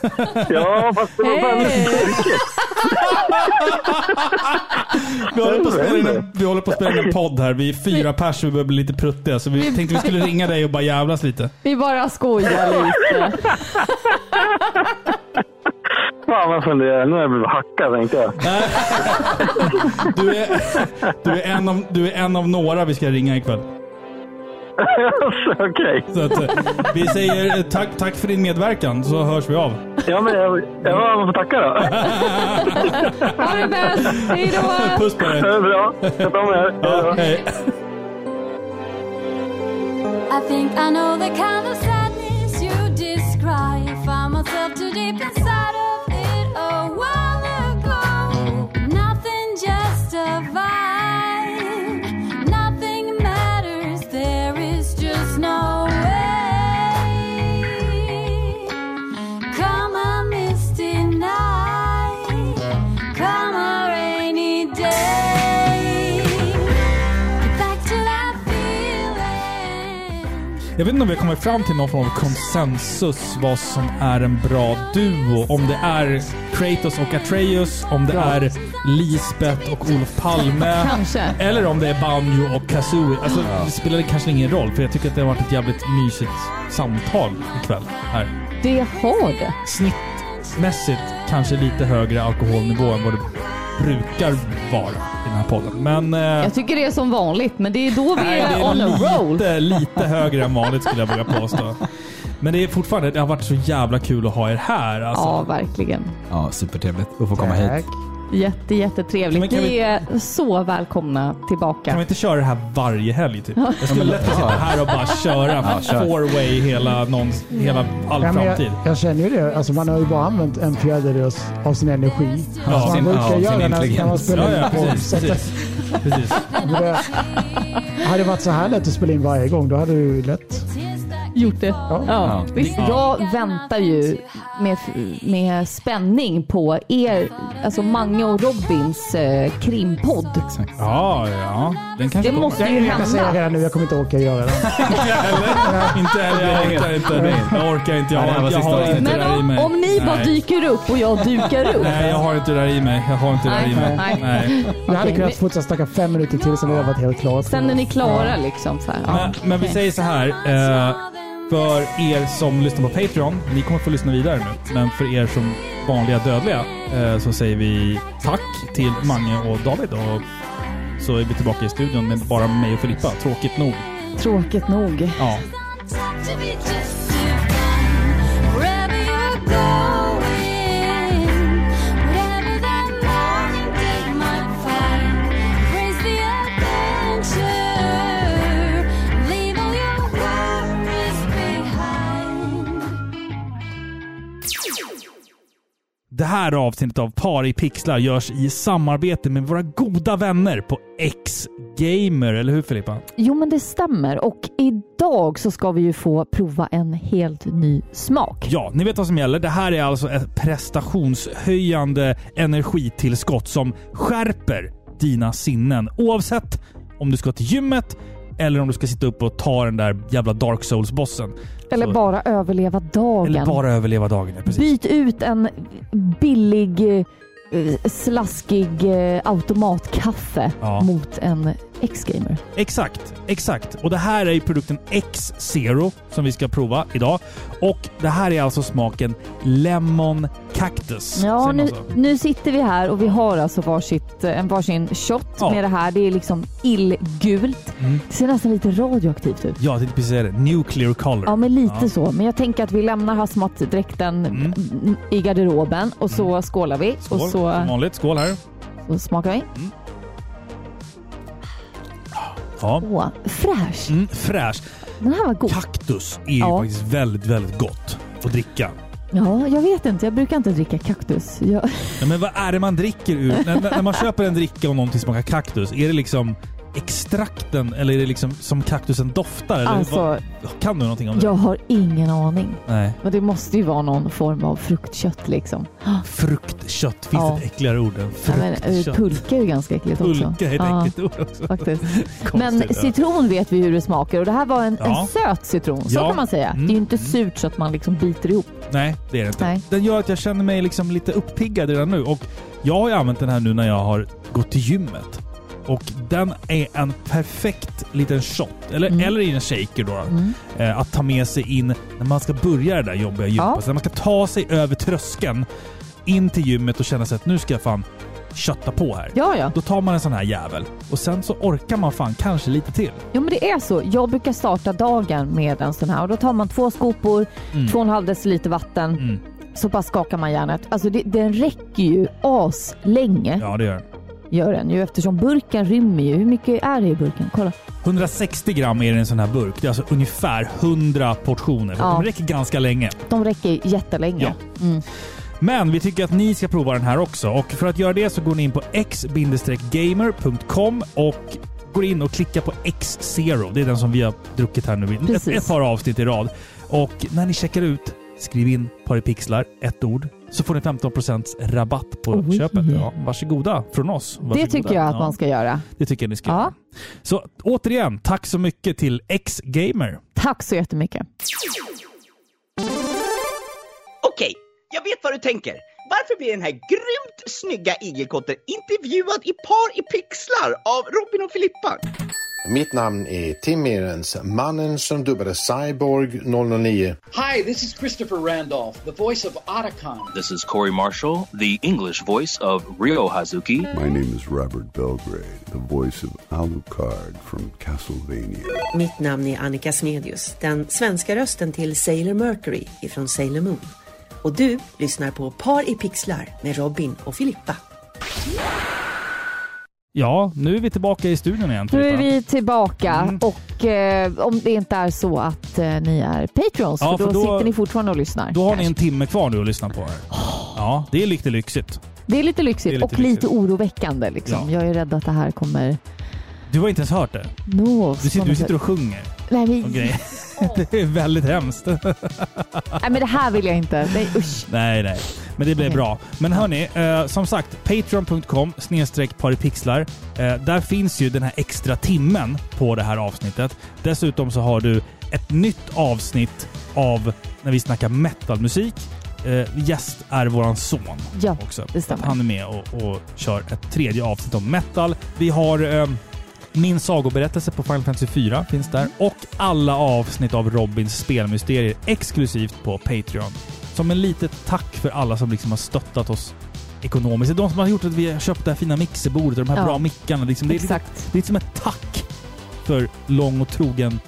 Ja, fast det var väldigt mörkt. Vi håller, på spela in en, vi håller på att spela in en podd här. Vi är fyra pers och vi börjar bli lite pruttiga. Så vi tänkte vi skulle ringa dig och bara jävlas lite. Vi bara skojar lite. Fan, jag funderar. Nu har jag blivit hackad, tänkte jag. Du är, du, är en av, du är en av några vi ska ringa ikväll. Okej. Så att, eh, vi säger eh, tack, tack för din medverkan så hörs vi av. Ja, men jag, jag får tacka då. Ha det bäst! Hej då! Puss på dig. Det är bra. Sköt om er. Ja, hej. I think I know the kind of sadness Jag vet inte om vi har kommit fram till någon form av konsensus vad som är en bra duo. Om det är Kratos och Atreus, om det är Lisbeth och Olof Palme. Kanske. Eller om det är Banjo och Kazooie. Alltså, det spelar kanske ingen roll, för jag tycker att det har varit ett jävligt mysigt samtal ikväll här. Det har det. Snittmässigt kanske lite högre alkoholnivå än vad det brukar vara i den här podden. Men... eh, Jag tycker det är som vanligt, men det är då vi Nej, är det on a roll. lite, lite högre än vanligt skulle jag våga påstå. Men det är fortfarande, det har varit så jävla kul att ha er här. Alltså. Ja, verkligen. Ja, supertrevligt att få komma hit. Jätte, jättetrevligt. Ni vi- är så välkomna tillbaka. Kan vi inte köra det här varje helg typ? Jag skulle lätt sitta här och bara köra Ja, kör. four way hela, någon, hela all Ja, framtid. jag, jag känner ju det. Alltså man har ju bara använt en fjärdedel av sin energi. Ja, som sin- man brukar ja, sin göra när, när man spelar Ja, ja, in på precis. precis. precis. Det hade det varit så här lätt att spela in varje gång, då hade du ju lätt... Gjort det. Ja. Ja, visst. Ja. Jag väntar ju med, med spänning på er, alltså Mange och Robins eh, krimpodd. Ja, ja. Den kanske Det kommer. måste ju Jag kan säga hända. redan nu, jag kommer inte orka göra det. Inte heller. Inte heller. Jag orkar inte. Jag orkar inte. Jag Nej, det här har, var jag sista har avsnittet. inte det Men där i om, mig. om ni bara Nej. dyker upp och jag dukar upp. Nej, jag har inte det där i mig. Jag har inte det där i mig. Nej. Nej. Jag hade kunnat fortsätta snacka fem minuter till, sen hade jag varit helt klar. Sen är ni klara liksom. Så här. Ja, Men, men vi okej. säger så här. Eh, för er som lyssnar på Patreon, ni kommer få lyssna vidare nu. Men för er som vanliga dödliga eh, så säger vi tack till Mange och David. Och så är vi tillbaka i studion med bara mig och Filippa. Tråkigt nog. Tråkigt nog. Ja. Det här avsnittet av Par i pixlar görs i samarbete med våra goda vänner på X-Gamer. Eller hur Filippa? Jo, men det stämmer. Och idag så ska vi ju få prova en helt ny smak. Ja, ni vet vad som gäller. Det här är alltså ett prestationshöjande energitillskott som skärper dina sinnen. Oavsett om du ska till gymmet eller om du ska sitta upp och ta den där jävla Dark Souls-bossen. Eller Så- bara överleva dagen. Eller bara överleva dagen. Ja, precis. Byt ut en billig, eh, slaskig eh, automatkaffe Ja. mot en X-gamer. Exakt, exakt. Och det här är ju produkten X-Zero som vi ska prova idag. Och det här är alltså smaken Lemon Cactus. Ja, nu, nu sitter vi här och vi har alltså varsitt, eh, en varsin shot Ja. med det här. Det är liksom illgult. Mm. Det ser nästan lite radioaktivt ut. Ja, jag tänkte precis säga det. Nuclear color. Ja, men lite Ja. så. Men jag tänker att vi lämnar hazmat-dräkten Mm. mm, i garderoben och så skålar vi. Skål, Och så, som vanligt. Skål här. så smakar vi. Ja. Åh, fräsch. Mm, fräsch. Den här var god. Kaktus är ju Ja. faktiskt väldigt, väldigt gott att dricka. Ja, jag vet inte. Jag brukar inte dricka kaktus. Jag, Ja, men vad är det man dricker ur? när, när när man köper en dricka och någonting smakar kaktus, är det liksom... extrakten eller är det liksom som kaktusen doftar? Eller Alltså, vad, kan du någonting om det? jag har ingen aning. Nej. Men det måste ju vara någon form av fruktkött liksom. Fruktkött. Finns Ja. det ett äckligare ord än Ja, eh, fruktkött? pulka är ju ganska äckligt också. Pulka är ett Ja, äckligt ord också. Faktiskt. Men ja. citron vet vi hur det smakar och det här var en, Ja. en söt citron. Så Ja. kan man säga. Mm. Det är ju inte surt så att man liksom biter ihop. Nej, det är det inte. Nej. Den gör att jag känner mig liksom lite uppiggad redan nu. Och jag har ju använt den här nu när jag har gått till gymmet. Och den är en perfekt liten shot, eller, Mm. eller i en shaker då. Mm. Eh, att ta med sig in när man ska börja det där jobbiga gymmet. Ja. Så när man ska ta sig över tröskeln in till gymmet och känna sig att nu ska jag fan kötta på här. Ja, ja. Då tar man en sån här jävel. Och sen så orkar man fan kanske lite till. Jo men det är så. Jag brukar starta dagen med en sån här och då tar man två skopor, Mm. två och en halv deciliter vatten. Mm. Så bara skakar man järnet. Alltså det, den räcker ju as länge Ja, det gör den. Gör den ju eftersom burken rymmer ju. Hur mycket är det i burken? Kolla. 160 gram är det i en sån här burk. Det är alltså ungefär 100 portioner. Ja. De räcker ganska länge. De räcker jättelänge. Ja. Mm. Men vi tycker att ni ska prova den här också. Och för att göra det så går ni in på x-gamer.com och går in och klickar på X-Zero. Det är den som vi har druckit här nu ett, ett par avsnitt i rad. Och när ni checkar ut, skriv in paripixlar, ett ord, så får ni 15% rabatt på Oj. köpet. Ja, varsågoda från oss. Det Varsågoda. tycker jag att Ja, man ska göra. Det tycker jag ni ska Ja. göra. Så återigen, tack så mycket till X-Gamer. Tack så jättemycket. Okej, jag vet vad du tänker. Varför blir den här grymt snygga igelkotten intervjuad i par i pixlar av Robin och Filippa? Mitt namn är Tim Mehrens, mannen som dubbade Cyborg 009. Hi, this is Christopher Randolph, the voice of Otacon. This is Corey Marshall, the English voice of Ryo Hazuki. My name is Robert Belgrade, the voice of Alucard from Castlevania. Mitt namn är Annika Smedius, den svenska rösten till Sailor Mercury ifrån Sailor Moon. Och du lyssnar på Par i pixlar med Robin och Filippa. Ja, nu är vi tillbaka i studion igen. Nu är vi tillbaka Mm. och eh, om det inte är så att eh, ni är Patreons, Ja, för, då, då- sitter ni fortfarande och lyssnar. Då har ni en timme kvar nu att lyssna på. Här. Ja, det är lite lyxigt. Det är lite lyxigt är lite och lite lyxigt. oroväckande. Liksom. Ja. Jag är rädd att det här kommer Du har inte ens hört det? nå Du sitter, du sitter och sjunger Nej, men, och grejer. Det är väldigt hemskt. nej men det här vill jag inte. Nej usch. nej, nej. Men det blir Okej. bra. Men hörni, eh, som sagt, patreon.com snedstreck paripixlar. Eh, där finns ju den här extra timmen på det här avsnittet. Dessutom så har du ett nytt avsnitt av när vi snackar metalmusik. Eh, gäst är våran son Ja, också. det stämmer. Han är med och, och kör ett tredje avsnitt om metal. Vi har eh, min sagoberättelse på Final Fantasy 4 finns där. Och alla avsnitt av Robins spelmysterier exklusivt på Patreon. Som en litet tack för alla som liksom har stöttat oss ekonomiskt. Det är de som har gjort att vi har köpt det här fina mixerbordet och de här Ja. bra mickarna. Liksom. Det, är Exakt. det är som ett tack för lång och trogen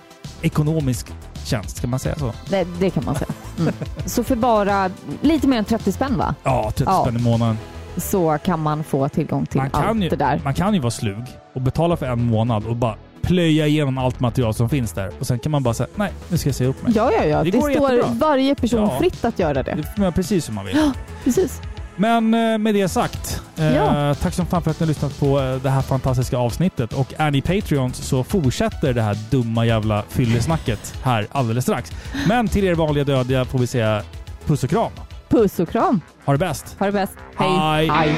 ekonomisk tjänst. Ska man säga så? Det, det kan man säga. Mm. Så för bara lite mer än 30 spänn va? Ja, 30 Ja. spänn i månaden. Så kan man få tillgång till allt ju, det där. man kan ju vara slug och betala för en månad och bara plöja igenom allt material som finns där. Och sen kan man bara säga nej, nu ska jag säga upp mig. Ja, ja, ja. Det Det, står jättebra. varje person Ja. fritt att göra det. Det får man göra precis som man vill. Ja, precis. Men eh, med det sagt, eh, Ja. tack som fan för att ni har lyssnat på eh, det här fantastiska avsnittet. Och är ni Patreons så fortsätter det här dumma jävla fyllesnacket här alldeles strax. Men till er vanliga dödliga får vi säga puss och kram. Puss och kram. Ha det bäst. Ha det bäst. Hej. Hej.